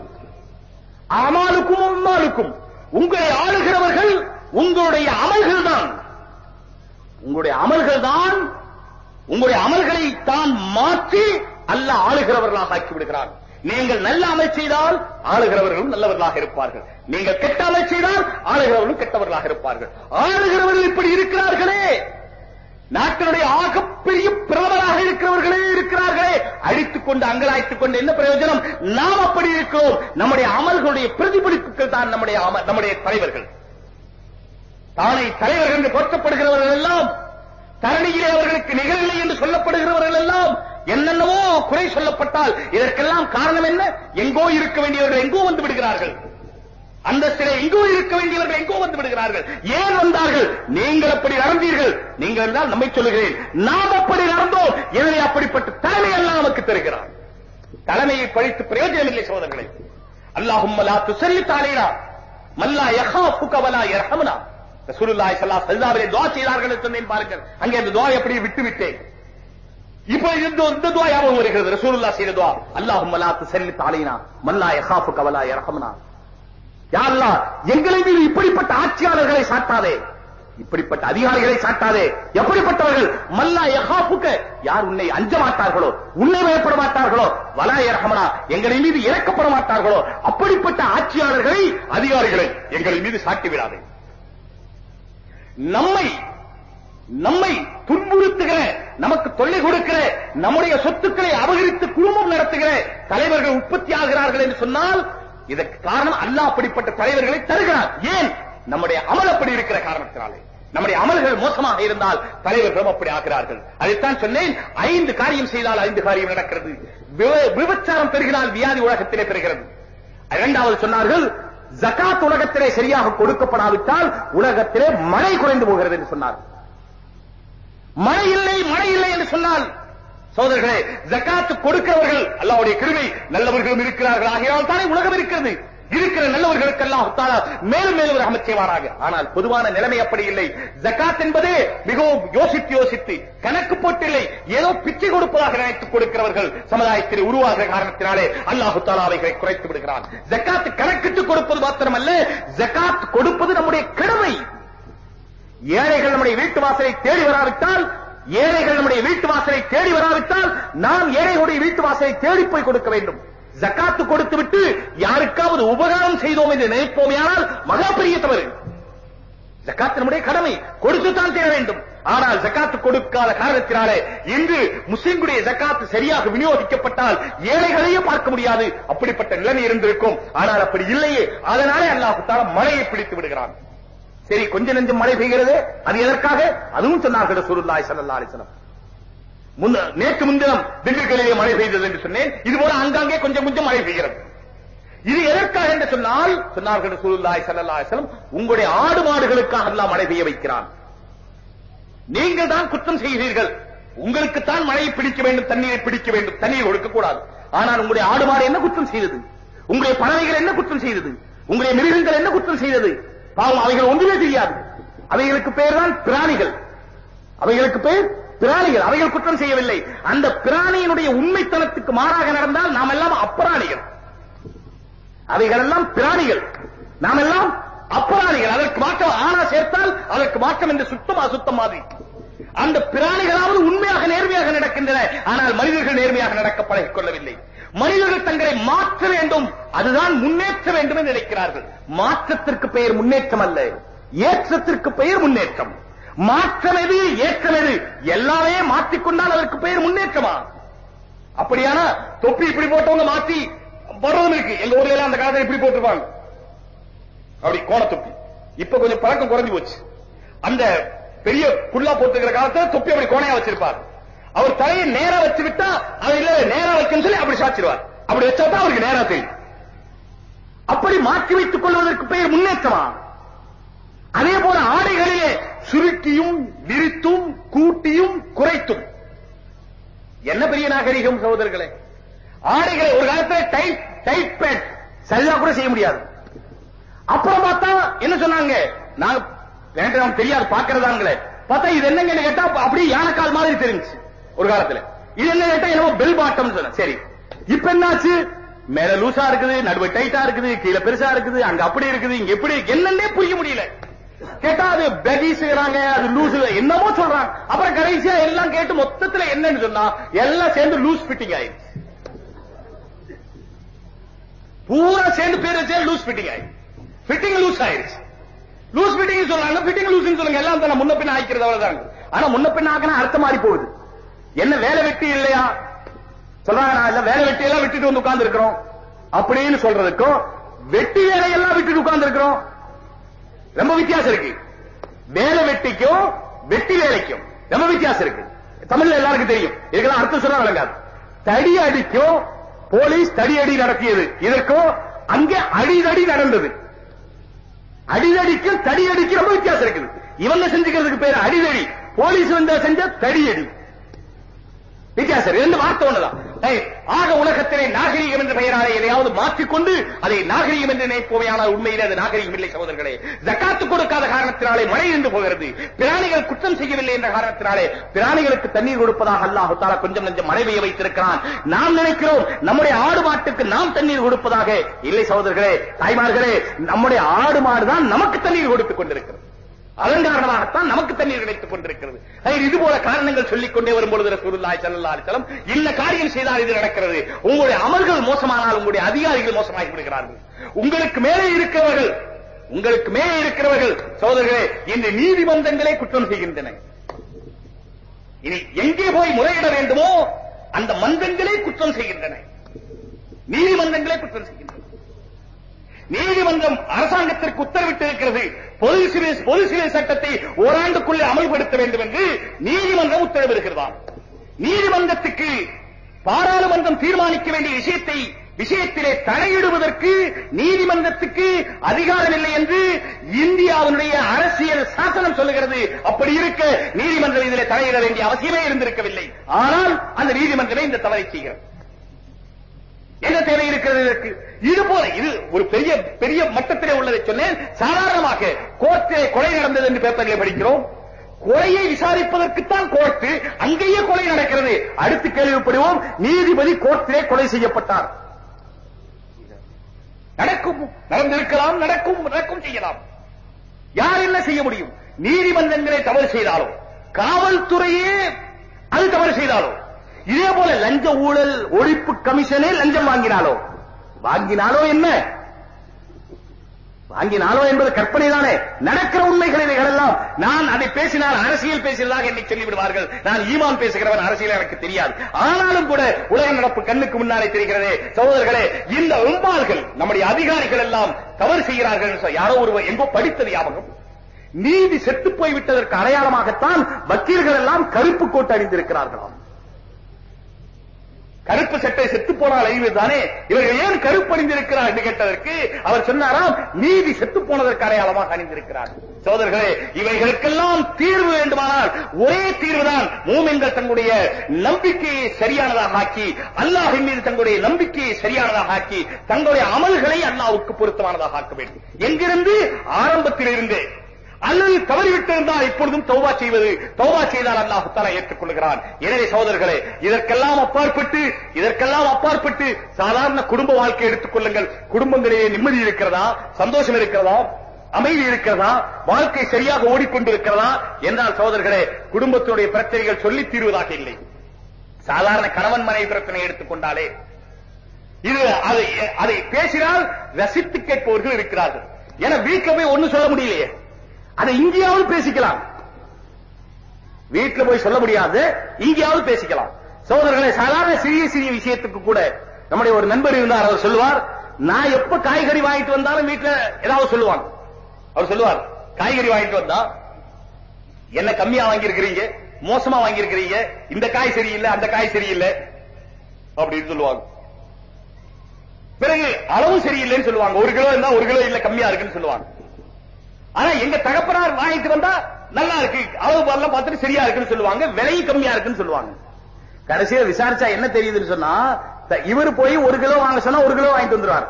அமாலுக்கும் உம்மாலுக்கும். உங்களை ஆளுகிறவர்கள் உங்களுடைய அமல்கள் தான் உங்களுடைய அமல்கள் தான் உங்களுடைய அமல்களை தான் மாற்றி அல்ல ஆளுகிறவர்களாக ஆக்கி விடுகிறான். நீங்கள் நல்ல அமல் செய்தால் ஆளுகிறவர்களும் நல்லவர்களாக இருப்பார்கள். நீங்கள் கெட்ட அமல் செய்தால் ஆளுகிறவர்களும் கெட்டவர்களாக இருப்பார்கள். ஆளுகிறவர்கள் இப்படி இருக்கிறார்களே. நாட்டினுடைய ஆகப்பெரிய பிரதமராக இருக்கிறவர்களே இருக்கிறார்களே. அழித்துக் கொண்டு அங்கலாய்த்துக் கொண்டு என்ன பிரயோஜனம்? நாம் அப்படி இருக்கிறோம். நம்முடைய அமல்களுடைய பிரதிபலிப்புகள் தான் நம்முடைய நம்முடைய தலைவர்கள். தானை தலைவர்கள் என்று போற்றப்படுகிறவர்கள் எல்லாம் தரணியிலே அவர்களுக்கு நிகழ்நிலை என்று சொல்லப்படுகிறவர்கள் எல்லாம் என்னென்னவோ குறை சொல்லப்பட்டால் இதற்கெல்லாம் காரணம் என்ன? எங்கோ இருக்க வேண்டியவர்கள் எங்கோ வந்து விடுகிறார்கள். அந்த சிலை எங்கோ இருக்க வேண்டியவர்கள் எங்கோ வந்து விடுகிறார்கள். ஏன் வந்தார்கள்? நீங்கள் அப்படி நடந்தீர்கள். நீங்கள் என்றால் நம்மை சொல்லுகிறேன். நாம் அப்படி நடந்தோம். எனவே அப்படிப்பட்ட தலைமை எல்லாம் நமக்கு தருகிறார். தலைமையை பழித்து பிரயோஜனம் இல்லை சோதர்களை அல்லாஹும் லா துசல்லித் அலைனா. மல்லா யஹாஃபுக வலா யர்ஹம்னா. ரசூலுல்லாஹி ஸல்லல்லாஹு அலைஹி வஸல்லம் துஆ செய்தார்கள் சொன்னேன் பாருங்கள். அங்கே அந்த துஆ எப்படி விட்டு விட்டேன் இப்போ இந்த இந்த துவா ஞாபகம் வருகிறது. ரசூலுல்லா செய்த துவா. அல்லாஹும் லா துசல்லித் அலைனா. மல்லா யஹாஃபுக கவலா யர்ஹம்னா. யா அல்லாஹ் எங்களை மீது இப்படிப்பட்ட ஆட்சியாளர்களை சாட்டாதே. இப்படிப்பட்ட அதிகாரிகளை சாட்டாதே. எப்படிப்பட்டவர்கள்? மல்லா யஹாப்புக்க யார் உன்னை அஞ்ச மாட்டார்களோ? உன்னை பயப்பட மாட்டார்களோ? வலா ரஹமனா எங்களை மீது இறக்கப்பட மாட்டார்களோ? அப்படிப்பட்ட ஆட்சியாளர்களை அதிகாரிகளை எங்களின் மீது சாட்டி விடாதே. நம்மை நம்மை துன்புறுத்துகிற நமக்கு தொல்லை கொடுக்கிற நம்முடைய சொத்துக்களை அபகரித்து குடும்பம் நடத்துகிற தலைவர்கள் உற்பத்தி ஆகிறார்கள் என்று சொன்னால் இதற்கு காரணம் அல்லாஹ் அப்படிப்பட்ட தலைவர்களை தருகிறார். ஏன்? நம்முடைய அமல் அப்படி இருக்கிற காரணத்தினாலே. நம்முடைய அமல்கள் மோசமாக இருந்தால் தலைவர்களும் அப்படி ஆகிறார்கள். அதைத்தான் சொன்னேன். ஐந்து காரியம் செய்தால் ஐந்து காரியம் நடக்கிறது. விபச்சாரம் பெறுகிறால் வியாதி உலகத்திலே பெறுகிறது. இரண்டாவது சொன்னார்கள் ஜக்காத் உலகத்திலே சரியாக கொடுக்கப்படாவிட்டால் உலகத்திலே மழை குறைந்து போகிறது என்று சொன்னார் மழை இல்லை மழை இல்லை என்று சொன்னால் சோதர்களே ஜக்காத்து கொடுக்கிறவர்கள் அல்லாவுடைய கிருமை நல்லவர்களும் இருக்கிறார்கள். ஆகையால் தானே உலகம் இருக்கிறது. இருக்கிற நல்லவர்களுக்கு அல்லாஹ் மேலும் மேலும் ரஹமத் செய்வாராக. ஆனால் பொதுவான நிலைமை அப்படி இல்லை. ஜக்காத் என்பது மிகவும் யோசித்து யோசித்து கணக்கு போட்டில்லை ஏதோ பிச்சை கொடுப்பதாக நினைத்துக் கொடுக்கிறவர்கள் சமுதாயத்தில் உருவாகிற காரணத்தினாலே அல்லாஹு தாலா அவைகளை குறைத்து விடுகிறான். ஜக்காத் கணக்கிட்டு கொடுப்பது மாத்திரமல்ல ஜக்காத் கொடுப்பது நம்முடைய கடமை. ஏழைகள் நம்முடைய வீட்டு வாசலை தேடி வராவிட்டால் ஏழைகள் நம்முடைய வீட்டு வாசலை தேடி வராவிட்டால் நாம் ஏழைகளுடைய வீட்டு வாசலை தேடி போய் கொடுக்க வேண்டும். ஜக்காத்து கொடுத்து விட்டு யாருக்காவது உபகாரம் செய்தோம் என்று நினைப்போமையானால் மகா பெரிய தவறு. ஜக்காத்து நம்முடைய கடமை. கொடுத்துத்தான் தேட வேண்டும். ஆனால் ஜக்காத்து கொடுக்காத காரணத்தினாலே இன்று முஸ்லிம்களுடைய ஜக்காத்து சரியாக விநியோகிக்கப்பட்டால் ஏழைகளையே பார்க்க முடியாது. அப்படிப்பட்ட நிலைமை இருந்திருக்கும். ஆனால் அப்படி இல்லையே. அதனாலே அல்லாஹு மழையை பிடித்து விடுகிறான். சரி கொஞ்ச நெஞ்சம் மழை பெய்கிறது அது எதற்காக? அதுவும் சொன்னார்கள் சுருல்லாய் சல்லா அலிசலம் முன்ன நேற்று முன்தினம் திண்டுக்கல்லிலே மழை பெய்தது என்று சொன்னேன். இது போல அங்காங்கே கொஞ்சம் கொஞ்சம் மழை பெய்கிறது. இது எதற்காக என்று சொன்னால் சொன்னார்கள் சுருல்லாய் சல்லா அலிசலம் உங்களுடைய ஆடு மாடுகளுக்காக எல்லாம் மழை பெய்ய வைக்கிறான். நீங்கள் தான் குற்றம் செய்கிறீர்கள். உங்களுக்கு தான் மழையை பிடிக்க வேண்டும் தண்ணீரை பிடிக்க வேண்டும் தண்ணீர் கொடுக்க கூடாது ஆனால் உங்களுடைய ஆடு மாடு என்ன குற்றம் செய்தது? உங்களுடைய பறவைகள் என்ன குற்றம் செய்தது? உங்களுடைய மிருகங்கள் என்ன குற்றம் செய்தது? பாவம் அவைகள் ஒன்றுமே தெரியாது. அவைகளுக்கு பெயர் தான் பிராணிகள். அவைகளுக்கு பேர் பிராணிகள். அவைகள் குற்றம் செய்யவில்லை. அந்த பிராணியினுடைய உண்மைத்தனத்துக்கு மாறாக நடந்தால் நாம் எல்லாம் அப்பிராணிகள். அவைகள் எல்லாம் பிராணிகள். நாம் எல்லாம் அப்பிராணிகள். அதற்கு மாற்றம் ஆனா சேர்த்தால் அதற்கு மாற்றம் என்று சுத்தம் அசுத்தம் மாதிரி. அந்த பிராணிகளாவது உண்மையாக நேர்மையாக நடக்கின்றன. ஆனால் மனிதர்கள் நேர்மையாக நடக்க பழகிக் கொள்ளவில்லை. மனிதர்கள் தங்களை மாற்ற வேண்டும். அதுதான் முன்னேற்ற வேண்டும் என்று நினைக்கிறார்கள். மாற்றத்திற்கு பெயர் முன்னேற்றம் அல்ல. ஏற்றத்திற்கு பெயர் முன்னேற்றம். மாற்றம் எது ஏற்றம் எது? எல்லாமே மாற்றிக்கொண்டால் அதற்கு பெயர் முன்னேற்றமா? அப்படியானா தொப்பி இப்படி போட்டவங்க மாத்தி பருவம் இருக்கு. எங்க ஊர்ல எல்லாம் அந்த காலத்துல இப்படி போட்டுருவாங்க அப்படி கோண தொப்பி. இப்ப கொஞ்சம் பழக்கம் குறைஞ்சு போச்சு. அந்த பெரிய புல்லா போட்டுக்கிற காலத்துல தொப்பி அப்படி கோணையா வச்சிருப்பார். அவர் தலையை நேரா வச்சு விட்டா அவர் இல்ல நேரா வைக்கணும்னு சொல்லி அப்படி சாச்சிருவார் அப்படி வச்சா தான் அவருக்கு நேரா தெரியும். அப்படி மாற்றி வைத்துக் கொள்வதற்கு பெயர் முன்னேற்றமா? அதே போல ஆடைகளிலே சுருக்கியும் விரித்தும் கூட்டியும் குறைத்தும். என்ன பெரிய நாகரிகம் சகோதரர்களே? ஆடைகளை ஒரு காலத்தில் டைட் டைட் பேண்ட் சரியா கூட செய்ய முடியாது. அப்புறம் பார்த்தா என்ன சொன்னாங்க? நான் வேண்டாம் தெரியாது பாக்குறதாங்களே பார்த்தா இது என்னங்கன்னு கேட்டா அப்படியே யானைக்கால் மாதிரி தெரிஞ்சு ஒரு காலத்துல. இது என்ன கேட்டா என்னமோ பெல் பாட்டம் சொன்ன சரி. இப்ப என்னாச்சு? மேல லூசா இருக்குது நடுவு டைட்டா இருக்குது கீழே பெருசா இருக்குது அங்க அப்படி இருக்குது இங்க எப்படி என்னன்னே புரிய முடியல. கேட்டா அது பெகிஸ்ங்கிறாங்க அது லூஸ் என்னமோ சொல்றாங்க அப்புறம் கடைசியா எல்லாம் கேட்டு மொத்தத்துல என்னன்னு சொன்னா எல்லாம் சேர்ந்து லூஸ் ஃபிட்டிங் ஆயிடுச்சு. பூரா சேர்ந்து பேர் வச்சே லூஸ் ஃபிட்டிங் ஆயிடுச்சு. ஃபிட்டிங் லூஸ் ஆயிடுச்சு. லூஸ் ஃபிட்டிங் சொல்றாங்க ஃபிட்டிங் லூஸ் சொல்லுங்க. எல்லாம் தான் முன்ன பின்ன ஆயிக்கிறது அவ்வளவுதான். ஆனா முன்ன பின்ன ஆக்கினா அர்த்தம் மாறி போகுது. என்ன வேலை வெட்டி இல்லையா? சொல்றாங்க நான் இல்ல வேலை வெட்டி எல்லாம் விட்டுட்டு வந்து உட்கார்ந்து இருக்கிறோம் அப்படின்னு சொல்றதுக்கும் வெட்டி வேலை எல்லாம் விட்டுட்டு உட்கார்ந்து இருக்கிறோம் ரொம்ப வித்தியாசம் இருக்கு. வேலை வெட்டிக்கும் வெட்டி வேலைக்கும் ரொம்ப வித்தியாசம் இருக்கு. தமிழ்ல எல்லாருக்கும் தெரியும். இதுக்கெல்லாம் அர்த்தம் சொல்ல விளங்காது. தடி அடிக்கும் போலீஸ் தடி அடி நடத்தியது. இதற்கும் அங்கே அடிதடி நடந்தது. அடிதடிக்கும் தடி அடிக்கும் ரொம்ப வித்தியாசம் இருக்குது. இவங்க செஞ்சுக்கிறதுக்கு பேர் அடிதடி. போலீஸ் வந்து செஞ்ச தடியடி வித்தியாசம் ரெண்டு வார்த்தை ஒண்ணுதான். ஆக உலகத்திலே நாகரீகம் என்ற பெயராலே எதையாவது மாற்றிக்கொண்டு அதை நாகரீகம் என்று நினைப்போமையான உண்மையிலே அது நாகரீகம் இல்லை சகோதரர்களே. ஜக்காத்து கொடுக்காத காரணத்தினாலே மழை நின்று போகிறது. பிராணிகள் குற்றம் செய்யவில்லை என்ற காரணத்தினாலே பிராணிகளுக்கு தண்ணீர் கொடுப்பதாக அல்லாஹு தாலா கொஞ்சம் கொஞ்சம் மழை பெய்ய வைத்திருக்கிறான். நாம் நினைக்கிறோம் நம்முடைய ஆடு மாட்டுக்கு நாம் தண்ணீர் கொடுப்பதாக. இல்லை சகோதரர்களே தாய்மார்களே நம்முடைய ஆடு மாடு தான் நமக்கு தண்ணீர் கொடுத்துக் கொண்டிருக்கிறது. அதன் காரணமாகத்தான் நமக்கு தண்ணீர் கிடைத்துக் கொண்டிருக்கிறது. இது போல காரணங்கள் சொல்லிக் கொண்டே வரும்பொழுது ரசூலுல்லாஹி ஸல்லல்லாஹு அலைஹி வஸல்லம் காரியம் செய்தால் இது நடக்கிறது. உங்களுடைய அமல்கள் மோசமானால் உங்களுடைய அதிகாரிகள் மோசமாகி விடுகிறார்கள். உங்களுக்கு மேலே இருக்கிறவர்கள் உங்களுக்கு மேலே இருக்கிறவர்கள் சோதர்களே இந்த நீதிமன்றங்களே குற்றம் செய்கின்றன. இனி எங்கே போய் முறையிட வேண்டுமோ அந்த மன்றங்களே குற்றம் செய்கின்றன. நீதிமன்றங்களே குற்றம் செய்கின்றன. நீதிமன்றம் அரசாங்கத்திற்கு உத்தரவிட்டு இருக்கிறது பொது சட்டத்தை ஓராண்டுக்குள்ளே அமல்படுத்த வேண்டும் என்று நீதிமன்றம் உத்தரவிடுகிறதாம் நீதிமன்றத்துக்கு பாராளுமன்றம் தீர்மானிக்க வேண்டிய விஷயத்தை விஷயத்திலே தலையிடுவதற்கு நீதிமன்றத்துக்கு அதிகாரம் இல்லை என்று இந்தியாவினுடைய அரசியல் சாசனம் சொல்லுகிறது. அப்படி இருக்க நீதிமன்றம் இதிலே தலையிட வேண்டிய அவசியமே இருந்திருக்கவில்லை. ஆனால் அந்த நீதிமன்றமே இந்த தவறை செய்கிறது. என்ன தேவை இருக்கிறது இதற்கு? இது போல இது ஒரு பெரிய பெரிய மட்டத்திலே உள்ளதை சொன்னேன். சாதாரணமாக கோர்ட்டிலே கொலை நடந்தது என்று பேப்பரிலே படிக்கிறோம். கொலையை விசாரிப்பதற்குத்தான் கோர்ட்டு அங்கேயே கொலை நடக்கிறது. அடுத்து கேள்விப்படுவோம் நீதிபதி கோர்ட்டிலே கொலை செய்யப்பட்டார். நடக்கும் நடந்திருக்கலாம் நடக்கும் நடக்கும் செய்யலாம். யார் என்ன செய்ய முடியும்? நீதிமன்றங்களே தவறு செய்தாலும் காவல்துறையே அது தவறு செய்தாலும் இதே போல லஞ்ச ஊழல் ஒழிப்பு கமிஷனே லஞ்சம் வாங்கினாலோ? வாங்கினாலோ என்ன? வாங்கினாலோ என்பது கற்பனை தானே நடக்கிற உண்மைகள் இவைகள் எல்லாம் நான் அதை பேசினால் அரசியல் பேசினதாக என்னை சொல்லிவிடுவார்கள். நான் ஈமான் பேசுகிறவன் அரசியல் எனக்கு தெரியாது. ஆனாலும் கூட உலக நடப்பு கண்ணுக்கு முன்னாலே தெரிகிறதே சகோதரர்களே இந்த உம்பால்கள் நம்முடைய அதிகாரிகள் எல்லாம் தவறு செய்கிறார்கள் யாரோ ஒரு எங்கோ படித்தது ஞாபகம். நீதி செத்து போய் விட்டதற்கு அடையாளமாகத்தான் வக்கீல்கள் எல்லாம் கருப்பு கோட்டு அணிந்திருக்கிறார்களாம். கருப்பு சட்டை செத்து போனால் அழிவு தானே இவர்கள் ஏன் கருப்பு அணிந்திருக்கிறார் என்று கேட்டதற்கு அவர் சொன்னாராம் நீதி செத்து போனதற்கு அடையாளமாக அணிந்திருக்கிறார். சோதர்களே இவைகளுக்கெல்லாம் தீர்வு வேண்டுமானால் ஒரே தீர்வுதான் மூமின்கள் தங்களுடைய நம்பிக்கையை சரியானதாக ஆக்கி அல்லாஹின் மீது தங்களுடைய நம்பிக்கையை சரியானதாக ஆக்கி தங்களுடைய அமல்களை அல்லாவுக்கு பொருத்தமானதாக ஆக்க வேண்டும். எங்கிருந்து? ஆரம்பத்திலிருந்தே. அல்லது தவறிவிட்டிருந்தால் இப்பொழுதும் தௌபா செய்வது தௌபா செய்தால் அல்லாஹு தஆலா ஏற்றுக்கொள்கிறான். எனவே சகோதரர்களே இதற்கெல்லாம் அப்பாற்பட்டு இதற்கெல்லாம் அப்பாற்பட்டு சாதாரண குடும்ப வாழ்க்கை எடுத்துக் கொள்ளுங்கள். குடும்பங்களிலே நிம்மதி இருக்கிறதா? சந்தோஷம் இருக்கிறதா? அமைதி இருக்கிறதா? வாழ்க்கை சரியாக ஓடிக்கொண்டிருக்கிறதா? என்றால் சகோதரர்களே குடும்பத்தினுடைய பிரச்சனைகள் சொல்லி தீர்வதாக இல்லை. சாதாரண கணவன் மனைவி பிரச்சனை எடுத்துக்கொண்டாலே இது அதை அதை பேசினால் ரசித்து கேட்பவர்கள் இருக்கிறார்கள். என வீட்டுல போய் ஒண்ணு சொல்ல முடியலையே. அதை இங்கேயாவது பேசிக்கலாம். வீட்டுல போய் சொல்ல முடியாது இங்கேயாவது பேசிக்கலாம். சகோதரர்களே சாதாரண சிறிய சிறிய விஷயத்துக்கு கூட நம்முடைய ஒரு நண்பர் இருந்தார் அவர் சொல்லுவார் நான் எப்ப காய்கறி வாங்கிட்டு வந்தாலும் வீட்டுல ஏதாவது சொல்லுவாங்க அவர் சொல்லுவார் காய்கறி வாங்கிட்டு வந்தா என்ன கம்மியா வாங்கியிருக்கிறீங்க? மோசமா வாங்கியிருக்கிறீங்க? இந்த காய் சரியில்லை அந்த காய் சரியில்லை. அப்படின்னு சொல்லுவாங்க. பிறகு அளவு சரியில்லைன்னு சொல்லுவாங்க. ஒரு கிலோ இருந்தா ஒரு கிலோ இல்ல கம்மியா இருக்குன்னு சொல்லுவாங்க. ஆனா எங்க தகப்பனார் வாங்கிட்டு வந்தா நல்லா இருக்கு. அளவு பால்லாம் பார்த்துட்டு சரியா இருக்குன்னு சொல்லுவாங்க. விலையும் கம்மியா இருக்குன்னு சொல்லுவாங்க. கடைசியா விசாரிச்சா என்ன தெரியுதுன்னு சொன்னா இவர் போய் ஒரு கிலோ வாங்க சொன்னா ஒரு கிலோ வாங்கிட்டு வந்துருவார்.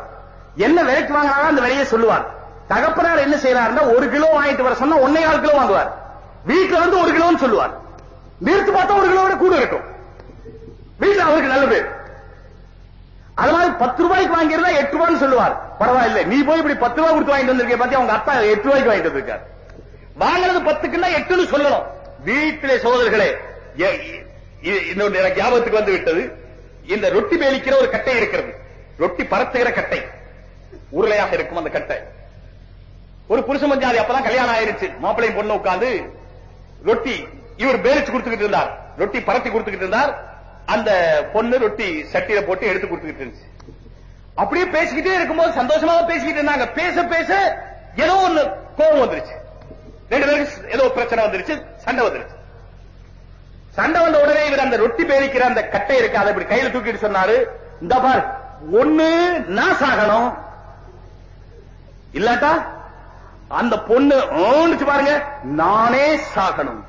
என்ன விலைக்கு வாங்கினாலும் அந்த விலையை சொல்லுவார். தகப்பனார் என்ன செய்யறாருன்னா ஒரு கிலோ வாங்கிட்டு வர சொன்னா ஒன்னே கால் கிலோ வாங்குவார். வீட்டுல வந்து ஒரு கிலோன்னு சொல்லுவார். நிறுத்து பார்த்தா ஒரு கிலோ விட கூட இருக்கும் வீட்டுல அவருக்கு நல்ல பேர் அது மாதிரி பத்து ரூபாய்க்கு வாங்கியிருந்தா எட்டு ரூபான்னு சொல்லுவார். பரவாயில்ல நீ போய் இப்படி பத்து ரூபாய் கொடுத்து வாங்கிட்டு வந்திருக்க பாத்தி அவங்க அப்பா எட்டு ரூபாய்க்கு வாங்கிட்டு வந்திருக்காரு. வாங்கினது பத்துக்குன்னா எட்டுன்னு சொல்லணும். வீட்டிலே சோதர்களே இன்னொன்று எனக்கு ஞாபகத்துக்கு வந்து விட்டது. இந்த ரொட்டி மேலிக்கிற ஒரு கட்டை இருக்கிறது. ரொட்டி பரத்துகிற கட்டை. உருளையாக இருக்கும் அந்த கட்டை. ஒரு புருஷ மஞ்சாதி அப்பதான் கல்யாணம் ஆயிருச்சு. மாப்பிள்ளையும் பொண்ணு உட்காந்து ரொட்டி இவர் பேரிச்சு கொடுத்துக்கிட்டு இருந்தார். ரொட்டி பரத்தி கொடுத்துக்கிட்டு இருந்தார். அந்த பொண்ணு ரொட்டி சட்டியில போட்டு எடுத்து கொடுத்துக்கிட்டு இருந்துச்சு. அப்படியே பேசிக்கிட்டே இருக்கும்போது சந்தோஷமா பேசிக்கிட்டு இருந்தாங்க. பேச பேச ஏதோ ஒண்ணு கோபம் வந்துருச்சு. ரெண்டு பேருக்கு ஏதோ பிரச்சனை வந்துருச்சு சண்டை வந்துருச்சு. சண்டை வந்த உடனே இவர் அந்த ரொட்டி பேரிக்கிற அந்த கட்டை இருக்கு அதை இப்படி கையில தூக்கிட்டு சொன்னாரு. இந்த பார் ஒண்ணு நான் சாகணும் இல்லாட்டா அந்த பொண்ணு ஓனுச்சு பாருங்க நானே சாகணும்.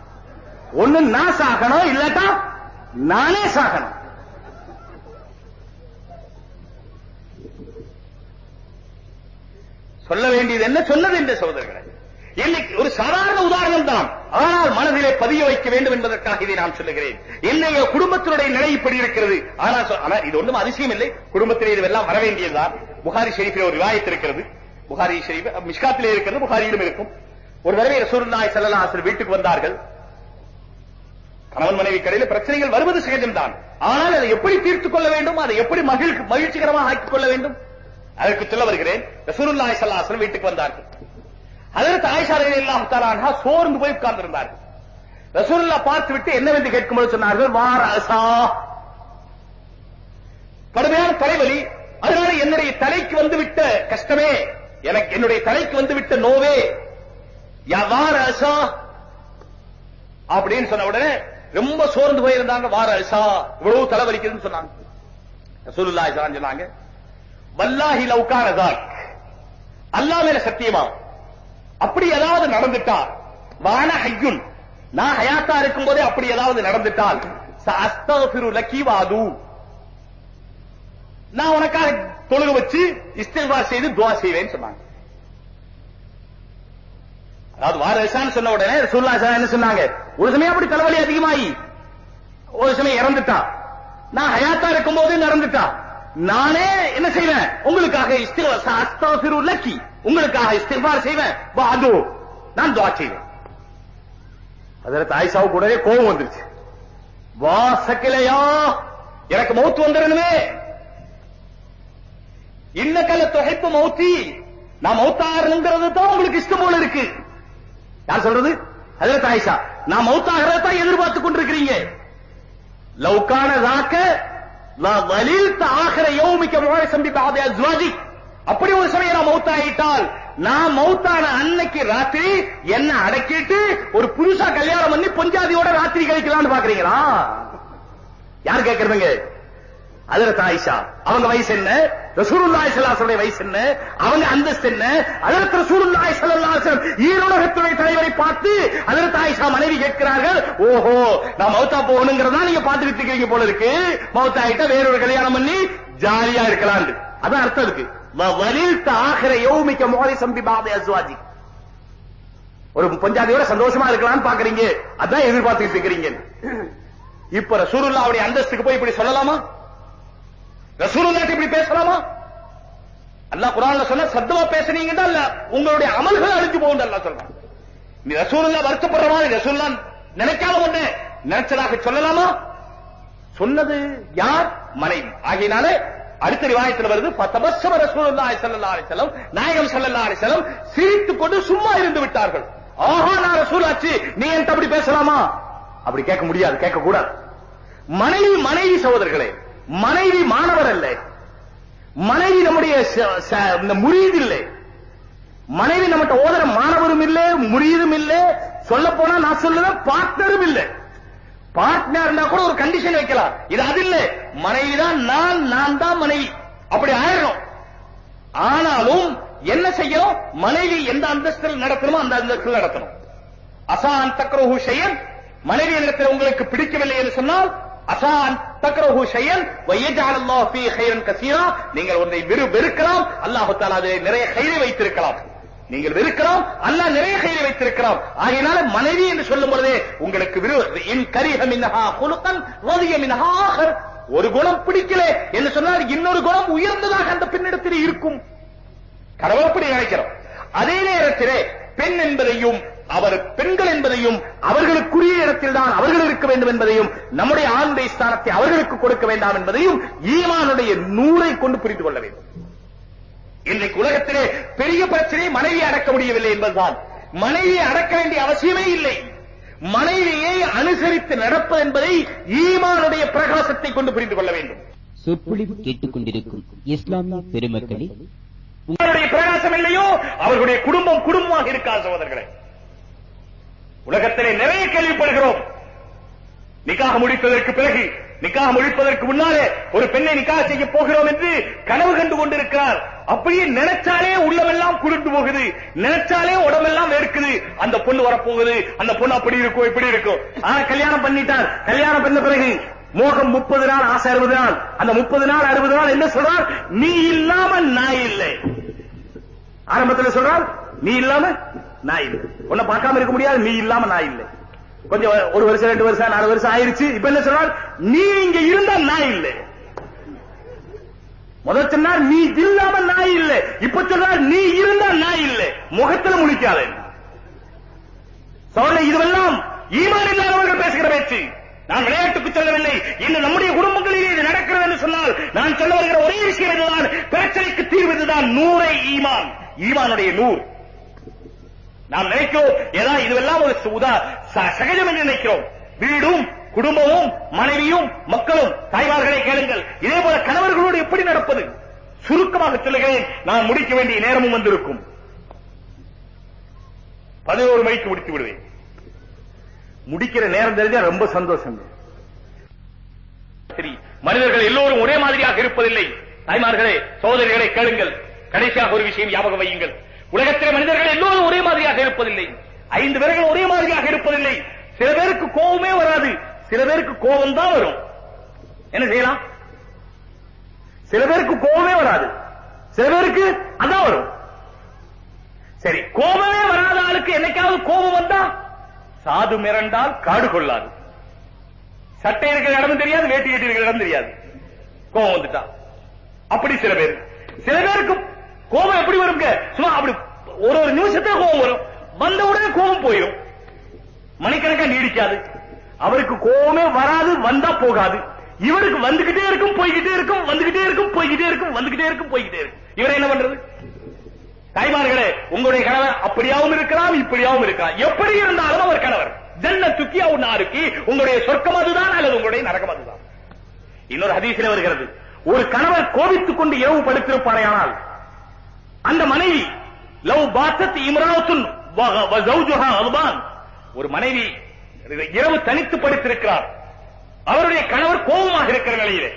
ஒண்ணு நான் சாகணும் இல்லாட்டா நானே சாகணும். சொல்ல வேண்டியது என்ன சொன்னது என்ற சகோதரர்களே? இன்னைக்கு ஒரு சாதாரண உதாரணம் தான். ஆனால் மனதிலே பதிய வைக்க வேண்டும் என்பதற்காக இதை நான் சொல்லுகிறேன். என்னைய குடும்பத்தினுடைய நிலை இப்படி இருக்கிறது. ஆனால் இது ஒன்றும் அதிசயம் இல்லை. குடும்பத்திலே இதுவெல்லாம் வர வேண்டியதுதான் புகாரி ஷெரீஃபில் ஒரு விவாயத்து இருக்கிறது. புகாரி ஷெரீஃப் மிஷ்காத்திலே இருக்கிறது புகாரியிலும் இருக்கும். ஒரு தடவை ரசூர்நாய் செல்லலா அலைஹி வீட்டுக்கு வந்தார்கள். கணவன் மனைவி கடையில் பிரச்சனைகள் வருவது சகஜம்தான். ஆனால் அதை எப்படி தீர்த்துக் கொள்ள வேண்டும்? அதை எப்படி மகிழ்ச்சி மகிழ்ச்சிகரமாக ஆக்கிக் கொள்ள வேண்டும்? அதற்கு சொல்ல வருகிறேன் ரசூலுல்லாஹி ஸல்லல்லாஹு வீட்டுக்கு வந்தார்கள். அதற்கு ஆயிஷா ரலியல்லாஹு தஆலா சோர்ந்து போய் உட்கார்ந்திருந்தார்கள் ரசூலுல்லாஹ் பார்த்து விட்டு என்னவென்று கேட்கும்போது சொன்னார்கள் வாரசா கடுமையான தலைவலி. அதனால என்னுடைய தலைக்கு வந்து விட்ட கஷ்டமே எனக்கு என்னுடைய தலைக்கு வந்து விட்ட நோவே. யா அசா அப்படின்னு சொன்ன உடனே ரொம்ப சோர்ந்து போயிருந்தாங்க வாரசா இவ்வளவு தலைவலிக்குதுன்னு சொன்னாங்க. ரசூலுல்லாஹி ஸல்லல்லாஹு சொன்னாங்க வல்லாஹி லவ்கான தாக். அல்லாஹ் மேல சத்தியமா? அப்படி ஏதாவது நடந்துட்டா வான ஹையுன் நான் ஹயாத்தா இருக்கும் போதே அப்படி ஏதாவது நடந்துட்டால் அஸ்தபிரு லக்கி வாது. நான் உனக்காக தொழுக வச்சு இஸ்திஃபார் செய்து துவா செய்வேன்னு சொன்னாங்க. அதாவது வாரசான்னு சொன்ன உடனே சுல்லா என்ன சொன்னாங்க? ஒரு சமயம் அப்படி தலைவலி அதிகமாயி ஒரு சமயம் இறந்துட்டா. நான் ஹயாத்தா இருக்கும் போது நடந்துட்டா. நானே என்ன செய்வேன்? உங்களுக்காக இஸ்திஃபார் லக்கி. உங்களுக்காக இஸ்திஃபார் செய்வேன். வாது நான் துவா செய்வேன். அதில் ஆயிஷாவுக்கு உடனே கோபம் வந்துருச்சு. வா சக்கிலையா எனக்கு மௌத்து வந்துடணுமே. இன்னக்கல்ல தொகைப்பு மௌத்தி நான் மௌத்தாகிறதுங்கிறது தான் உங்களுக்கு இஷ்டம் போல இருக்கு. யார் சொல்றது? அதற்கு ஆயிஷா நான் மௌத்தாகிறத தான் எதிர்பார்த்து கொண்டிருக்கிறீங்க. லவ்கான தாக்க அப்படி ஒரு சமயம் நான் மௌத்தாயிட்டால் நான் மௌத்தான அன்னைக்கு ராத்திரி என்ன அடக்கிட்டு ஒரு புதுசா கல்யாணம் பண்ணி பொஞ்சாதியோட ராத்திரி கழிக்கலாம்னு பாக்குறீங்களா யார் கேக்குறதுங்க அதுல தாய்ஷா. அவங்க வயசு என்ன? ரசூலுல்லாஹி ஸல்லல்லாஹு அலைஹி வயசு என்ன? அவங்க அந்தஸ்து என்ன? அதற்கு ரசூலுல்லாஹி ஸல்லல்லாஹு அலைஹி வஸல்லம் தலைவரை பார்த்து அதற்கு ஆயிஷா மனைவி கேட்கிறார்கள் ஓஹோ நான் மௌத்தா போகணுங்கிறதா நீங்க பாத்துக்கிட்டு இருக்கீங்க போல இருக்கு? மௌத்தா ஆயிட்டா வேறொரு கல்யாணம் பண்ணி ஜாலியா இருக்கலாம் அதான் அர்த்தம் இருக்கு வலில் ஆகிற யௌமிக்க மோரி சம்பி பாபே அஸ்வாஜி ஒரு பஞ்சாதியோட சந்தோஷமா இருக்கலாம்னு பாக்குறீங்க அதான் எதிர்பார்த்துக்கிட்டு இருக்கிறீங்க இப்ப ரசூலுல்லாவுடைய அந்தஸ்துக்கு போய் இப்படி சொல்லலாமா? ரசூலுல்லாஹி இப்படி பேசலாமா? அல்லாஹ் குர்ஆன்ல சொன்ன சத்தமா பேசுனீங்கன்னா அல்ல உங்களுடைய அமல்கள் அழிஞ்சு போகும் அல்லாஹ் சொல்றான். நீ ரசூலுல்லாஹ் வருத்தப்படுற மாதிரி ரசூலுல்லாஹ் நினைக்காம ஒண்ணு. நினைச்சதாக சொல்லலாமா? சொன்னது யார்? மனைவி. ஆகையினாலே அடுத்த ரிவாயத்தில் வருது பத்தபஸ்ஸம ரசூலுல்லாஹி ஸல்லல்லாஹு அலைஹி வஸல்லம். நாயகம் ஸல்லல்லாஹு அலைஹி வஸல்லம் சிரித்துக் கொண்டு சும்மா இருந்து விட்டார்கள். ஆஹா நான் ரசூலாச்சு. நீ என்கிட்ட அப்படி பேசலாமா? அப்படி கேட்க முடியாது கேட்க கூடாது மனைவி மனைவி சகோதரர்களே மனைவி மாணவர் அல்ல. மனைவி நம்முடைய முறியது இல்லை. மனைவி நம்மகிட்ட ஓதுற மாணவரும் இல்ல முறியதும் இல்ல. சொல்ல போனா நான் சொல்லுவேன் பார்ட்னரும் இல்ல. பார்ட்னர் இருந்தா கூட ஒரு கண்டிஷன் வைக்கலாம். இது அது இல்ல. மனைவி தான் நான் நான் தான் மனைவி. அப்படி ஆயிரும் ஆனாலும் என்ன செய்யணும்? மனைவி எந்த அந்தஸ்தில் நடத்தணுமோ அந்த அந்தஸ்தில் நடத்தணும். அசான் தக்ரஹு ஷையன். மனைவி இடத்தில் உங்களுக்கு பிடிக்கவில்லை என்று சொன்னால் அசான் தக்ரஹு ஷையன் வயஜால் அல்லாஹ் ஃபீ கைரன் கசீரா. நீங்கள் ஒன்றை வெறு வெறுக்கலாம் அல்லாஹ் தஆலா அதிலே நிறைய கைரை வைத்திருக்கலாம். நீங்கள் வெறுக்கலாம் அல்லாஹ் நிறைய கைரை வைத்திருக்கலாம் ஆகையினால மனைவி என்று சொல்லும் பொழுதே உங்களுக்கு விரு என் கரிஹ மின்ஹா குலுகன் வதிய மின்ஹா ஆகர் ஒரு குணம் பிடிக்கல என்று சொன்னால் இன்னொரு குணம் உயர்ந்ததாக அந்த பெண்ணிடத்தில் இருக்கும். கடவுள் அப்படி நினைக்கிறோம். அதே நேரத்திலே பெண் என்பதையும் அவர் பெண்கள் என்பதையும் அவர்களுக்குரிய இடத்தில் தான் அவர்கள் இருக்க வேண்டும் என்பதையும் நம்முடைய ஆணுடைய ஸ்தானத்தை அவர்களுக்கு கொடுக்க வேண்டாம் என்பதையும் ஈமானுடைய நூலை கொண்டு புரிந்து கொள்ள வேண்டும். இன்றைக்கு உலகத்திலே பெரிய பிரச்சனை மனைவி அடக்க முடியவில்லை என்பதுதான். மனைவியை அடக்க வேண்டிய அவசியமே இல்லை. மனைவியை அனுசரித்து நடப்பது என்பதை ஈமானுடைய பிரகாசத்தை கொண்டு புரிந்து கொள்ள வேண்டும். சொற்பொழிவு கேட்டுக்கொண்டிருக்கும் இஸ்லாமிய பெருமக்களே உங்களுடைய பிரகாசம் இல்லையோ? அவர்களுடைய குடும்பம் குடும்பமாக இருக்காது சகோதரர்களே? உலகத்திலே நிறைய கேள்விப்படுகிறோம். நிக்காக முடிப்பதற்கு பிறகு நிக்காக முடிப்பதற்கு முன்னாலே ஒரு பெண்ணை நிக்காக செய்ய போகிறோம் என்று கனவு கண்டு கொண்டிருக்கிறார். அப்படியே நினைச்சாலே உள்ளமெல்லாம் குருண்டு போகுது. நினைச்சாலே உடம்பெல்லாம் வேர்க்குது அந்த பொண்ணு வரப்போகுது. அந்த பொண்ணு அப்படி இருக்கும் இப்படி இருக்கும். ஆனா கல்யாணம் பண்ணிட்டார். கல்யாணம் பண்ண பிறகு மோகம் முப்பது நாள் ஆசை அறுபது நாள். அந்த முப்பது நாள் அறுபது நாள் என்ன சொல்றார்? நீ இல்லாம நான் இல்லை. ஆரம்பத்துல சொல்றார் நீ இல்லாம நான் இல்லை. உன்னை பார்க்காம இருக்க முடியாது நீ இல்லாம நான் இல்லை. கொஞ்சம் ஒரு வருஷம் ரெண்டு வருஷம் நாலு வருஷம் ஆயிருச்சு. இப்ப என்ன சொன்னால் நீ இங்க இருந்தா நான் இல்லை. முதல் சொன்னார் நீ இல்லாம நான் இல்லை. இப்ப சொன்னால் நீ இருந்தா நான் இல்லை. முகத்துல முழிக்காத. சோழ இதுவெல்லாம் ஈமான் இல்லாதவர்கள் பேசுகிற பேச்சு. நான் விளையாட்டுக்கு சொல்லவில்லை. இன்னும் நம்முடைய குடும்பங்களிலே இது நடக்கிறது என்று சொன்னால் நான் சொல்ல வருகிற ஒரே விஷயம் இதுதான் பிரச்சனைக்கு தீர்வு இதுதான் நூறை ஈமான். ஈமானுடைய நூறு. நாம் நினைக்கிறோம் ஏதா இதுவெல்லாம் ஒரு உதா ச- சகஜம் என்று நினைக்கிறோம். வீடும் குடும்பமும் மனைவியும் மக்களும் தாய்மார்களை கேளுங்கள் இதே போல கணவர்களோடு எப்படி நடப்பது? சுருக்கமாக சொல்லுகிறேன் நான் முடிக்க வேண்டிய நேரமும் வந்திருக்கும். பதினோரு மணிக்கு முடித்து விடுவேன். முடிக்கிற நேரம் தெரிஞ்சா ரொம்ப சந்தோஷம் சரி மனிதர்கள் எல்லோரும் ஒரே மாதிரியாக இருப்பதில்லை. தாய்மார்களே சோதரிகளை கேளுங்கள். கடைசியாக ஒரு விஷயம் ஞாபகம் வையுங்கள். உலகத்தில் மனிதர்கள் எல்லோரும் ஒரே மாதிரியாக இருப்பதில்லை. ஐந்து பேர்கள் ஒரே மாதிரியாக இருப்பதில்லை. சில பேருக்கு கோபமே வராது. சில பேருக்கு கோபம் தான் வரும். என்ன செய்யலாம்? சில பேருக்கு கோபமே வராது. சில பேருக்கு அதான் வரும். சரி கோபமே வராத ஆளுக்கு என்னைக்காவது கோபம் வந்தா சாது மிரண்டால் காடு கொள்ளாது. சட்டை இருக்கிற இடம் தெரியாது வேட்டி கட்டி இருக்கிற இடம் தெரியாது. கோபம் வந்துட்டா. அப்படி சில பேர். சில பேருக்கு கோபம் எப்படி வரும் சும்மா அப்படி ஒரு ஒரு நிமிஷத்துல கோபம் வரும். வந்த உடனே கோபம் போயிடும். மணிக்கணக்கா நீடிக்காது. அவருக்கு கோபமே வராது வந்தா போகாது. இவருக்கு வந்துகிட்டே இருக்கும் போய்கிட்டே இருக்கும் வந்துகிட்டே இருக்கும் போய்கிட்டே இருக்கும் வந்துகிட்டே இருக்கும் போய்கிட்டே இருக்கும். இவர் என்ன பண்றது? தாய்மார்களே உங்களுடைய கணவர் அப்படியாவும் இருக்கலாம் இப்படியாவும் இருக்கலாம். எப்படி இருந்தாலும் அவர் கணவர். ஜன்ன துக்கி அவன் நாருக்கு உங்களுடைய சொர்க்கம் அதுதான் அல்லது உங்களுடைய நரகம் அதுதான். இன்னொரு ஹதீஸில் வருகிறது. ஒரு கணவர் கோபித்துக் கொண்டு இரவு படுத்திருப்பாரையானால் அந்த மனைவி லவ் பாத்தத் இம்ராத்துன் வ- அல்பான் ஒரு மனைவி இரவு தனித்து படுத்திருக்கிறார். அவருடைய கணவர் கோபமாக இருக்கிற நிலையிலே.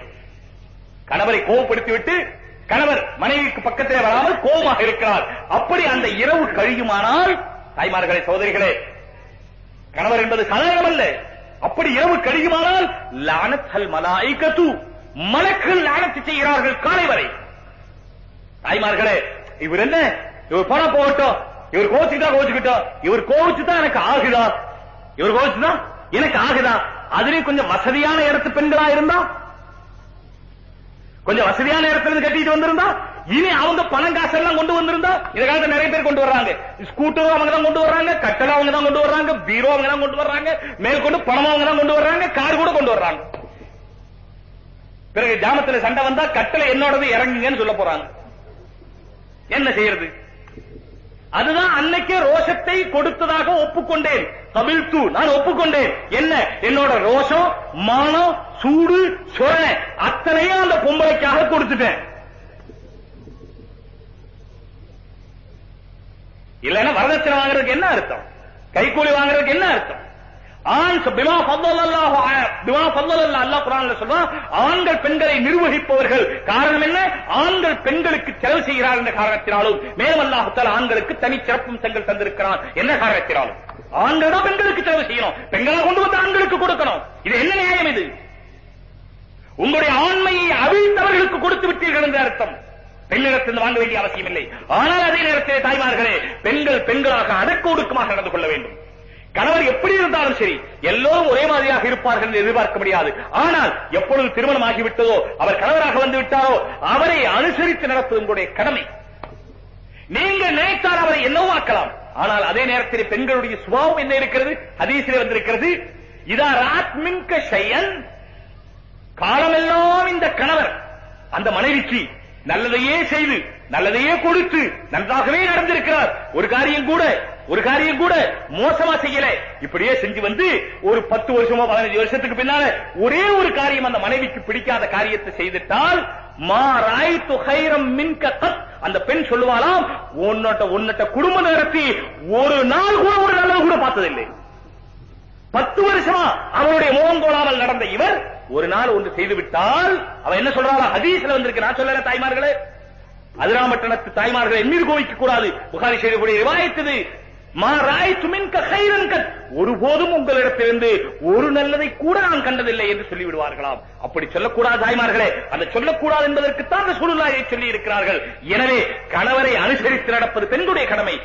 கணவரை கோபப்படுத்திவிட்டு கணவர் மனைவிக்கு பக்கத்திலே வராமல் கோபமாக இருக்கிறார். அப்படி அந்த இரவு கழியுமானால் தாய்மார்களே சகோதரிகளே கணவர் என்பது சாதாரணம் அல்ல. அப்படி இரவு கழியுமானால் லானத்தல் மலாய்கத்து. மலக்கள் லானத்து செய்கிறார்கள் காலை வரை. தாய்மார்களே இவர் என்ன? இவர் போனா போகட்டும். இவர் கோச்சுக்கிட்டா கோச்சுக்கிட்டோம் இவர் கோவிச்சுதான் எனக்கு ஆகுதா? இவர் கோவிச்சுதான் எனக்கு ஆகுதா? அதுலயும் கொஞ்சம் வசதியான இடத்து பெண்களா இருந்தா? கொஞ்சம் வசதியான இடத்துல இருந்து கட்டிட்டு வந்திருந்தா? இனி அவங்க பணம் காசெல்லாம் கொண்டு வந்திருந்தா? இந்த காலத்துல நிறைய பேர் கொண்டு வர்றாங்க. ஸ்கூட்டரும் அவங்க தான் கொண்டு வர்றாங்க கட்டளை அவங்க தான் கொண்டு வர்றாங்க பீரோ அவங்க தான் கொண்டு வர்றாங்க மேற்கொண்டு பணம் அவங்க தான் கொண்டு வர்றாங்க கார் கூட கொண்டு வர்றாங்க. பிறகு ஜாமத்துல சண்டை வந்தா கட்டளை என்னோடது இறங்குங்கன்னு சொல்ல போறாங்க. என்ன செய்யறது? அதுதான் அன்னைக்கே ரோஷத்தை கொடுத்ததாக ஒப்புக்கொண்டேன். தமிழ்த்து நான் ஒப்புக்கொண்டேன். என்ன? என்னோட ரோஷம் மானம் சூடு சொரணை அத்தனையும் அந்த பொம்பளைக்காக கொடுத்துட்டேன். இல்லைன்னா வரதட்சணை வாங்குறதுக்கு என்ன அர்த்தம்? கைக்கூலி வாங்குறதுக்கு என்ன அர்த்தம்? ஆண்கள் பெண்களை நிர்வகிப்பவர்கள். காரணம் என்ன? ஆண்கள் பெண்களுக்கு செலவு செய்கிறார் என்ற காரணத்தினாலும் மேலும் அல்லாஹத்தால் ஆண்களுக்கு தனி சிறப்பம்சங்கள் தந்திருக்கிறான். என்ன காரணத்தினாலும்? ஆண்கள் தான் பெண்களுக்கு செலவு செய்யணும். பெண்களை கொண்டு வந்து ஆண்களுக்கு கொடுக்கணும். இது என்ன நியாயம் இது? உங்களுடைய ஆண்மையை அவிழ்த்தவர்களுக்கு கொடுத்து விட்டீர்கள் என்ற அர்த்தம். பெண்ணிடத்திலிருந்து வாங்க வேண்டிய அவசியம் இல்லை ஆனால் அதே நேரத்தில் தாய்மார்களே பெண்கள் பெண்களாக அடக்க ஒடுக்கமாக நடந்து கொள்ள வேண்டும். கணவர் எப்படி இருந்தாலும் சரி எல்லோரும் ஒரே மாதிரியாக இருப்பார்கள் என்று எதிர்பார்க்க முடியாது. ஆனால் எப்பொழுது திருமணம் ஆகிவிட்டதோ அவர் கணவராக வந்து விட்டாரோ அவரை அனுசரித்து நடப்பது உங்களுடைய கடமை. நீங்க நினைத்தால் அவரை என்னவோ ஆக்கலாம். ஆனால் அதே நேரத்தில் பெண்களுடைய சுபாவம் என்ன இருக்கிறது? ஹதீஸிலே வந்திருக்கிறது இதா ராத்மின்க செயல் காலமெல்லாம் இந்த கணவர் அந்த மனைவிக்கு நல்லதையே செய்து நல்லதையே கொடுத்து நன்றாகவே நடந்திருக்கிறார். ஒரு காரியம் கூட ஒரு காரியம் கூட மோசமா செய்யல. இப்படியே செஞ்சு வந்து ஒரு பத்து வருஷமோ பதினஞ்சு வருஷத்துக்கு பின்னால ஒரே ஒரு காரியம் அந்த மனைவிக்கு பிடிக்காத காரியத்தை செய்துட்டால் மா துகைரம் மின்க கத். அந்த பெண் சொல்லுவாளாம் உன்னோட உன்னட்ட குடும்பம் நடத்தி ஒரு நாள் கூட ஒரு நல்லது கூட பார்த்ததில்லை. பத்து வருஷமா அவருடைய முகம் கோலாமல் நடந்த இவர் ஒரு நாள் ஒன்று செய்து விட்டால் அவ என்ன சொல்றாளா? ஹதீஸ்ல வந்திருக்கு நான் சொல்லல தாய்மார்களே. அதிராமட்டணத்து தாய்மார்கள் என் மீது கோவிக்க கூடாது. புகாரி செய்யக்கூடிய ரிவாயத்தது மா ஒருபோதும் உங்களிடத்திலிருந்து ஒரு நல்லதை கூட நான் கண்டதில்லை என்று சொல்லிவிடுவார்களாம். அப்படி சொல்லக்கூடாது தாய்மார்களே. அந்த சொல்லக்கூடாது என்பதற்குத்தான் அந்த சூழ்நிலையை சொல்லி இருக்கிறார்கள் எனவே கணவரை அனுசரித்து நடப்பது பெண்களுடைய கடமை.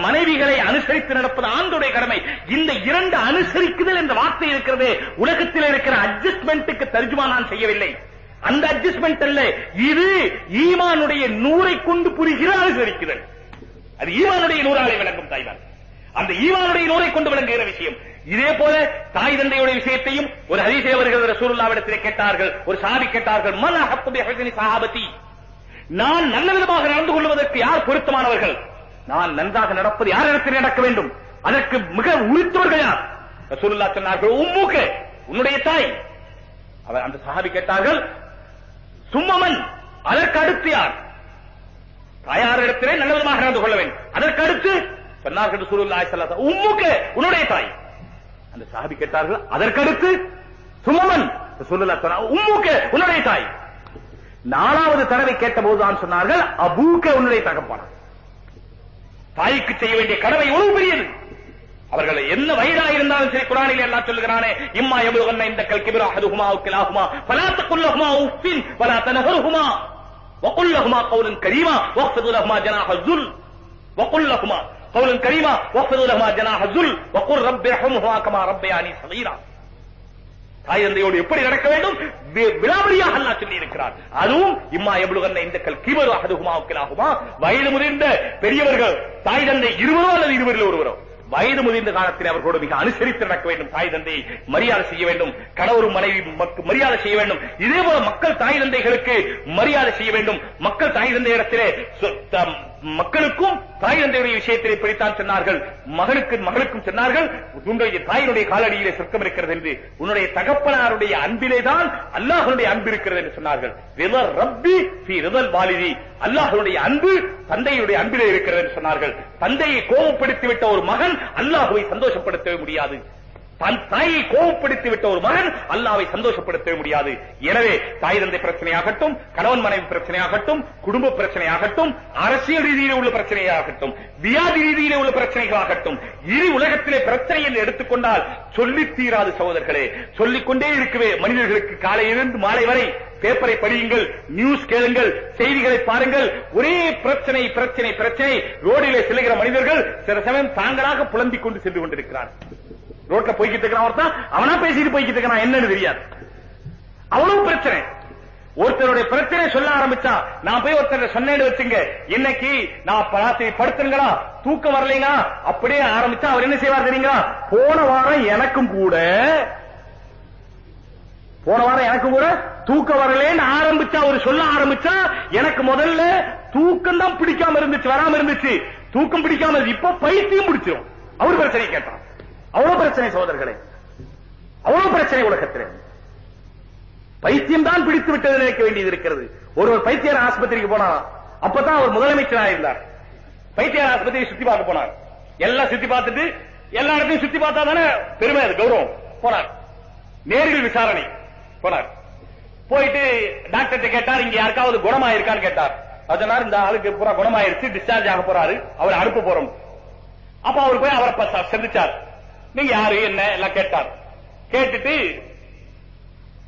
மனைவிகளை அனுசரித்து நடப்பது ஆண்களுடைய கடமை. இந்த இரண்டு அனுசரிக்குதல் என்ற வார்த்தை இருக்கிறது. உலகத்தில் இருக்கிற அட்ஜஸ்ட்மெண்ட்டுக்கு தர்ஜுமா நான் செய்யவில்லை. அந்த அட்ஜஸ்ட்மெண்ட் அல்ல. இது ஈமானுடைய நூரை கொண்டு புரிகிற அனுசரிக்குதல். அது ஈமானுடைய நூறாலை விளங்கும் தாய்மார். அந்த ஈமானுடைய நூலை கொண்டு விளங்குகிற விஷயம். இதே போல தாய் தந்தையுடைய விஷயத்தையும் ஒரு ஹதீஸே வருகிற ரசூலுல்லாவிடத்திலே கேட்டார்கள். ஒரு சாதி கேட்டார்கள். மன் ஹக்குபி பி சஹாபதி? நான் நல்ல விதமாக நடந்து கொள்வதற்கு யார் பொருத்தமானவர்கள்? நான் நன்றாக நடப்பது யார் இடத்தில் நடக்க வேண்டும்? அதற்கு மிக உரித்தவர்கள் யார்? ரசூலுல்லா சொன்னார்கள் உம்முக்கு உன்னுடைய தாய். அவர் அந்த சஹாபி கேட்டார்கள் சும்மமன் அதற்கு அடுத்து யார்? தாயாரிடத்திலே நல்ல விதமாக நடந்து கொள்ள வேண்டும். அதற்கு அடுத்து சொன்னார்கள் ரசூலுல்லாஹி ஸல்லல்லாஹு உம்முக்கு உன்னுடைய தாய். அந்த சாபி கேட்டார்கள் அதற்கடுத்து சுமமன். ரசூலுல்லாஹ் சொன்னார் உம்முக்கு உன்னுடைய தாய். நாலாவது தடவை கேட்டபோது தான் சொன்னார்கள் அபூக்க உன்னுடைய தகப்பான தாய்க்கு செய்ய வேண்டிய கடமை எவ்வளவு பெரியது? அவர்கள் என்ன வயதா இருந்தாலும் சரி குரானில் எல்லாம் சொல்லுகிறானே இம்மா எவ்வளவு இந்த கல்கிபிரா அதுகுமா உக்கிலாகுமா பலாத்த குல்லகுமா உப்பின் பலாத்த நகருகுமா وقل لهما قولا كريما واخفض لهما جناح الذل وقل لهما قولا كريما واخفض لهما جناح الذل وقل رب ارحمهما كما ربياني صغيرا தாய் தந்தையோடு எப்படி நடக்க வேண்டும் வி- விலாவரியாக அல்லாஹ் சொல்லி இருக்கிறார் அதுவும் இம்மா எவ்வளவு இந்த கல் கிபரு அகதுகுமா உக்கிலாகுமா வயது முதிர்ந்த பெரியவர்கள் தாய் தந்தை இருவரோ அல்லது இருவரில் ஒருவரோ வயது முதிர்ந்த காலத்தில் அவர்களோடு மிக அனுசரித்து நடக்க வேண்டும் தாய் தந்தை மரியாதை செய்ய வேண்டும் கணவரும் மனைவி மரியாதை செய்ய வேண்டும். இதே போல மக்கள் தாய் தந்தைகளுக்கு மரியாதை செய்ய வேண்டும். மக்கள் தாய் தந்தை இடத்திலே மக்களுக்கும் தாய் தந்தையுடைய விஷயத்திலே இப்படித்தான் சொன்னார்கள். மகனுக்கு மகளுக்கும் சொன்னார்கள். உன்னுடைய தாயினுடைய காலடியிலே சொர்க்கம் இருக்கிறது என்று உன்னுடைய தகப்பனாருடைய அன்பிலே தான் அல்லாஹனுடைய அன்பு இருக்கிறது என்று சொன்னார்கள். ரிதல் ரப்பி ஃபி ரிதல் வாலிதி. அல்லாஹனுடைய அன்பு தந்தையுடைய அன்பிலே இருக்கிறது என்று சொன்னார்கள். தந்தையை கோபப்படுத்தி விட்ட ஒரு மகன் அல்லாஹுவை சந்தோஷப்படுத்தவே முடியாது. தன் தாயை கோபப்படுத்தி விட்ட ஒரு மகன் அல்லாவை சந்தோஷப்படுத்தவே முடியாது. எனவே தாய் தந்தை பிரச்சனையாகட்டும் கணவன் மனைவி பிரச்சனையாகட்டும் குடும்ப பிரச்சனையாகட்டும் அரசியல் ரீதியிலே உள்ள பிரச்சனையாகட்டும் வியாதி ரீதியிலே உள்ள பிரச்சனைகளாகட்டும் இரு உலகத்திலே பிரச்சனை என்று எடுத்துக்கொண்டால் சொல்லி தீராது சகோதரர்களே. சொல்லிக்கொண்டே இருக்கவே மனிதர்களுக்கு காலையிலிருந்து மாலை வரை பேப்பரை படியுங்கள் நியூஸ் கேளுங்கள் செய்திகளை பாருங்கள். ஒரே பிரச்சனை பிரச்சனை பிரச்சனை. ரோடிலே செல்லுகிற மனிதர்கள் சில சமயம் தாங்களாக புலம்பிக் கொண்டு சென்று கொண்டிருக்கிறார்கள். ரோட்ல போய்கிட்டு இருக்கிறான் ஒருத்தன் அவனா பேசிட்டு போய்கிட்டு இருக்கிறான். என்னன்னு தெரியாது. அவ்வளவு பிரச்சனை. ஒருத்தருடைய பிரச்சனை சொல்ல ஆரம்பிச்சா நான் போய் ஒருத்தர் சொன்னேன்னு வச்சுங்க இன்னைக்கு நான் ராத்திரி படுத்துங்களா தூக்கம் வரலைங்களா அப்படியே ஆரம்பிச்சா அவர் என்ன செய்வார் தெரியுங்களா? போன வாரம் எனக்கும் கூட போன வாரம் எனக்கும் கூட தூக்கம் வரலேன்னு ஆரம்பிச்சா அவர் சொல்ல ஆரம்பிச்சா எனக்கு முதல்ல தூக்கம் தான் பிடிக்காம இருந்துச்சு வராம இருந்துச்சு. தூக்கம் பிடிக்காம இருந்துச்சு. இப்ப பைத்தியம் பிடிச்சிடும் அவர் பிரச்சனை கேட்டான். அவ்வளவு பிரச்சனை சோதர்களே அவ்வளவு பிரச்சனை உலகத்திலே. பைத்தியம் தான் பிடித்து விட்டது நினைக்க வேண்டியது இருக்கிறது. ஒருவர் பைத்தியர் ஆஸ்பத்திரிக்கு போனார் அப்பதான் அவர் முதலமைச்சராக இருந்தார். பைத்தியர் ஆஸ்பத்திரி சுத்தி பார்க்க போனார். எல்லாம் சுத்தி பார்த்துட்டு எல்லா இடத்தையும் சுத்தி பார்த்தா தானே பெருமை அது கௌரவம். போனார். நேரில் விசாரணை போனார். போயிட்டு டாக்டர் கேட்டார் இங்க யாருக்காவது குணமாயிருக்கான்னு கேட்டார். அதனால இந்த ஆளுக்கு பூரா குணமாயிருச்சு டிஸ்சார்ஜ் ஆக போறாரு. அவரை அனுப்ப போறோம். அப்ப அவர் போய் அவரை சந்திச்சார். நீங்க யாரு? என்ன? எல்லாம் கேட்டார். கேட்டுட்டு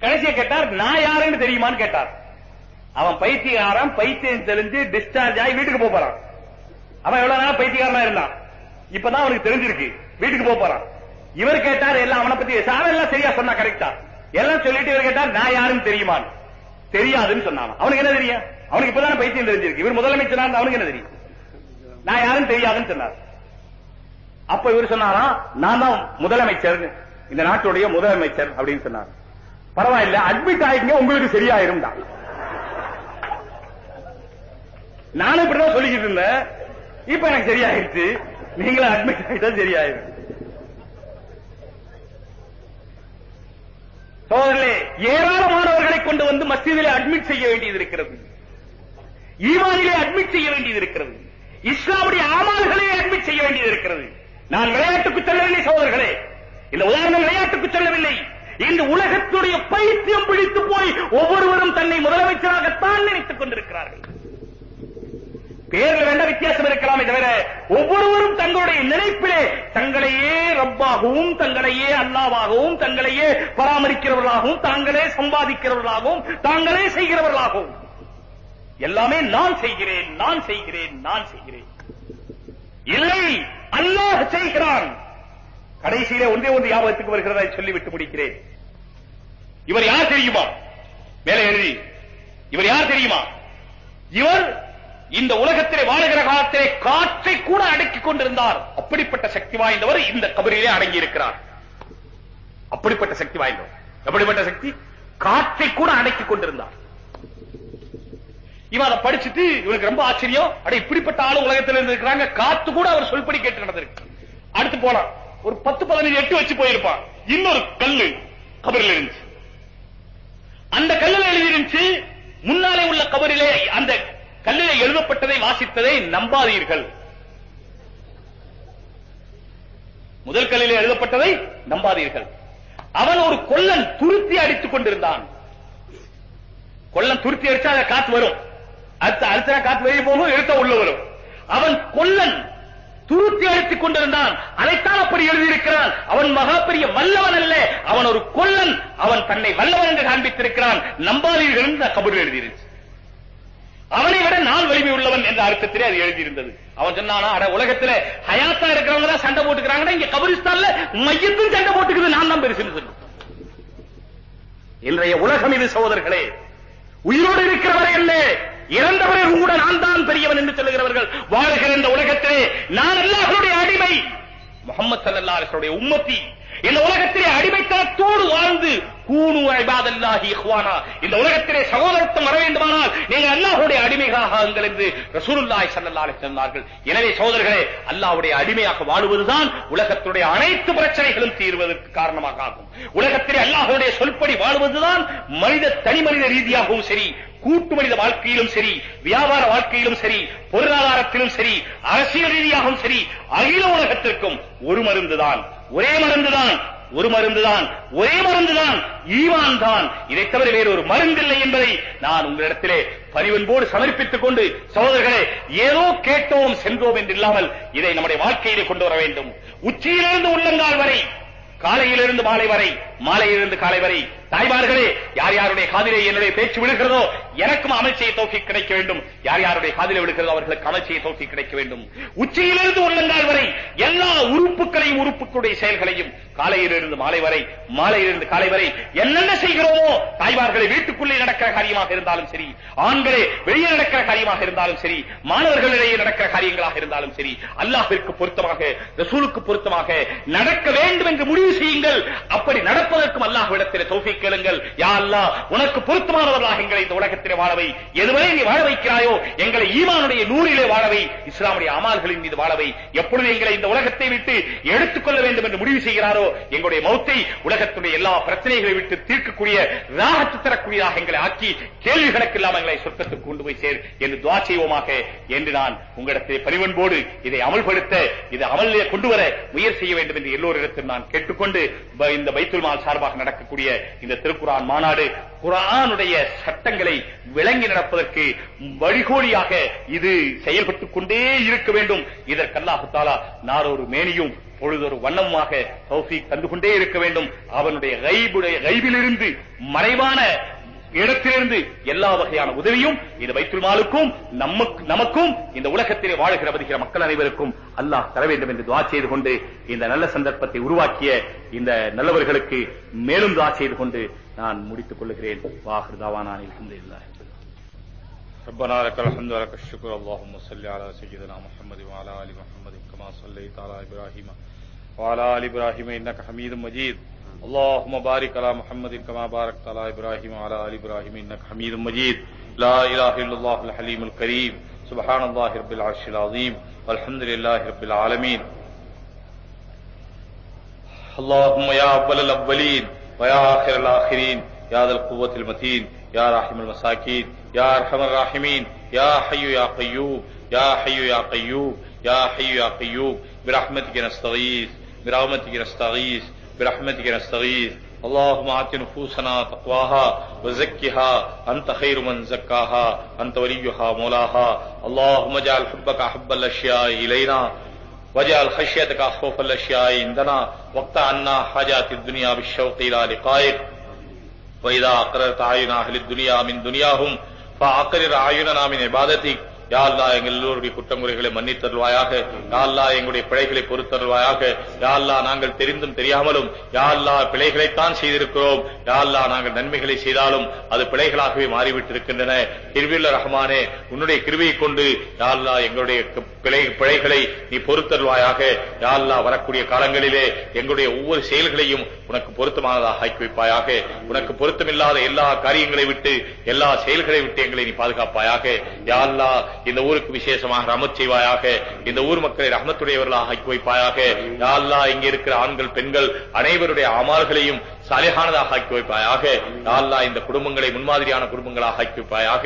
கடைசியை கேட்டார் நான் யாருன்னு தெரியுமான்னு கேட்டார். அவன் பைத்தியக்காரன் பைத்தியம் தெரிஞ்சு டிஸ்சார்ஜ் ஆகி வீட்டுக்கு போறான். அவன் எவ்வளவு நாள் பைத்தியக்காரனா இருந்தான்? இப்பதான் அவனுக்கு தெரிஞ்சிருக்கு வீட்டுக்கு போப் போறான். இவர் கேட்டார் எல்லாம் அவனை பத்தி சார் எல்லாம் சரியா சொன்னா கரெக்டா எல்லாம் சொல்லிட்டு இவர் கேட்டார் நான் யாருன்னு தெரியுமான்னு. தெரியாதுன்னு சொன்னான் அவனுக்கு என்ன தெரியும்? அவனுக்கு இப்பதான பைத்தியம் தெரிஞ்சிருக்கு. இவர் முதலமைச்சரா அவனுக்கு என்ன தெரியும்? நான் யாரும் தெரியாதுன்னு சொன்னார். அப்ப இவர் சொன்னாரா நான் தான் முதலமைச்சர் இந்த நாட்டுடைய முதலமைச்சர் அப்படின்னு சொன்னார். பரவாயில்ல அட்மிட் ஆயிடுங்க உங்களுக்கு சரியாயிரும் தான். நானும் இப்படிதான் சொல்லிக்கிட்டு இருந்தேன். இப்ப எனக்கு சரியாயிருச்சு. நீங்களும் அட்மிட் ஆயிட்டா சரியாயிரும். சோதரே ஏராளமானவர்களை கொண்டு வந்து மசீதில அட்மிட் செய்ய வேண்டியது இருக்கிறது. ஈமானிலே அட்மிட் செய்ய வேண்டியது இருக்கிறது. இஸ்லாமுடைய ஆமால்களே அட்மிட் செய்ய வேண்டியது இருக்கிறது. நான் விளையாட்டுக்கு செல்லவில்லை சோதர்களே இந்த உதாரணம் விளையாட்டுக்கு செல்லவில்லை. இந்த உலகத்துடைய பைத்தியம் பிடித்து போய் ஒவ்வொருவரும் தன்னை முதலமைச்சராகத்தான் நினைத்துக் கொண்டிருக்கிறார்கள். பேரில் வேண்ட வித்தியாசம் இருக்கலாமே தவிர ஒவ்வொருவரும் தங்களுடைய நினைப்பிலே தங்களையே ரப்பாகவும் தங்களையே அல்லாவாகவும் தங்களையே பராமரிக்கிறவர்களாகவும் தாங்களே சம்பாதிக்கிறவர்களாகவும் தாங்களே செய்கிறவர்களாகவும். எல்லாமே நான் செய்கிறேன் நான் செய்கிறேன் நான் செய்கிறேன். இல்லை அல்லாஹ் செய்கிறான். கடைசியிலே ஒன்றே ஒன்று ஞாபகத்துக்கு வருகிறதா சொல்லிவிட்டு முடிக்கிறேன். இவர் யார் தெரியுமா? மேலே எழுதி. இவர் யார் தெரியுமா? இவர் இந்த உலகத்திலே வாழுகிற காலத்திலே காற்றை கூட அடக்கிக் கொண்டிருந்தார். அப்படிப்பட்ட சக்தி வாய்ந்தவர் இந்த கபரிலே அடங்கி இருக்கிறார் அப்படிப்பட்ட சக்தி வாய்ந்தவர். எப்படிப்பட்ட சக்தி? காற்றை கூட அடக்கிக் கொண்டிருந்தார். இவன் அதை படிச்சுட்டு இவனுக்கு ரொம்ப ஆச்சரியம். அட இப்படிப்பட்ட ஆளு உலகத்தில் இருந்திருக்கிறாங்க. காத்து கூட அவர் சொல்படி கேட்டு நடந்திருக்கு. அடுத்து போனான் ஒரு பத்து பதினஞ்சு எட்டு வச்சு போயிருப்பான். இன்னொரு கல்லு கபரில் இருந்துச்சு. அந்த கல்லில் எழுதியிருந்துச்சு முன்னாலே உள்ள கபரிலே அந்த கல்லிலே எழுதப்பட்டதை வாசித்ததை நம்பாதீர்கள். முதல் கல்லிலே எழுதப்பட்டதை நம்பாதீர்கள். அவன் ஒரு கொல்லன் துருத்தி அடித்துக் கொண்டிருந்தான். கொல்லன் துருத்தி அடிச்சா அதை காத்து வரும். அடுத்த அடுத்த காத்து வெளியே போகும் எழுத்த உள்ள வரும். அவன் கொல்லன் துருத்தி அடித்துக் கொண்டிருந்தான். அதைத்தான் அப்படி எழுதியிருக்கிறான். அவன் மகா பெரிய வல்லவன் அல்ல. அவன் ஒரு கொல்லன். அவன் தன்னை வல்லவன் என்று காண்பித்திருக்கிறான். நம்பாதீர்கள் இந்த கபூர் எழுதியிருச்சு. அவனை விட நான் வலிமை உள்ளவன் என்ற அர்த்தத்திலே அது எழுதியிருந்தது. அவன் சொன்னானா அட உலகத்துல ஹயாத்தா இருக்கிறவங்க தான் சண்டை போட்டுக்கிறாங்கன்னா இங்க கபரிஸ்தான்ல மையத்தும் சண்டை போட்டுக்குது. நான் தான் பெருசுன்னு சொல்லுவேன் இன்றைய உலகம் இது சகோதரர்களே. உயிரோடு இருக்கிறவரை அல்ல. இறந்தவரை கூட நான் தான் பெரியவன் என்று சொல்லுகிறவர்கள் வாழ்கிற இந்த உலகத்திலே நான் அல்லாஹ்வுடைய அடிமை. முகமது சல்லல்லாஹு அலைஹி உம்மத்தி. இந்த உலகத்திலே அடிமைத்தனத்தோடு வாழ்ந்து கூனு இபாதல்லாஹி இஹ்வானா. இந்த உலகத்திலே சகோதரத்துவம் வர வேண்டுமானால் நீங்கள் அல்லாஹ்வுடைய அடிமைகளாக ஆகுங்கள் என்று ரசூலுல்லாஹி ஸல்லல்லாஹு அலைஹி சொன்னார்கள் எனவே சகோதரர்களே அல்லாஹ்வுடைய அடிமையாக வாழுவதுதான் உலகத்துடைய அனைத்து பிரச்சனைகளும் தீர்வதற்கு காரணமாக ஆகும். உலகத்திலே அல்லாஹ்வுடைய சொல்படி வாழ்வதுதான் மனித தனி மனித ரீதியாகவும் சரி கூட்டு மனித வாழ்க்கையிலும் சரி வியாபார வாழ்க்கையிலும் சரி பொருளாதாரத்திலும் சரி அரசியல் ரீதியாகவும் சரி அகில உலகத்திற்கும் ஒரு மருந்துதான். ஒரே மருந்துதான் ஒரு மருந்துதான் ஒரே மருந்துதான் ஈவான் தான். இதை தவிர வேறு ஒரு மருந்தில்லை என்பதை நான் உங்களிடத்திலே பரிவன்போடு சமர்ப்பித்துக் கொண்டு சகோதரர்களே ஏதோ கேட்டோம் சென்றோம் என்று இல்லாமல் இதை நம்முடைய வாழ்க்கையிலே கொண்டு வர வேண்டும். உச்சியிலிருந்து உள்ளங்கால் வரை காலையிலிருந்து மாலை வரை மாலையிலிருந்து காலை வரை தாய்மார்களே யார் யாருடைய காதிலே என்னுடைய பேச்சு விழுகிறதோ எனக்கும் அமைச்சையை தோக்கி கிடைக்க வேண்டும். யார் யாருடைய காதிலே விழுகிறதோ அவர்களுக்கு அமைச்சையை தோக்கி கிடைக்க வேண்டும். உச்சியிலிருந்து உள்ளங்கால் வரை எல்லா உறுப்புகளையும் உறுப்புக்களுடைய செயல்களையும் காலையிலிருந்து மாலை வரை மாலையிலிருந்து காலை வரை என்னென்ன செய்கிறோமோ தாய்மார்களை வீட்டுக்குள்ளே நடக்கிற காரியமாக இருந்தாலும் சரி ஆண்களே வெளியே நடக்கிற காரியமாக இருந்தாலும் சரி மாணவர்களிடையே நடக்கிற காரியங்களாக இருந்தாலும் சரி அல்லாஹிற்கு பொருத்தமாக ரசூலுக்கு பொருத்தமாக நடக்க வேண்டும் என்று முடிவு செய்யுங்கள். அப்படி நடப்பதற்கும் அல்லாஹ் இடத்தில் தௌஃபீக் கேளுங்கள். யா அல்லாஹ் உனக்கு பொருத்தமானவர்களாக எங்களை இந்த உலகத்திலே வாழவை. எதுவரை நீ வாழ வைக்கிறாயோ எங்களை ஈமானுடைய நூறிலே வாழவை. இஸ்லாமுடைய அமால்களின் மீது வாழவை. எப்பொழுது எங்களை இந்த உலகத்தை விட்டு எடுத்துக்கொள்ள வேண்டும் என்று முடிவு செய்கிறாரோ எங்களுடைய மௌத்தை உலகத்துடைய எல்லா பிரச்சனைகளை விட்டு தீர்க்கக்கூடிய ராகத்து தரக்கூடியதாக எங்களை ஆக்கி கேள்வி கணக்கு இல்லாமல் எங்களை சொர்க்கத்துக்கு கொண்டு போய் சேர் என்று துவா செய்வோமாக என்று நான் உங்களிடத்தை பரிவன்போடு இதை அமல்படுத்த இதை அமலிலே கொண்டு வர முயற்சி செய்ய வேண்டும் என்று எல்லோரிடத்தில் நான் கேட்டுக்கொண்டு இந்த பைத்துல் மால் சார்பாக நடக்கக்கூடிய இந்த திருக்குரான் மாநாடு குரானுடைய சட்டங்களை விளங்கி நடப்பதற்கு வழிகோலியாக இது செயல்பட்டுக் கொண்டே இருக்க வேண்டும். இதற்கு தாலா நாரொரு மேனியும் பொழுதொரு வண்ணமுமாக தௌஃபீக் தந்து கொண்டே இருக்க வேண்டும். அவனுடைய கைபுடைய கைபிலிருந்து மறைவான இடத்திலிருந்து எல்லா வகையான உதவியும் இந்த பைத்துல் மாலுக்கும் நமக்கு நமக்கும் இந்த உலகத்திலே வாழ்கிற வருகிற மக்கள் அனைவருக்கும் அல்லாஹ் தர வேண்டும் என்று துவா செய்து கொண்டு இந்த நல்ல சந்தர்ப்பத்தை உருவாக்கிய இந்த நல்லவர்களுக்கு மேலும் துவா செய்து கொண்டு நான் முடித்துக் கொள்கிறேன் வாஹிர் தாவானான் அல்ஹம்துலில்லாஹ் ربنا لك الحمد ولك الشكر اللهم صل على سيدنا محمد وعلى ال محمد كما صليت على ابراهيم وعلى ال ابراهيم انك حميد مجيد اللهم بارك على محمد كما باركت على إبراهيم وعلى آل إبراهيم إنك حميد مجيد. لا إله إلا الله الحليم الكريم. سبحان الله رب العرش العظيم. والحمد لله رب العالمين. اللهم يا أول الأولين ويا آخر الآخرين. يا ذا القوة المتين. يا راحم المساكين. يا أرحم الراحمين. يا حي يا قيوم. يا حي يا قيوم. يا حي يا قيوم. برحمتك نستغيث. برحمتك نستغيث. برحمتك نستغيث. اللهم آت نفوسنا تقواها وزكها. أنت خير من زكاها. أنت وليها مولاها. اللهم اجعل حبك أحب الأشياء إلينا. واجعل خشيتك خوف الاشياء عندنا. وقت عنا حاجات الدنيا بالشوق الى لقائك. واذا اقررت اعين اهل الدنيا من دنياهم فاقرر اعيننا من عبادتك. யாழ்லா எங்கள் எல்லோருடைய குற்றங்குறைகளை மன்னித்தருள்வாயாக யாழ்லா எங்களுடைய பிழைகளை பொறுத்தருள்வாயாக யாழ்லா நாங்கள் தெரிந்தும் தெரியாமலும் யாழ்லா பிழைகளைத்தான் செய்திருக்கிறோம் யாழ்லா நாங்கள் நன்மைகளை செய்தாலும் அது பிழைகளாகவே மாறிவிட்டிருக்கின்றன. கிருவில்ல ரஹமானே உன்னுடைய கிருவியை கொண்டு யாழ்லா எங்களுடைய பிழை பிழைகளை நீ பொறுத்தருள்வாயாக யாழ்லா வரக்கூடிய காலங்களிலே எங்களுடைய ஒவ்வொரு செயல்களையும் உனக்கு பொருத்தமானதாக ஆக்கி வைப்பாயாக உனக்கு பொருத்தமில்லாத எல்லா காரியங்களை விட்டு எல்லா செயல்களை விட்டு எங்களை நீ பாதுகாப்பாயாக யாழ்லா இந்த ஊருக்கு விசேஷமாக ரமத் செய்வாயாக இந்த ஊர் மக்களை ரஹமத்துடையவர்களாக ஆக்கி வைப்பாயாக. யாழ்லா இங்கே இருக்கிற ஆண்கள் பெண்கள் அனைவருடைய அமால்களையும் சாலிஹானதாக ஆக்கி வைப்பாயாக யா அல்லா இந்த குடும்பங்களை முன்மாதிரியான குடும்பங்களாக ஆக்கி வைப்பாயாக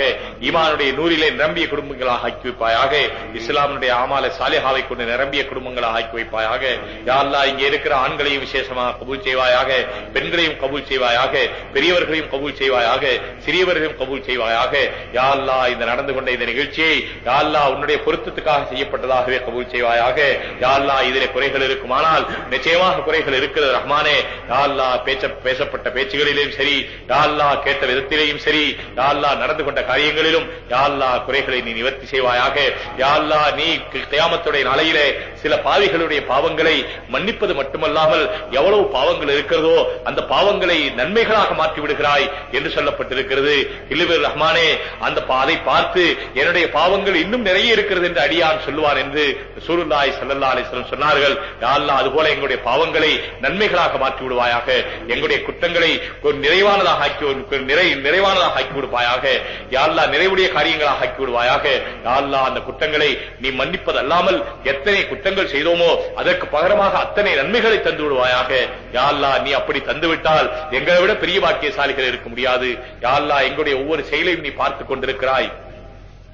ஈமானுடைய நூறிலே நிரம்பிய குடும்பங்களாக ஆக்கி வைப்பாயாக இஸ்லாமுடைய ஆமால சாலிஹாவை கொண்டு நிரம்பிய குடும்பங்களாக ஆக்கி வைப்பாயாக யாழ்லா இங்கே இருக்கிற ஆண்களையும் விசேஷமாக கபூல் செய்வாயாக. பெண்களையும் கபூல் செய்வாயாக. பெரியவர்களையும் கபூல் செய்வாயாக. சிறியவர்களையும் கபூல் செய்வாயாக. யாழ்லா இந்த நடந்து கொண்ட இந்த நிகழ்ச்சியை யாழ்லா உன்னுடைய பொருத்தத்துக்காக செய்யப்பட்டதாகவே கபூல் செய்வாயாக. யாழ்லா அல்லா இதிலே குறைகள் இருக்குமானால் நிச்சயமாக குறைகள் இருக்கிறது ரஹ்மானே. யாழ்லா பேச்ச பேசப்பட்ட பேச்சுகளிலும் சரி யாழ்லா கேட்ட விதத்திலேயும் சரி யாழ்லா நடந்து கொண்ட காரியங்களிலும் யாழ்லா குறைகளை நீ நிவர்த்தி செய்வாயாக. யாழ்லா நீ கியாமத்துடைய நாளையிலே சில பாவிகளுடைய பாவங்களை மன்னிப்பது மட்டுமல்லாமல் எவ்வளவு பாவங்கள் இருக்கிறதோ அந்த பாவங்களை நன்மைகளாக மாற்றி விடுகிறாய் என்று சொல்லப்பட்டிருக்கிறது. இல்லுவர் ரஹ்மானே அந்த பா- அதை பார்த்து என்னுடைய பாவங்கள் இன்னும் நிறைய இருக்கிறது என்று அடியான் சொல்லுவான் என்று சூருல்லாய் சல்லல்லா அலிஸ்லம் சொன்னார்கள். யாழ்லா அதுபோல எங்களுடைய பாவங்களை நன்மைகளாக மாற்றி விடுவாயாக. எங்களுடைய குற்றங்களை நிறைவானதாக ஆக்கி நிறை நிறைவானதாக ஆக்கி விடுவாயாக. யாழ்லா நிறைவுடைய காரியங்களாக ஆக்கி விடுவாயாக. யாழ்லா அந்த குற்றங்களை நீ மன்னிப்பது அல்லாமல் எத்தனை குற்றங்கள் செய்தோமோ அதற்கு பகரமாக அத்தனை நன்மைகளை தந்து விடுவாயாக. யாழ்லா நீ அப்படி தந்துவிட்டால் எங்களை விட பெரிய பாக்கியசாலிகள் இருக்க முடியாது. யாழ்லா எங்களுடைய ஒவ்வொரு செயலையும் நீ பார்த்துக் கொண்டிருக்கிறாய்.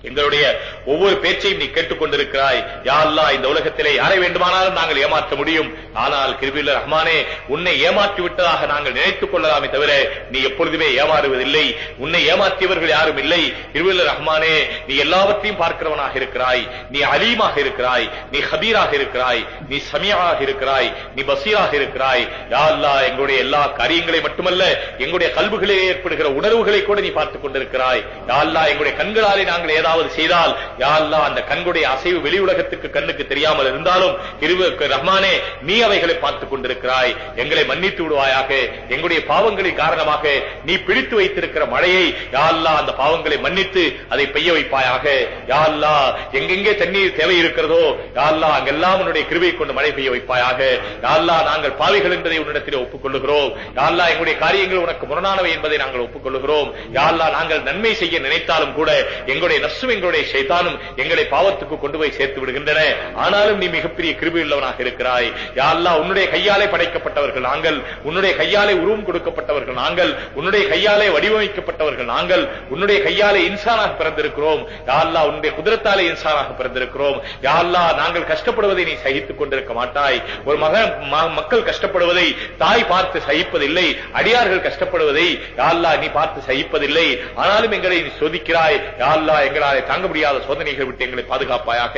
எங்களுடைய ஒவ்வொரு பேச்சையும் நீ கேட்டுக்கொண்டிருக்கிறாய் யாழ்லா இந்த உலகத்திலே யாரை வேண்டுமானாலும் நாங்கள் ஏமாற்ற முடியும். ஆனால் கிருபியில் ரஹ்மானே உன்னை ஏமாற்றி விட்டதாக நாங்கள் நினைத்துக் கொள்ளலாமே தவிர நீ எப்பொழுதுமே ஏமாறுவதில்லை. உன்னை ஏமாற்றியவர்கள் யாரும் இல்லை. கிருபியில் ரஹ்மானே நீ எல்லாவற்றையும் பார்க்கிறவனாக இருக்கிறாய். நீ அலீமாக இருக்கிறாய். நீ ஹபீராக இருக்கிறாய். நீ சமியாக இருக்கிறாய். நீ பசீராக இருக்கிறாய். யாழ்லா எங்களுடைய எல்லா காரியங்களை மட்டுமல்ல எங்களுடைய கல்விகளிலே ஏற்படுகிற உணர்வுகளை கூட நீ பார்த்துக் கொண்டிருக்கிறாய். யாழ்லா எங்களுடைய கண்களாலே நாங்கள் ஏதாவது ஏதாவது செய்தால் யா அந்த கண்களுடைய அசைவு வெளி உலகத்துக்கு கண்ணுக்கு தெரியாமல் இருந்தாலும் கிருப- ரஹ்மானே நீ அவைகளை பார்த்துக் கொண்டிருக்கிறாய். எங்களை மன்னித்து விடுவாயாக. எங்களுடைய பாவங்களின் காரணமாக நீ பிடித்து வைத்திருக்கிற மழையை யா அந்த பாவங்களை மன்னித்து அதை பெய்ய வைப்பாயாக. யா எங்கெங்கே தண்ணீர் தேவை இருக்கிறதோ யா அங்கெல்லாம் உன்னுடைய கிருபை கொண்டு மழை பெய்ய வைப்பாயாக. யா நாங்கள் பாவிகள் என்பதை உன்னிடத்தில் ஒப்புக்கொள்ளுகிறோம். யா எங்களுடைய காரியங்கள் உனக்கு முரணானவை என்பதை நாங்கள் ஒப்புக்கொள்ளுகிறோம். யா நாங்கள் நன்மை செய்ய நினைத்தாலும் கூட எங்களுடைய நஷ்ட நசும் எங்களுடைய சைத்தானும் எங்களை பாவத்துக்கு கொண்டு போய் சேர்த்து விடுகின்றன. ஆனாலும் நீ மிகப்பெரிய கிருபை உள்ளவனாக இருக்கிறாய் யாரெல்லாம் உன்னுடைய கையாலே படைக்கப்பட்டவர்கள் நாங்கள். உன்னுடைய கையாலே உருவம் கொடுக்கப்பட்டவர்கள் நாங்கள். உன்னுடைய கையாலே வடிவமைக்கப்பட்டவர்கள் நாங்கள். உன்னுடைய கையாலே இன்சானாக பிறந்திருக்கிறோம். யாரெல்லாம் உன்னுடைய குதிரத்தாலே இன்சானாக பிறந்திருக்கிறோம். யாரெல்லாம் நாங்கள் கஷ்டப்படுவதை நீ சகித்துக் கொண்டிருக்க மாட்டாய். ஒரு மகன் மக்கள் கஷ்டப்படுவதை தாய் பார்த்து சகிப்பதில்லை. அடியார்கள் கஷ்டப்படுவதை யாரெல்லாம் நீ பார்த்து சகிப்பதில்லை. ஆனாலும் எங்களை நீ சோதிக்கிறாய். யாரெல்லாம் எங்களால் அல்லாஹ் தாங்க முடியாத சோதனைகள் விட்டு எங்களை பாதுகாப்பாயாக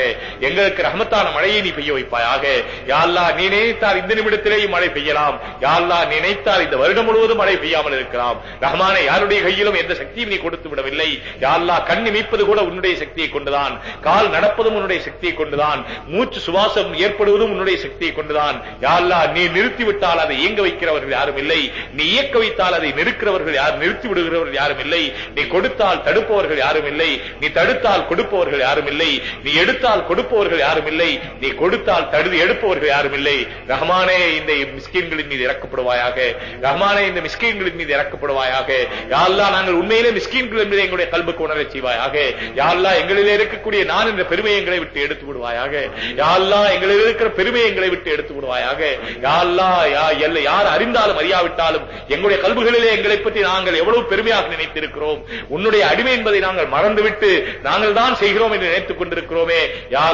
எங்களுக்கு ரஹமத்தான மழையை நீ பெய்ய வைப்பாயாக. யாழ்லா நீ நினைத்தால் இந்த நிமிடத்திலேயும் மழை பெய்யலாம். யாழ்லா நினைத்தால் இந்த வருடம் முழுவதும் மழை பெய்யாமல் இருக்கலாம். ரஹமான யாருடைய கையிலும் எந்த சக்தியும் நீ கொடுத்து விடவில்லை. யாழ்லா கண் இமைப்பது கூட உன்னுடைய சக்தியை கொண்டுதான். கால் நடப்பதும் உன்னுடைய சக்தியை கொண்டுதான். மூச்சு சுவாசம் ஏற்படுவதும் உன்னுடைய சக்தியை கொண்டுதான். யாழ்லா நீ நிறுத்திவிட்டால் அதை இயங்க வைக்கிறவர்கள் யாரும் இல்லை. நீ இயக்க வைத்தால் அதை நிறுக்கிறவர்கள் யார் நிறுத்தி விடுகிறவர்கள் யாரும் இல்லை. நீ கொடுத்தால் தடுப்பவர்கள் யாரும் இல்லை. நீ தடுத்தால் கொடுப்பவர்கள் யாரும் இல்லை. நீ எடுத்தால் கொடுப்பவர்கள் யாரும் இல்லை. நீ கொடுத்தால் தடுத்து எடுப்பவர்கள் யாரும் இல்லை. ரஹமானே இந்த மிஸ்கீன்களின் மீது இறக்கப்படுவாயாக. ரஹமானே இந்த மிஸ்கீன்களின் மீது இறக்கப்படுவாயாக. யாரெல்லாம் நாங்கள் உண்மையிலே மிஸ்கீன்களின் மீது எங்களுடைய கல்புக்கு உணர செய்வாயாக. யாரெல்லாம் எங்களிலே இருக்கக்கூடிய நான் என்ற பெருமை எங்களை விட்டு எடுத்து விடுவாயாக. யாரெல்லாம் எங்களில் இருக்கிற பெருமை எங்களை விட்டு எடுத்து விடுவாயாக. யாரெல்லாம் யார் அறிந்தாலும் அறியாவிட்டாலும் எங்களுடைய கல்புகளிலே எங்களை பற்றி நாங்கள் எவ்வளவு பெருமையாக நினைத்திருக்கிறோம். உன்னுடைய அடிமை என்பதை நாங்கள் மறந்துவிட்டு நாங்கள் தான் செய்கிறோம் என்று நினைத்துக் கொண்டிருக்கிறோமே. யா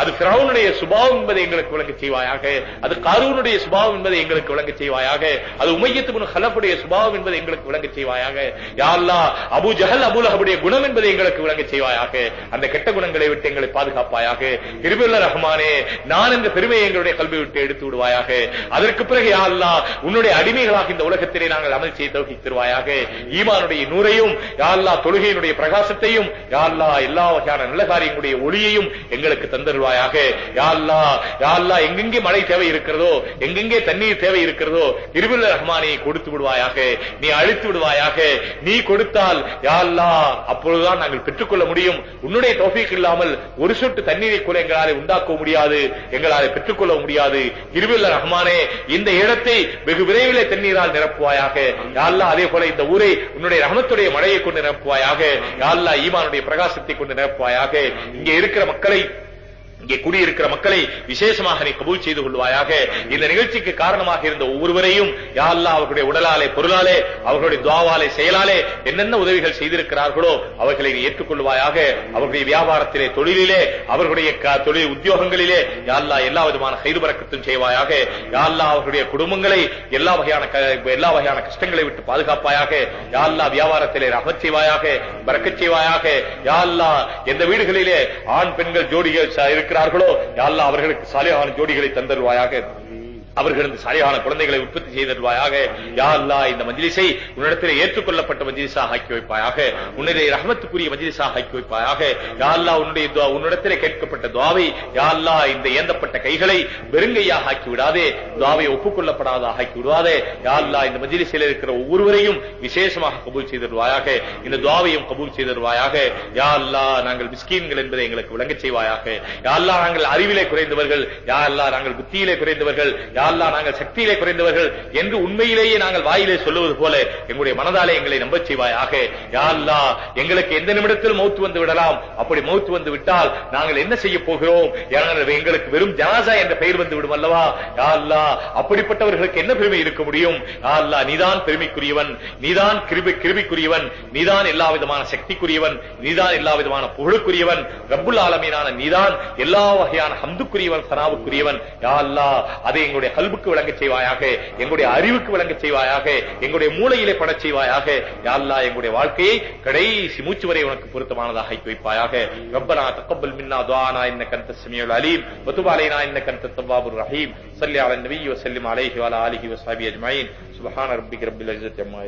அது பிரவுனுடைய சுபாவம் என்பதை எங்களுக்கு விளங்க செய்வாயாக. அது கருவனுடைய சுபாவம் என்பதை எங்களுக்கு விளங்க செய்வாயாக. அது உமையத்துக்கு ஹலப்புடைய சுபாவம் என்பதை எங்களுக்கு விளங்க செய்வாயாக. யா அபு ஜஹல் அபுல் அஹபுடைய குணம் என்பதை எங்களுக்கு விளங்க செய்வாயாக. அந்த கெட்ட குணங்களை விட்டு எங்களை பாதுகாப்பாயாக. இருபுல்ல ரஹ்மானே நான் என்ற பெருமையை எங்களுடைய கல்வி விட்டு எடுத்து விடுவாயாக. அதற்கு பிறகு யா உன்னுடைய அடிமைகளாக இந்த உலகத்திலே நாங்கள் அமல் செய்து தருவாயாக. ஈமானுடைய நூறையும் யா தொழுகையினுடைய பிரகாசத்தையும் யா யாழ்லா எல்லா வகையான நல்ல காரியங்களுடைய ஒளியையும் எங்களுக்கு தந்தருவாயாக யாழ்லா யாழ்லா எங்கெங்கே மழை தேவை இருக்கிறதோ எங்கெங்கே தண்ணீர் தேவை இருக்கிறதோ இருவில் ரஹ்மானியை கொடுத்து விடுவாயாக. நீ அழித்து விடுவாயாக. நீ கொடுத்தால் யாழ்லா அப்பொழுதுதான் நாங்கள் பெற்றுக்கொள்ள முடியும். உன்னுடைய தோஃபீக் இல்லாமல் ஒரு சொட்டு தண்ணீரை கூட எங்களால் உண்டாக்க முடியாது. எங்களால் பெற்றுக்கொள்ள முடியாது. இருபில் ரஹ்மானே இந்த இடத்தை வெகு விரைவில் தண்ணீரால் நிரப்புவாயாக. யாழ்லா அதே போல இந்த ஊரை உன்னுடைய ரஹமத்துடைய மழையை கொண்டு நிரப்புவாயாக. யாழ்லா ஈமானுடைய பிரகாசத்தை கொண்டு நிரப்புவாயாக. இங்கே இருக்கிற மக்களை இங்கே கூடியிருக்கிற மக்களை விசேஷமாக நீ கபூல் செய்து கொள்வாயாக. இந்த நிகழ்ச்சிக்கு காரணமாக இருந்த ஒவ்வொருவரையும் யாழ்லா அவர்களுடைய உடலாலே பொருளாலே அவர்களுடைய துவாவாலே செயலாலே என்னென்ன உதவிகள் செய்திருக்கிறார்களோ அவர்களை நீ ஏற்றுக்கொள்வாயாக. அவர்களுடைய வியாபாரத்திலே தொழிலிலே அவர்களுடைய தொழில் உத்தியோகங்களிலே யாழ்லா எல்லா விதமான கைது பறக்கத்தும் செய்வாயாக யாழ்லா அவர்களுடைய குடும்பங்களை எல்லா வகையான எல்லா வகையான கஷ்டங்களை விட்டு பாதுகாப்பாயாக. யாழ்லா வியாபாரத்திலே ரகச் செய்வாயாக பறக்கச் செய்வாயாக. யாழ்லா எந்த வீடுகளிலே ஆண் பெண்கள் ஜோடிகள் ச- இருக்கிறார்களோ யாழ்லா அவர்களுக்கு சாலையான ஜோடிகளை தந்தருவாயாக அவர்கள் சரியான குழந்தைகளை உற்பத்தி செய்தருவாயாக. யா அல்லாஹ் இந்த மஜ்லிஸை உன்னிடத்தில் ஏற்றுக்கொள்ளப்பட்ட மஜ்லிஸாக ஆக்கி வைப்பாயாக. உன்னுடைய ரஹமத்துக்குரிய மஜ்லிஸாக ஆக்கி வைப்பாயாக. யா அல்லாஹ் உன்னுடைய துவா- உன்னிடத்திலே கேட்கப்பட்ட துவாவை யா அல்லாஹ் இந்த ஏந்தப்பட்ட கைகளை வெறுங்கையாக ஆக்கி விடாதே. துவாவை ஒப்புக்கொள்ளப்படாதாக ஆக்கி விடுவாதே. யா அல்லாஹ் இந்த மஜ்லிஸில் இருக்கிற ஒவ்வொருவரையும் விசேஷமாக கபூல் செய்திருவாயாக. இந்த துவாவையும் கபூல் செய்திருவாயாக. யா அல்லாஹ் நாங்கள் மிஸ்கீன்கள் என்பதை எங்களுக்கு விளங்க செய்வாயாக. யா அல்லாஹ் நாங்கள் அறிவிலே குறைந்தவர்கள். யா அல்லாஹ் நாங்கள் புத்தியிலே குறைந்தவர்கள். யா அல்லாஹ் நாங்கள் சக்தியிலே குறைந்தவர்கள் என்று உண்மையிலேயே நாங்கள் வாயிலே சொல்லுவது போல எங்களுடைய மனதாலே எங்களை நம்பச் செய்வாயாக. யா அல்லாஹ் எங்களுக்கு எந்த நிமிடத்தில் மௌத்து வந்து விடலாம். அப்படி மௌத்து வந்து விட்டால் நாங்கள் என்ன செய்ய போகிறோம்? எங்களுக்கு வெறும் ஜனாசா என்ற பெயர் வந்து விடும் அல்லவா? யா அல்லாஹ் அப்படிப்பட்டவர்களுக்கு என்ன பெருமை இருக்க முடியும்? யா அல்லாஹ் நீதான் பெருமைக்குரியவன் நீதான் கிருபை கிருபிக்குரியவன் நீதான் எல்லா விதமான சக்திக்குரியவன் நீதான் எல்லா விதமான புகழுக்குரியவன் ரப்புல் ஆலமீனான நீதான் எல்லா வகையான ஹம்துக்குரியவன் சனாவுக்குரியவன். யா அல்லாஹ் அதை எங்களுடைய கல்புக்கு விளங்க செய்வாயாக எங்களுடைய அறிவுக்கு விளங்க செய்வாயாக எங்களுடைய மூளையிலே பட செய்வாயாக. யாழ்லா எங்களுடைய வாழ்க்கையை கடைசி மூச்சு வரை உனக்கு பொருத்தமானதாக ஆக்கி வைப்பாயாக. ரப்பனா தக்கபல் மின்னா துவானா இன்னக அன்த ஸமீஉல் அலீம். வதுப் அலைனா இன்னக அன்த ரஹீம். ஸல்லி அலா நபி வஸல்லிம் அலைஹி வலா ஆலிஹி வசாபி அஜ்மாயின். சுப்ஹான ரப்பிக் ரப்பில் இஸ்ஸத்தி அம்மா